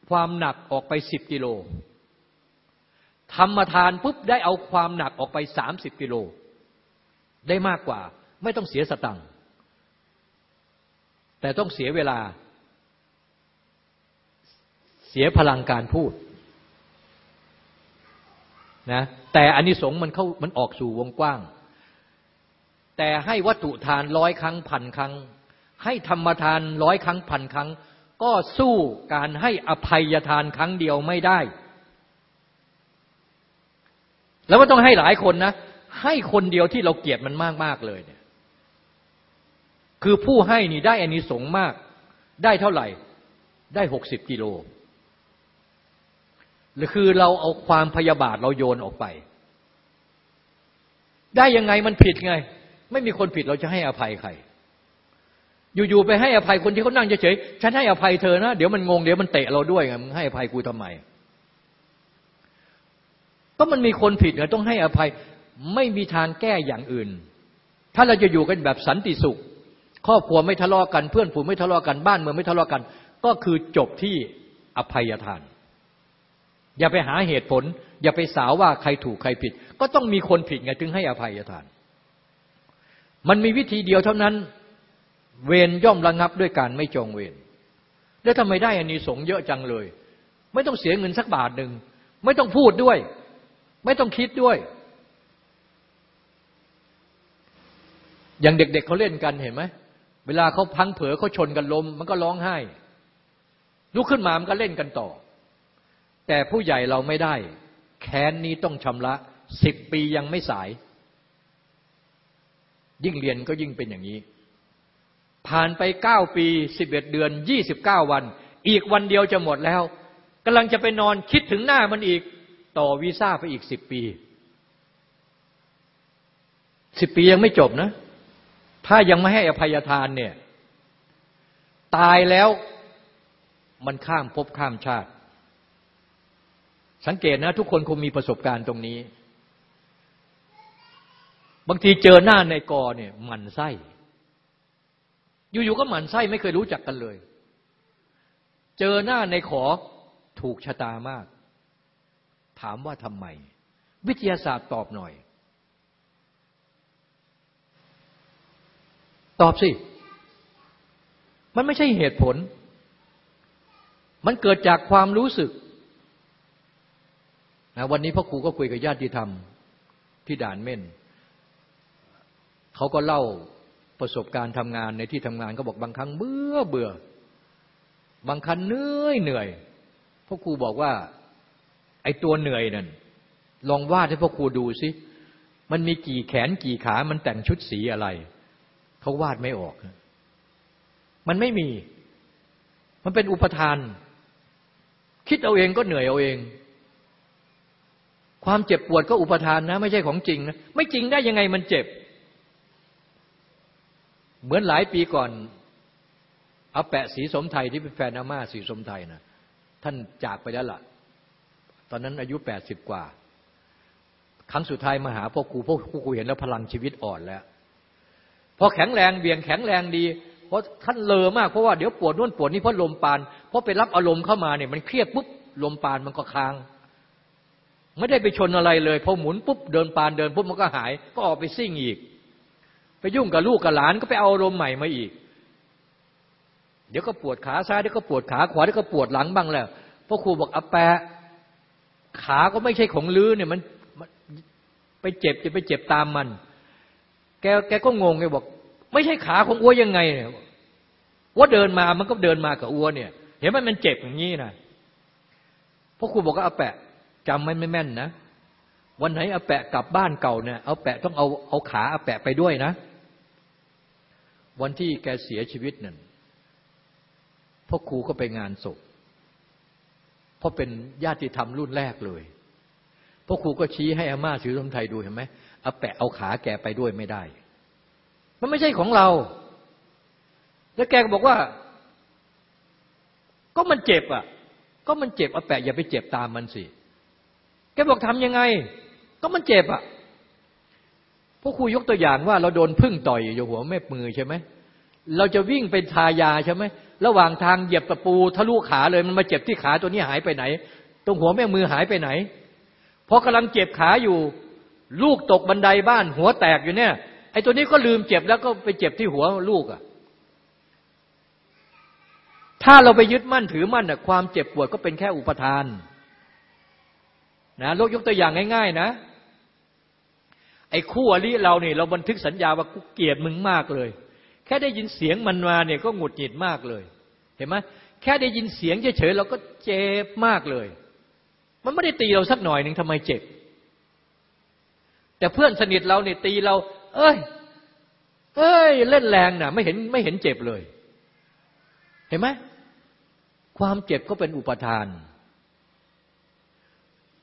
ความหนักออกไปสิบกิโลธรรมทานปุ๊บได้เอาความหนักออกไปสามสิบกิโล ได้มากกว่า ไม่ต้องเสียสตังค์ แต่ต้องเสียเวลา เสียพลังการพูดนะแต่อันนี้สงมันเข้ามันออกสู่วงกว้าง แต่ให้วัตถุทานร้อยครั้งพันครั้ง ให้ธรรมทานร้อยครั้งพันครั้ง ก็สู้การให้อภัยทานครั้งเดียวไม่ได้ แล้วก็ต้องให้หลายคนนะ ให้คนเดียวที่เราเกลียดมันมากมากเลยเนี่ย คือผู้ให้นี่ได้อานิสงส์มาก ได้เท่าไหร่ ได้หกสิบกิโลหรือคือเราเอาความพยาบาทเราโยนออกไป ได้ยังไงมันผิดไง ไม่มีคนผิดเราจะให้อภัยใคร อยู่ๆไปให้อภัยคนที่เขานั่งเฉยๆฉันให้อภัยเธอนะเดี๋ยวมันงงเดี๋ยวมันเตะเราด้วยไงมึงให้อภัยกูทำไม ก็มันมีคนผิดไงต้องให้อภัย ไม่มีทางแก้อย่างอื่น ถ้าเราจะอยู่กันแบบสันติสุข ครอบครัวไม่ทะเลาะกันเพื่อนฝูงไม่ทะเลาะกันบ้านเมืองไม่ทะเลาะกัน ก็คือจบที่อภัยทาน อย่าไปหาเหตุผล อย่าไปสาวว่าใครถูกใครผิด ก็ต้องมีคนผิดไงถึงให้อภัยทาน มันมีวิธีเดียวเท่านั้น เวรย่อมระงับด้วยการไม่จองเวรแล้วทำไมได้อันนี้สงเยอะจังเลย ไม่ต้องเสียเงินสักบาทหนึ่งไม่ต้องพูดด้วย ไม่ต้องคิดด้วย อย่างเด็กๆเเขาเล่นกันเห็นไหม เวลาเขาพังเผอเขาชนกันลมมันก็ร้องไห้ลุกขึ้นมามันก็เล่นกันต่อ แต่ผู้ใหญ่เราไม่ได้ แค้นนี้ต้องชำระสิบปียังไม่สาย ยิ่งเรียนก็ยิ่งเป็นอย่างนี้ ผ่านไปเก้าปีสิบเอ็ดเดือนยี่สิบเก้าวัน อีกวันเดียวจะหมดแล้วกำลังจะไปนอนคิดถึงหน้ามันอีก ต่อวีซ่าไปอีกสิบปีสิบปียังไม่จบนะ ถ้ายังไม่ให้อภัยทานเนี่ย ตายแล้วมันข้ามภพข้ามชาติ สังเกตนะ ทุกคนคงมีประสบการณ์ตรงนี้ บางทีเจอหน้าในกอเนี่ยหมันไส้ อยู่ๆก็หมันไส้ไม่เคยรู้จักกันเลย เจอหน้าในขอถูกชะตามาก ถามว่าทำไม วิทยาศาสตร์ตอบหน่อย ตอบสิ มันไม่ใช่เหตุผล มันเกิดจากความรู้สึกนะวันนี้พ่อครูก็คุยกับญาติธรรมที่ด่านเม่น เขาก็เล่าประสบการณ์ทำงานในที่ทำงานก็บอกบางครั้งเบื่อเบื่อ บางครั้งเหนื่อยเหนื่อยพ่อครูบอกว่า ไอ้ตัวเหนื่อยนั่นลองวาดให้พ่อครูดูสิ มันมีกี่แขนกี่ขา มันแต่งชุดสีอะไร เขาวาดไม่ออก มันไม่มี มันเป็นอุปทาน คิดเอาเองก็เหนื่อยเอาเอง ความเจ็บปวดก็อุปทานนะ ไม่ใช่ของจริงนะไม่จริงได้ยังไงมันเจ็บ เหมือนหลายปีก่อนอาแปะสีสมไทยที่เป็นแฟนอาม่าสีสมไทยนะท่านจากไปแล้วล่ะ ตอนนั้นอายุแปดสิบกว่า ครั้งสุดท้ายมาหาพ่อครูพ่อครูเห็นแล้วพลังชีวิตอ่อนแล้ว พอแข็งแรงเบี่ยงแข็งแรงดี เพราะท่านเลอมากเพราะว่าเดี๋ยวปวดนู่นปวดนี่เพราะลมปานเพราะไปรับอารมณ์เข้ามาเนี่ยมันเครียดปุ๊บลมปานมันก็ค้าง ไม่ได้ไปชนอะไรเลยพอหมุนปุ๊บเดินปานเดินปุ๊บมันก็หาย ก็ออกไปซิ่งอีก ไปยุ่งกับลูกกับหลานก็ไปเอาอารมณ์ใหม่มาอีก เดี๋ยวก็ปวดขาซ้ายเดี๋ยวก็ปวดขาขวาเดี๋ยวก็ปวดหลังบ้างแล้วพ่อครูบอกอาแปะขาก็ไม่ใช่ของลื้อเนี่ยมันไปเจ็บจะไปเจ็บตามมัน แกแกก็งงไงบอก ไม่ใช่ขาของอ้วยังไงเนี่ยว่าเดินมามันก็เดินมากับอ้วเนี่ย เห็นไหมมันเจ็บอย่างนี้นะพ่อครูบอกว่าอาแปะจำไม่ไม่แม่นนะ วันไหนอาแปะกลับบ้านเก่าเนี่ยเอาแปะต้องเอาเอาขาอาแปะไปด้วยนะ วันที่แกเสียชีวิตนั่นพ่อครูก็ไปงานศพเพราะเป็นญาติธรรมรุ่นแรกเลยพ่อครูก็ชี้ให้อาม่าถือสมไทยดูเห็นไหมอาแปะเอาขาแกไปด้วยไม่ได้ มันไม่ใช่ของเรา แล้วแกก็บอกว่า ก็มันเจ็บอะ ก็มันเจ็บเอาแปะอย่าไปเจ็บตามมันสิ แกบอกทำยังไง ก็มันเจ็บอะพวกครูยกตัวอย่างว่าเราโดนพึ่งต่อยอยู่หัวแม่มือใช่ไหม เราจะวิ่งเป็นทายาใช่ไหม ระหว่างทางเหยียบตะปูทะลุขาเลยมันมาเจ็บที่ขาตัวนี้หายไปไหน ตรงหัวแม่มือหายไปไหนพอกำลังเจ็บขาอยู่ ลูกตกบันไดบ้านหัวแตกอยู่เนี่ย ไอ้ตัวนี้ก็ลืมเจ็บแล้วก็ไปเจ็บที่หัวลูกอะ ถ้าเราไปยึดมั่นถือมั่นอะความเจ็บปวดก็เป็นแค่อุปทานนะโลกยกตัวอย่างง่าย ๆ นะ ไอ้คู่อริเราเนี่ยเราบันทึกสัญญาว่ากูเกลียดมึงมากเลย แค่ได้ยินเสียงมันมาเนี่ยก็หงุดหงิดมากเลย เห็นไหมแค่ได้ยินเสียงเฉยๆเราก็เจ็บมากเลย มันไม่ได้ตีเราสักหน่อยหนึ่งทำไมเจ็บ แต่เพื่อนสนิทเราเนี่ยตีเรา เอ้ย เอ้ย เล่นแรงนะไม่เห็นไม่เห็นเจ็บเลย เห็นไหมความเจ็บก็เป็นอุปทาน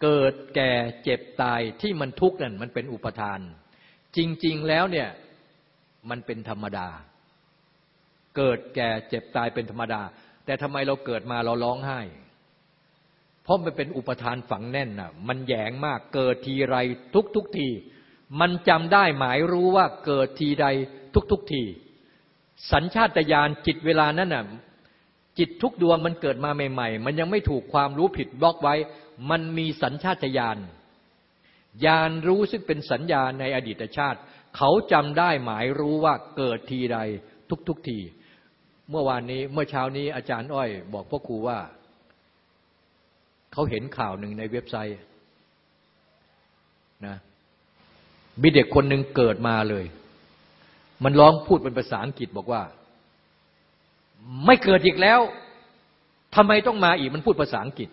เกิดแก่เจ็บตายที่มันทุกข์นั่นมันเป็นอุปทาน จริง ๆ แล้วเนี่ยมันเป็นธรรมดา เกิดแก่เจ็บตายเป็นธรรมดา แต่ทำไมเราเกิดมาเราร้องไห้ เพราะมันเป็นอุปทานฝังแน่นน่ะ มันแยงมาก เกิดทีไรทุกทุกที มันจำได้หมายรู้ว่าเกิดทีใดทุกทุกทีสัญชาตญาณจิตเวลานั้นน่ะจิตทุกดวงมันเกิดมาใหม่ ๆ มันยังไม่ถูกความรู้ผิดบล็อกไว้ มันมีสัญชาตญาณญาณรู้ซึ่งเป็นสัญญาในอดีตชาติ เขาจำได้หมายรู้ว่าเกิดทีใดทุกทุกที เมื่อวานนี้เมื่อเช้านี้อาจารย์อ้อย บอกพ่อครูว่า เขาเห็นข่าวหนึ่งในเว็บไซต์นะ มีเด็กคนหนึ่งเกิดมาเลย มันร้องพูดเป็นภาษาอังกฤษบอกว่า ไม่เกิดอีกแล้วทำไมต้องมาอีกมันพูดภาษาอังกฤษ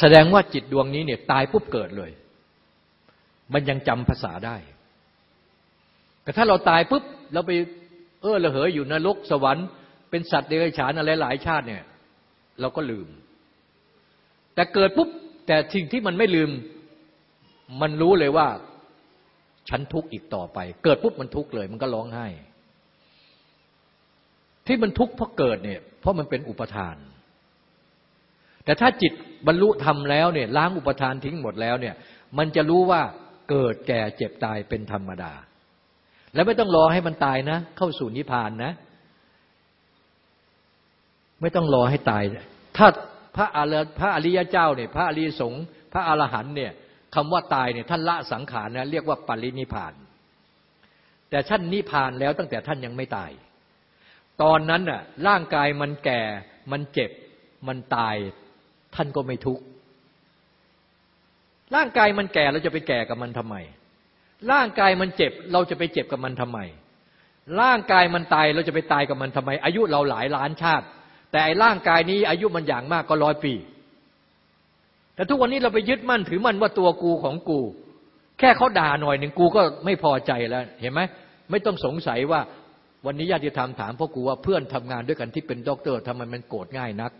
แสดงว่าจิตดวงนี้เนี่ยตายปุ๊บเกิดเลย มันยังจำภาษาได้ แต่ถ้าเราตายปุ๊บเราไปเออระเหยอยู่นรกสวรรค์เป็นสัตว์เดรัจฉานอะไรหลายชาติเนี่ย เราก็ลืม แต่เกิดปุ๊บ แต่สิ่งที่มันไม่ลืม มันรู้เลยว่า ฉันทุกข์อีกต่อไป เกิดปุ๊บมันทุกข์เลย มันก็ร้องไห้ ที่มันทุกข์เพราะเกิดเนี่ย เพราะมันเป็นอุปทาน แต่ถ้าจิตบรรลุธรรมแล้วเนี่ย ล้างอุปทานทิ้งหมดแล้วเนี่ย มันจะรู้ว่าเกิดแก่เจ็บตายเป็นธรรมดา แล้วไม่ต้องรอให้มันตายนะ เข้าสู่นิพพานนะ ไม่ต้องรอให้ตาย ถ้า พระอรพระอริยเจ้าเนี่ยพระอริยสงฆ์พระอรหันเนี่ยคำว่าตายเนี่ยท่านละสังขารนะเรียกว่าปรินิพาน แต่ท่านนิพานแล้วตั้งแต่ท่านยังไม่ตาย ตอนนั้นน่ะร่างกายมันแก่มันเจ็บมันตาย ท่านก็ไม่ทุกข์ร่างกายมันแก่เราจะไปแก่กับมันทำไม ร่างกายมันเจ็บเราจะไปเจ็บกับมันทำไม ร่างกายมันตายเราจะไปตายกับมันทำไม อายุเราหลายล้านชาติ แต่ร่างกายนี้อายุมันอย่างมากก็ร้อยปี แต่ทุกวันนี้เราไปยึดมั่นถือมั่นว่าตัวกูของกู แค่เขาด่าหน่อยหนึ่งกูก็ไม่พอใจแล้วเห็นไหมไม่ต้องสงสัยว่าวันนี้ญาติธรรมถามพ่อกูว่าเพื่อนทำงานด้วยกันที่เป็นด็อกเตอร์ทำไมมันโกรธง่ายนัก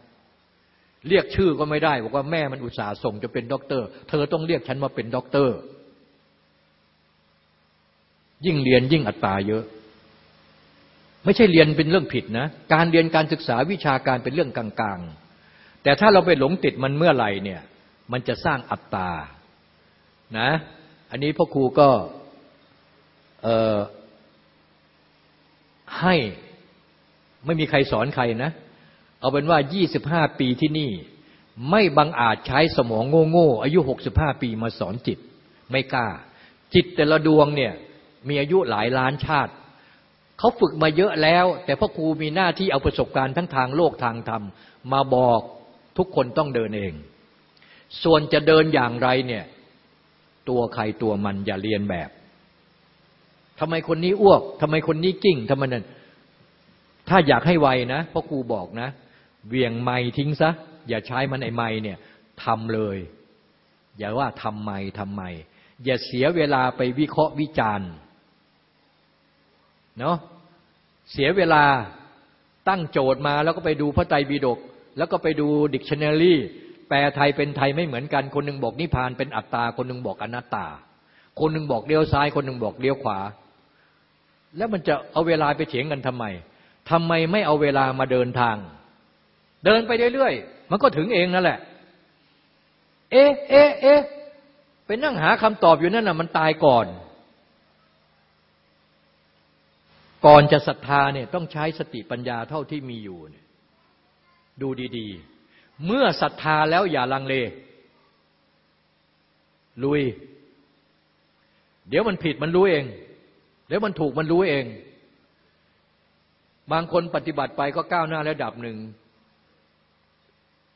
เรียกชื่อก็ไม่ได้บอกว่าแม่มันอุตส่าห์ส่งจะเป็นด็อกเตอร์ เธอต้องเรียกฉันว่าเป็นด็อกเตอร์ ยิ่งเรียนยิ่งอัตตาเยอะ ไม่ใช่เรียนเป็นเรื่องผิดนะ การเรียนการศึกษาวิชาการเป็นเรื่องกลางๆ แต่ถ้าเราไปหลงติดมันเมื่อไหร่เนี่ย มันจะสร้างอัตตา นะ อันนี้พ่อครูก็ให้ไม่มีใครสอนใครนะ เอาเป็นว่า 25 ปีที่นี่ ไม่บังอาจใช้สมองโง่ๆอายุ 65 ปีมาสอนจิต ไม่กล้า จิตแต่ละดวงเนี่ยมีอายุหลายล้านชาติ เขาฝึกมาเยอะแล้ว แต่พ่อครูมีหน้าที่เอาประสบการณ์ทั้งทางโลกทางธรรม มาบอกทุกคนต้องเดินเอง ส่วนจะเดินอย่างไรเนี่ยตัวใครตัวมันอย่าเรียนแบบทำไมคนนี้อ้วกทำไมคนนี้กิ้งทำไมนั่นถ้าอยากให้ไวนะพ่อครูบอกนะเวียงไม้ทิ้งซะ อย่าใช้มันไอไม้เนี่ยทำเลย อย่าว่าทำไมทำไม อย่าเสียเวลาไปวิเคราะห์วิจารณ์เนาะ เสียเวลาตั้งโจทย์มาแล้วก็ไปดูพระไตรปิฎกแล้วก็ไปดูดิกชันนารีแปลไทยเป็นไทยไม่เหมือนกัน คนหนึ่งบอกนิพานเป็นอัตตา คนหนึ่งบอกอนัตตา คนหนึ่งบอกเลี้ยวซ้าย คนหนึ่งบอกเลี้ยวขวา แล้วมันจะเอาเวลาไปเถียงกันทำไมทำไมไม่เอาเวลามาเดินทาง เดินไปเรื่อยๆมันก็ถึงเองนั่นแหละ เอ๊ะเอ๊ะเอ๊ะไปนั่งหาคำตอบอยู่นั่นน่ะมันตายก่อน ก่อนจะศรัทธาเนี่ยต้องใช้สติปัญญาเท่าที่มีอยู่เนี่ยดูดีๆ เมื่อศรัทธาแล้วอย่าลังเล ลุย เดี๋ยวมันผิดมันรู้เองแล้วมันถูกมันรู้เอง บางคนปฏิบัติไปก็ก้าวหน้าระดับหนึ่ง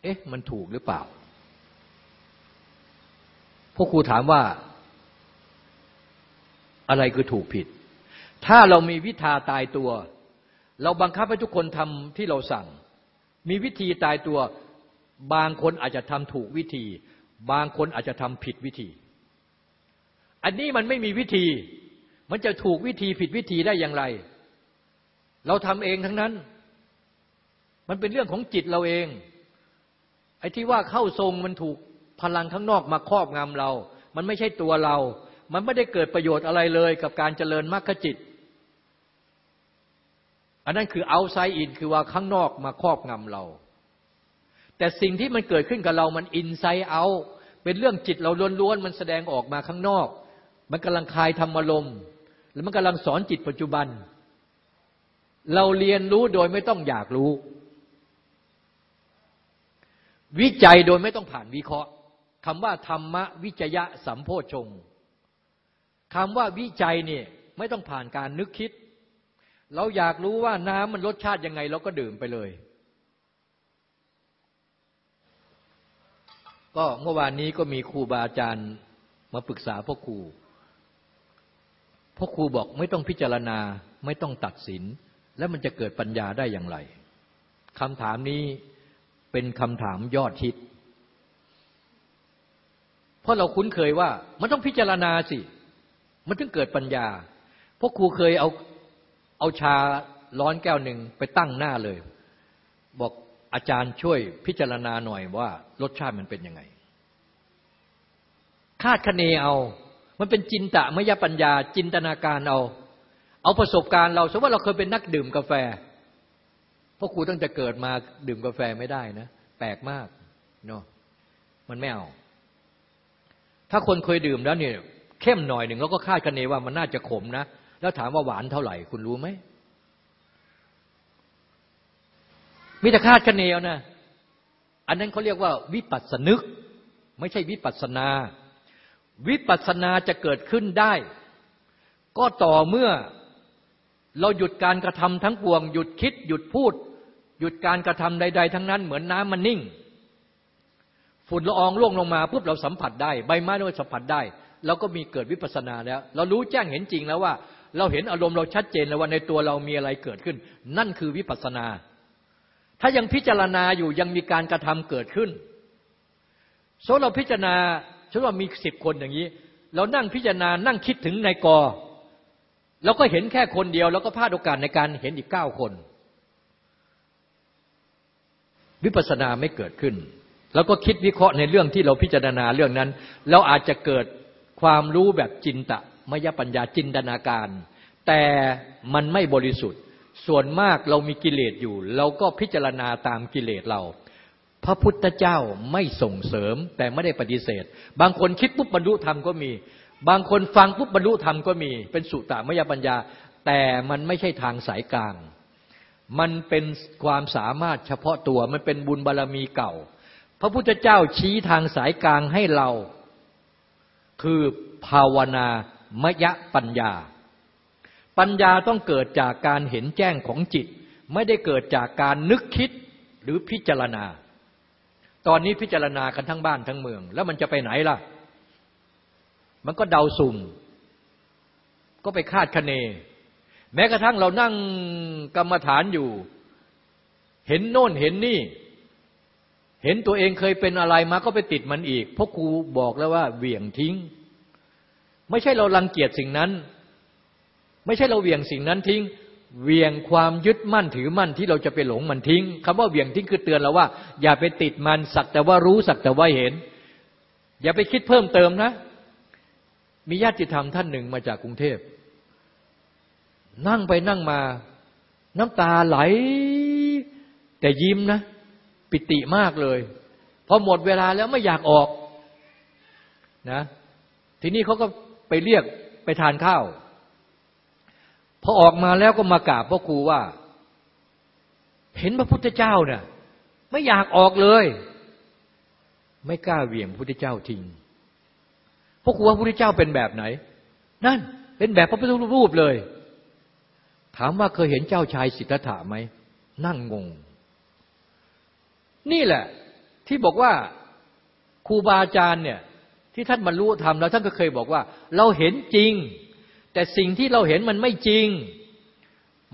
เอ๊ะ มันถูกหรือเปล่า พวกครูถามว่า อะไรคือถูกผิด ถ้าเรามีวิธาตายตัว เราบังคับให้ทุกคนทำที่เราสั่ง มีวิธีตายตัว บางคนอาจจะทำถูกวิธี บางคนอาจจะทำผิดวิธี อันนี้มันไม่มีวิธี มันจะถูกวิธีผิดวิธีได้อย่างไร เราทำเองทั้งนั้น มันเป็นเรื่องของจิตเราเอง ไอ้ที่ว่าเข้าทรงมันถูกพลังข้างนอกมาครอบงำเรา มันไม่ใช่ตัวเรา มันไม่ได้เกิดประโยชน์อะไรเลยกับการเจริญมรรคจิต อันนั้นคือเอาไซอินคือว่าข้างนอกมาครอบงำเรา แต่สิ่งที่มันเกิดขึ้นกับเรามันอินไซเอาเป็นเรื่องจิตเราล้วนๆมันแสดงออกมาข้างนอก มันกำลังคลายธรรมลมแล้วมันกำลังสอนจิตปัจจุบัน เราเรียนรู้โดยไม่ต้องอยากรู้ วิจัยโดยไม่ต้องผ่านวิเคราะห์คำว่าธรรมะวิจยะสัมโพชงคำว่าวิจัยเนี่ยไม่ต้องผ่านการนึกคิด เราอยากรู้ว่าน้ำมันรสชาติยังไง เราก็ดื่มไปเลย ก็เมื่อวานนี้ก็มีครูบาอาจารย์มาปรึกษาพ่อครูพ่อครูบอกไม่ต้องพิจารณาไม่ต้องตัดสิน แล้วมันจะเกิดปัญญาได้อย่างไรคำถามนี้เป็นคำถามยอดฮิต เพราะเราคุ้นเคยว่า มันต้องพิจารณาสิ มันถึงเกิดปัญญาพ่อครูเคยเอา เอาชาร้อนแก้วหนึ่งไปตั้งหน้าเลย บอกอาจารย์ช่วยพิจารณาหน่อยว่ารสชาติมันเป็นยังไง คาดคะเนเอา มันเป็นจินตะมยปัญญา จินตนาการเอา เอาประสบการณ์เราสมมติว่าเราเคยเป็นนักดื่มกาแฟพราะครูตั้งแต่เกิดมาดื่มกาแฟไม่ได้นะ แปลกมากเนาะมันไม่เอา ถ้าคนเคยดื่มแล้วเนี่ยเข้มหน่อยหนึ่งแล้วก็คาดคะเนว่ามันน่าจะขมนะ แล้วถามว่าหวานเท่าไหร่ คุณรู้ไหมมิตรคาดคะเนเอานะอันนั้นเขาเรียกว่าวิปัสสนึก ไม่ใช่วิปัสสนา วิปัสสนาจะเกิดขึ้นได้ ก็ต่อเมื่อเราหยุดการกระทำทั้งปวง หยุดคิด หยุดพูด หยุดการกระทำใด ๆ ทั้งนั้นเหมือนน้ำมันนิ่ง ฝุ่นละอองล่วงลงมาปุ๊บเราสัมผัสได้ ใบไม้เราสัมผัสได้เราก็มีเกิดวิปัสนาแล้ว เรารู้แจ้งเห็นจริงแล้วว่า เราเห็นอารมณ์เราชัดเจนแล้วว่าในตัวเรามีอะไรเกิดขึ้น นั่นคือวิปัสนา ถ้ายังพิจารณาอยู่ยังมีการกระทำเกิดขึ้นโซเราพิจารณาฉันว่ามีสิบคนอย่างนี้ เรานั่งพิจารณานั่งคิดถึงนายกเราก็เห็นแค่คนเดียว แล้วก็พลาดโอกาสในการเห็นอีกเก้าคน วิปัสสนาไม่เกิดขึ้น แล้วก็คิดวิเคราะห์ในเรื่องที่เราพิจารณาเรื่องนั้น เราอาจจะเกิดความรู้แบบจินตะ มยปัญญาจินตนาการ แต่มันไม่บริสุทธิ์ ส่วนมากเรามีกิเลสอยู่ เราก็พิจารณาตามกิเลสเรา พระพุทธเจ้าไม่ส่งเสริมแต่ไม่ได้ปฏิเสธ บางคนคิดปุ๊บบรรลุธรรมก็มี บางคนฟังปุ๊บบรรลุธรรมก็มี เป็นสุตตามยปัญญา แต่มันไม่ใช่ทางสายกลาง มันเป็นความสามารถเฉพาะตัวมันเป็นบุญบารรมีเก่า พระพุทธเจ้าชี้ทางสายกลางให้เราคือภาวนา มยปัญญา ปัญญาต้องเกิดจากการเห็นแจ้งของจิต ไม่ได้เกิดจากการนึกคิดหรือพิจารณา ตอนนี้พิจารณากันทั้งบ้านทั้งเมือง แล้วมันจะไปไหนล่ะ มันก็เดาสุ่ม ก็ไปคาดคะเน แม้กระทั่งเรานั่งกรรมฐานอยู่ เห็นโน่นเห็นนี่เห็นตัวเองเคยเป็นอะไรมาก็ไปติดมันอีก เพราะครูบอกแล้วว่าเหวี่ยงทิ้ง ไม่ใช่เรารังเกียจสิ่งนั้น ไม่ใช่เราเวียงสิ่งนั้นทิ้ง เวียงความยึดมั่นถือมั่นที่เราจะไปหลงมันทิ้งคำว่าเวียงทิ้งคือเตือนเราว่า อย่าไปติดมันสักแต่ว่ารู้สักแต่ว่าเห็น อย่าไปคิดเพิ่มเติมนะ มีญาติธรรมท่านหนึ่งมาจากกรุงเทพ นั่งไปนั่งมา น้ำตาไหล แต่ยิ้มนะ ปิติมากเลยพอหมดเวลาแล้วไม่อยากออกนะ ทีนี้เขาก็ ไปเรียกไปทานข้าว พอออกมาแล้วก็มากราบพ่อครูว่า เห็นพระพุทธเจ้าเนี่ยไม่อยากออกเลย ไม่กล้าเหวี่ยงพระพุทธเจ้าทิ้งพ่อครูว่าพระพุทธเจ้าเป็นแบบไหน นั่นเป็นแบบพระพุทธรูปเลย ถามว่าเคยเห็นเจ้าชายสิทธัตถะไหมนั่งงง นี่แหละที่บอกว่าครูบาอาจารย์เนี่ย ที่ท่านบรรลุธรรมแล้วท่านก็เคยบอกว่า เราเห็นจริง แต่สิ่งที่เราเห็นมันไม่จริง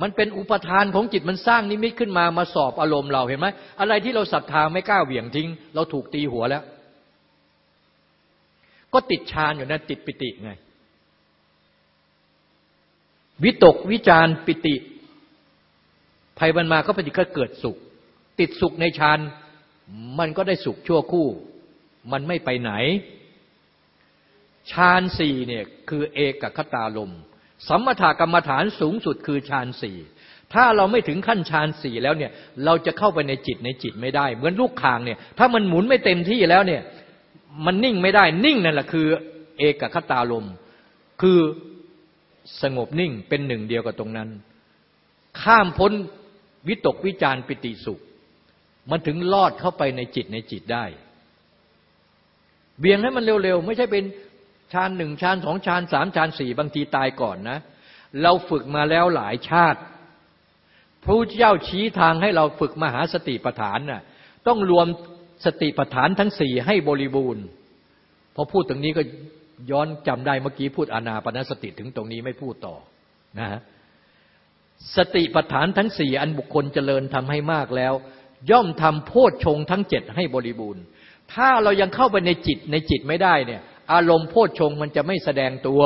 มันเป็นอุปทานของจิตมันสร้างนิมิตขึ้นมามาสอบอารมณ์เราเห็นไหมอะไรที่เราศรัทธาไม่กล้าเหวี่ยงทิ้ง เราถูกตีหัวแล้ว ก็ติดฌานอยู่นะติดปิติไงวิตกวิจารปิติภัยบันมาก็ปฏิก็เกิดสุข ติดสุขในฌานมันก็ได้สุขชั่วคู่ มันไม่ไปไหน ฌานสี่เนี่ยคือเอกคตาลมสัมมาทากรรมฐานสูงสุดคือฌานสี่ถ้าเราไม่ถึงขั้นฌานสี่แล้วเนี่ย เราจะเข้าไปในจิตในจิตไม่ได้ เหมือนลูกคางเนี่ย ถ้ามันหมุนไม่เต็มที่แล้วเนี่ย มันนิ่งไม่ได้นิ่งนั่นแหละคือ เอกคตาลมคือสงบนิ่งเป็นหนึ่งเดียวกับตรงนั้น ข้ามพ้นวิตกวิจารปิติสุข มันถึงลอดเข้าไปในจิตในจิตได้ เบี่ยงให้มันเร็วๆ ไม่ใช่เป็น ชานหนึ่งชานสองชานสามชานสี่บางทีตายก่อนนะ เราฝึกมาแล้วหลายชาติ พระเจ้าชี้ทางให้เราฝึกมหาสติปัฏฐานน่ะต้องรวมสติปัฏฐานทั้งสี่ให้บริบูรณ์พอพูดตรงนี้ก็ย้อนจำได้เมื่อกี้พูดอนาปนสติถึงตรงนี้ไม่พูดต่อนะฮะสติปัฏฐานทั้งสี่อันบุคคลเจริญทำให้มากแล้ว ย่อมทำโพชฌงทั้งเจ็ดให้บริบูรณ์ ถ้าเรายังเข้าไปในจิตในจิตไม่ได้เนี่ย อารมณ์โพชฌงมันจะไม่แสดงตัว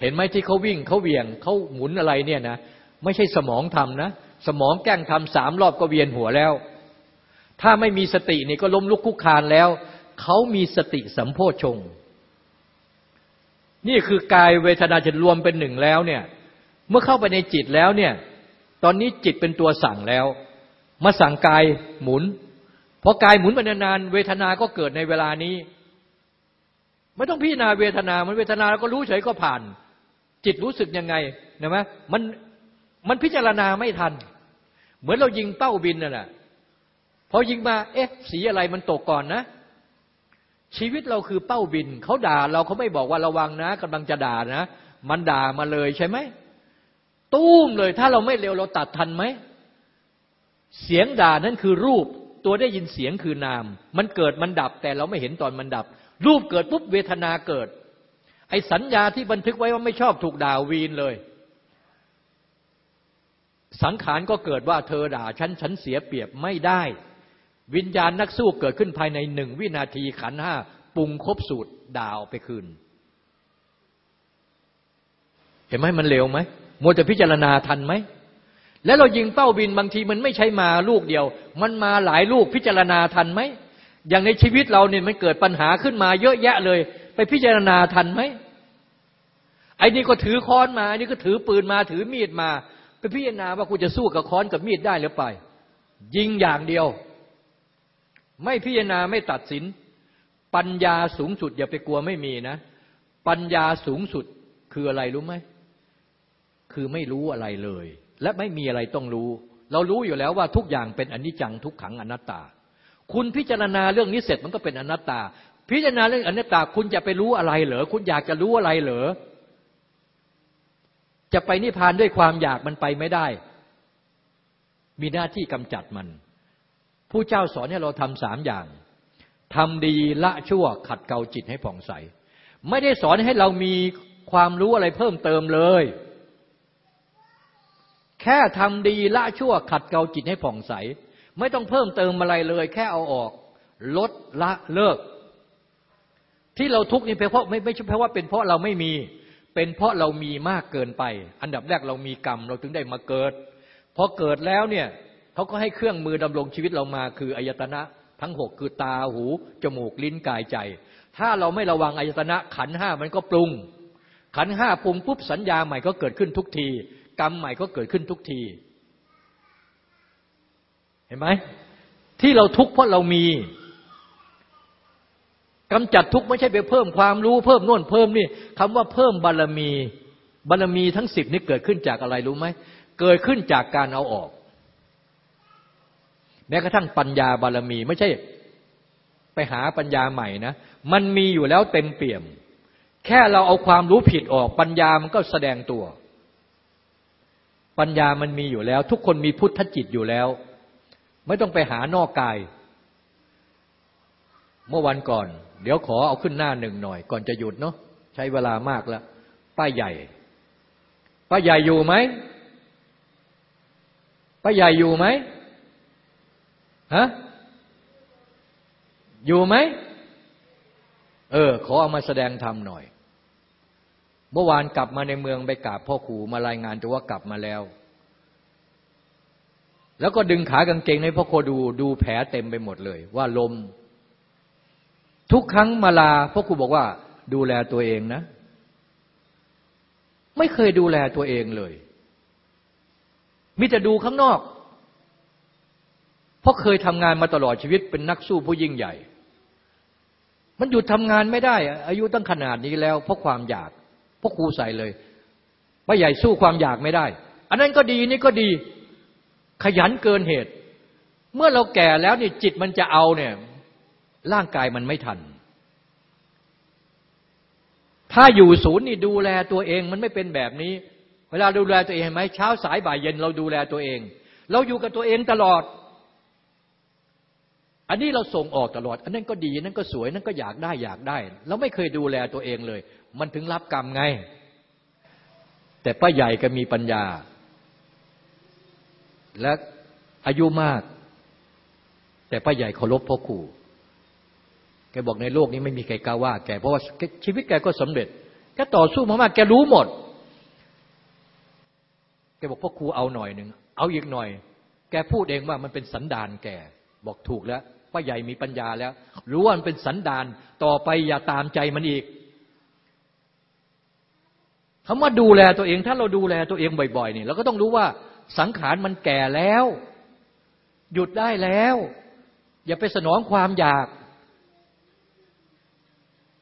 เห็นไหมที่เขาวิ่งเขาเวียงเขาหมุนอะไรเนี่ยนะไม่ใช่สมองทำนะ สมองแกล้งทำสามรอบก็เวียนหัวแล้ว ถ้าไม่มีสตินี่ก็ล้มลุกคุกคานแล้ว เขามีสติสัมโพชง นี่คือกายเวทนาจะรวมเป็นหนึ่งแล้วเนี่ย เมื่อเข้าไปในจิตแล้วเนี่ย ตอนนี้จิตเป็นตัวสั่งแล้ว มาสั่งกายหมุนพอกายหมุนไปนานๆเวทนาก็เกิดในเวลานี้ ไม่ต้องพิจารณาเวทนา มันเวทนาแล้วก็รู้เฉยก็ผ่าน จิตรู้สึกยังไงนะไหมมันมันพิจารณาไม่ทัน เหมือนเรายิงเป้าบินนั่นแหละพอยิงมาเอ๊ะสีอะไรมันตกก่อนนะ ชีวิตเราคือเป้าบิน เขาด่าเราเขาไม่บอกว่าระวังนะกำลังจะด่านะ มันด่ามาเลยใช่ไหมตุ้มเลย ถ้าเราไม่เร็วเราตัดทันไหม เสียงด่านั้นคือรูป ตัวได้ยินเสียงคือนาม มันเกิดมันดับแต่เราไม่เห็นตอนมันดับ รูปเกิดปุ๊บเวทนาเกิด ไอ้สัญญาที่บันทึกไว้ว่าไม่ชอบถูกด่าวีนเลย สังขารก็เกิดว่าเธอด่าฉันฉันเสียเปรียบไม่ได้ วิญญาณนักสู้เกิดขึ้นภายในหนึ่งวินาทีขันห้าปรุงครบสูตรด่าออกไปคืน เห็นไหมมันเร็วไหมมัวจะพิจารณาทันไหมแล้วเรายิงเป้าบินบางทีมันไม่ใช่มาลูกเดียว มันมาหลายลูกพิจารณาทันไหม อย่างในชีวิตเราเนี่ยมันเกิดปัญหาขึ้นมาเยอะแยะเลย ไปพิจารณาทันไหมไอ้นี่ก็ถือค้อนมาไอ้นี่ก็ถือปืนมาถือมีดมา ไปพิจารณาว่ากูจะสู้กับค้อนกับมีดได้หรือไปยิงอย่างเดียว ไม่พิจารณาไม่ตัดสิน ปัญญาสูงสุด อย่าไปกลัวไม่มีนะ ปัญญาสูงสุดคืออะไรรู้ไหมคือไม่รู้อะไรเลย และไม่มีอะไรต้องรู้ เรารู้อยู่แล้วว่าทุกอย่างเป็นอนิจจังทุกขังอนัตตา คุณพิจารณาเรื่องนี้เสร็จมันก็เป็นอนัตตา พิจารณาเรื่องอนัตตา คุณจะไปรู้อะไรเหรอคุณอยากจะรู้อะไรเหรอจะไปนิพพานด้วยความอยากมันไปไม่ได้ มีหน้าที่กำจัดมัน ผู้เจ้าสอนให้เราทำสามอย่างทำดีละชั่วขัดเกลาจิตให้ผ่องใส ไม่ได้สอนให้เรามีความรู้อะไรเพิ่มเติมเลย แค่ทำดีละชั่วขัดเกลาจิตให้ผ่องใส ไม่ต้องเพิ่มเติมอะไรเลย แค่เอาออก ลดละเลิก ที่เราทุกข์นี่เป็นเพราะไม่ไม่ใช่เพราะว่าเป็นเพราะเราไม่มี เป็นเพราะเรามีมากเกินไป อันดับแรกเรามีกรรมเราถึงได้มาเกิดพอเกิดแล้วเนี่ยเขาก็ให้เครื่องมือดำรงชีวิตเรามาคืออายตนะ ทั้งหกคือตาหู จมูกลิ้นกายใจ ถ้าเราไม่ระวังอายตนะขันห้ามันก็ปรุง ขันห้าปรุงปุ๊บสัญญาใหม่ก็เกิดขึ้นทุกที กรรมใหม่ก็เกิดขึ้นทุกที ห็นไหมที่เราทุกข์เพราะเรามีกำจัดทุกข์ไม่ใช่ไปเพิ่มความรู้เพิ่มโน่นเพิ่มนี่คำว่าเพิ่มบารมี บารมีทั้งสิบนี่เกิดขึ้นจากอะไรรู้ไหมเกิดขึ้นจากการเอาออก แม้กระทั่งปัญญาบารมีไม่ใช่ไปหาปัญญาใหม่นะ มันมีอยู่แล้วเต็มเปี่ยม แค่เราเอาความรู้ผิดออก ปัญญามันก็แสดงตัว ปัญญามันมีอยู่แล้ว ทุกคนมีพุทธจิตอยู่แล้ว ไม่ต้องไปหานอกกาย เมื่อวันก่อน เดี๋ยวขอเอาขึ้นหน้าหนึ่งหน่อย ก่อนจะหยุดเนาะใช้เวลามากแล้ว ป้าใหญ่ ป้าใหญ่อยู่ไหมป้าใหญ่อยู่ไหมฮะอยู่ไหมเออ ขอเอามาแสดงธรรมหน่อย เมื่อวานกลับมาในเมืองไปกราบพ่อครูมารายงานตัวว่ากลับมาแล้ว แล้วก็ดึงขากางเกงให้พ่อโคดูดูแผลเต็มไปหมดเลย ว่าลม ทุกครั้งมาลาพ่อครูบอกว่าดูแลตัวเองนะ ไม่เคยดูแลตัวเองเลยมีแต่ดูข้างนอก เพราะเคยทำงานมาตลอดชีวิตเป็นนักสู้ผู้ยิ่งใหญ่ มันหยุดทำงานไม่ได้ อายุตั้งขนาดนี้แล้ว เพราะความอยากพ่อครูใส่เลยป้าใหญ่สู้ความอยากไม่ได้ อันนั้นก็ดีนี่ก็ดี ขยันเกินเหตุ เมื่อเราแก่แล้วนี่จิตมันจะเอาเนี่ย ร่างกายมันไม่ทัน ถ้าอยู่ศูนย์นี่ดูแลตัวเองมันไม่เป็นแบบนี้ เวลาดูแลตัวเองไหมเช้าสายบ่ายเย็นเราดูแลตัวเอง เราอยู่กับตัวเองตลอด อันนี้เราส่งออกตลอด อันนั้นก็ดีนั่นก็สวยนั่นก็อยากได้อยากได้ เราไม่เคยดูแลตัวเองเลย มันถึงรับกรรมไง แต่ป้าใหญ่ก็มีปัญญา และอายุมาก แต่ป้าใหญ่เคารพพ่อครูแกบอกในโลกนี้ไม่มีใครกล้าว่า แกเพราะว่าชีวิตแกก็สำเร็จแกต่อสู้มามากแกรู้หมด แกบอกพ่อครูเอาหน่อยหนึ่งเอาอีกหน่อย แกพูดเองว่ามันเป็นสันดานแกบอกถูกแล้วป้าใหญ่มีปัญญาแล้ว รู้ว่ามันเป็นสันดานต่อไปอย่าตามใจมันอีกคำว่าดูแลตัวเอง ถ้าเราดูแลตัวเองบ่อยๆนี่เราก็ต้องรู้ว่า สังขารมันแก่แล้ว หยุดได้แล้ว อย่าไปสนองความอยาก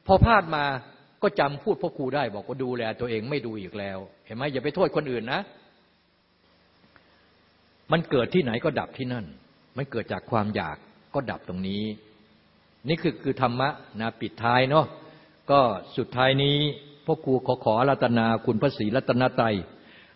พอพลาดมาก็จำพูดพ่อครูได้ บอกว่าดูแลตัวเองไม่ดูอีกแล้ว เห็นไหมอย่าไปโทษคนอื่นนะ มันเกิดที่ไหนก็ดับที่นั่น มันเกิดจากความอยากก็ดับตรงนี้ นี่คือคือธรรมะนะปิดท้ายเนาะก็สุดท้ายนี้พ่อครูขอขอรัตนาคุณพระศรีรัตนไตย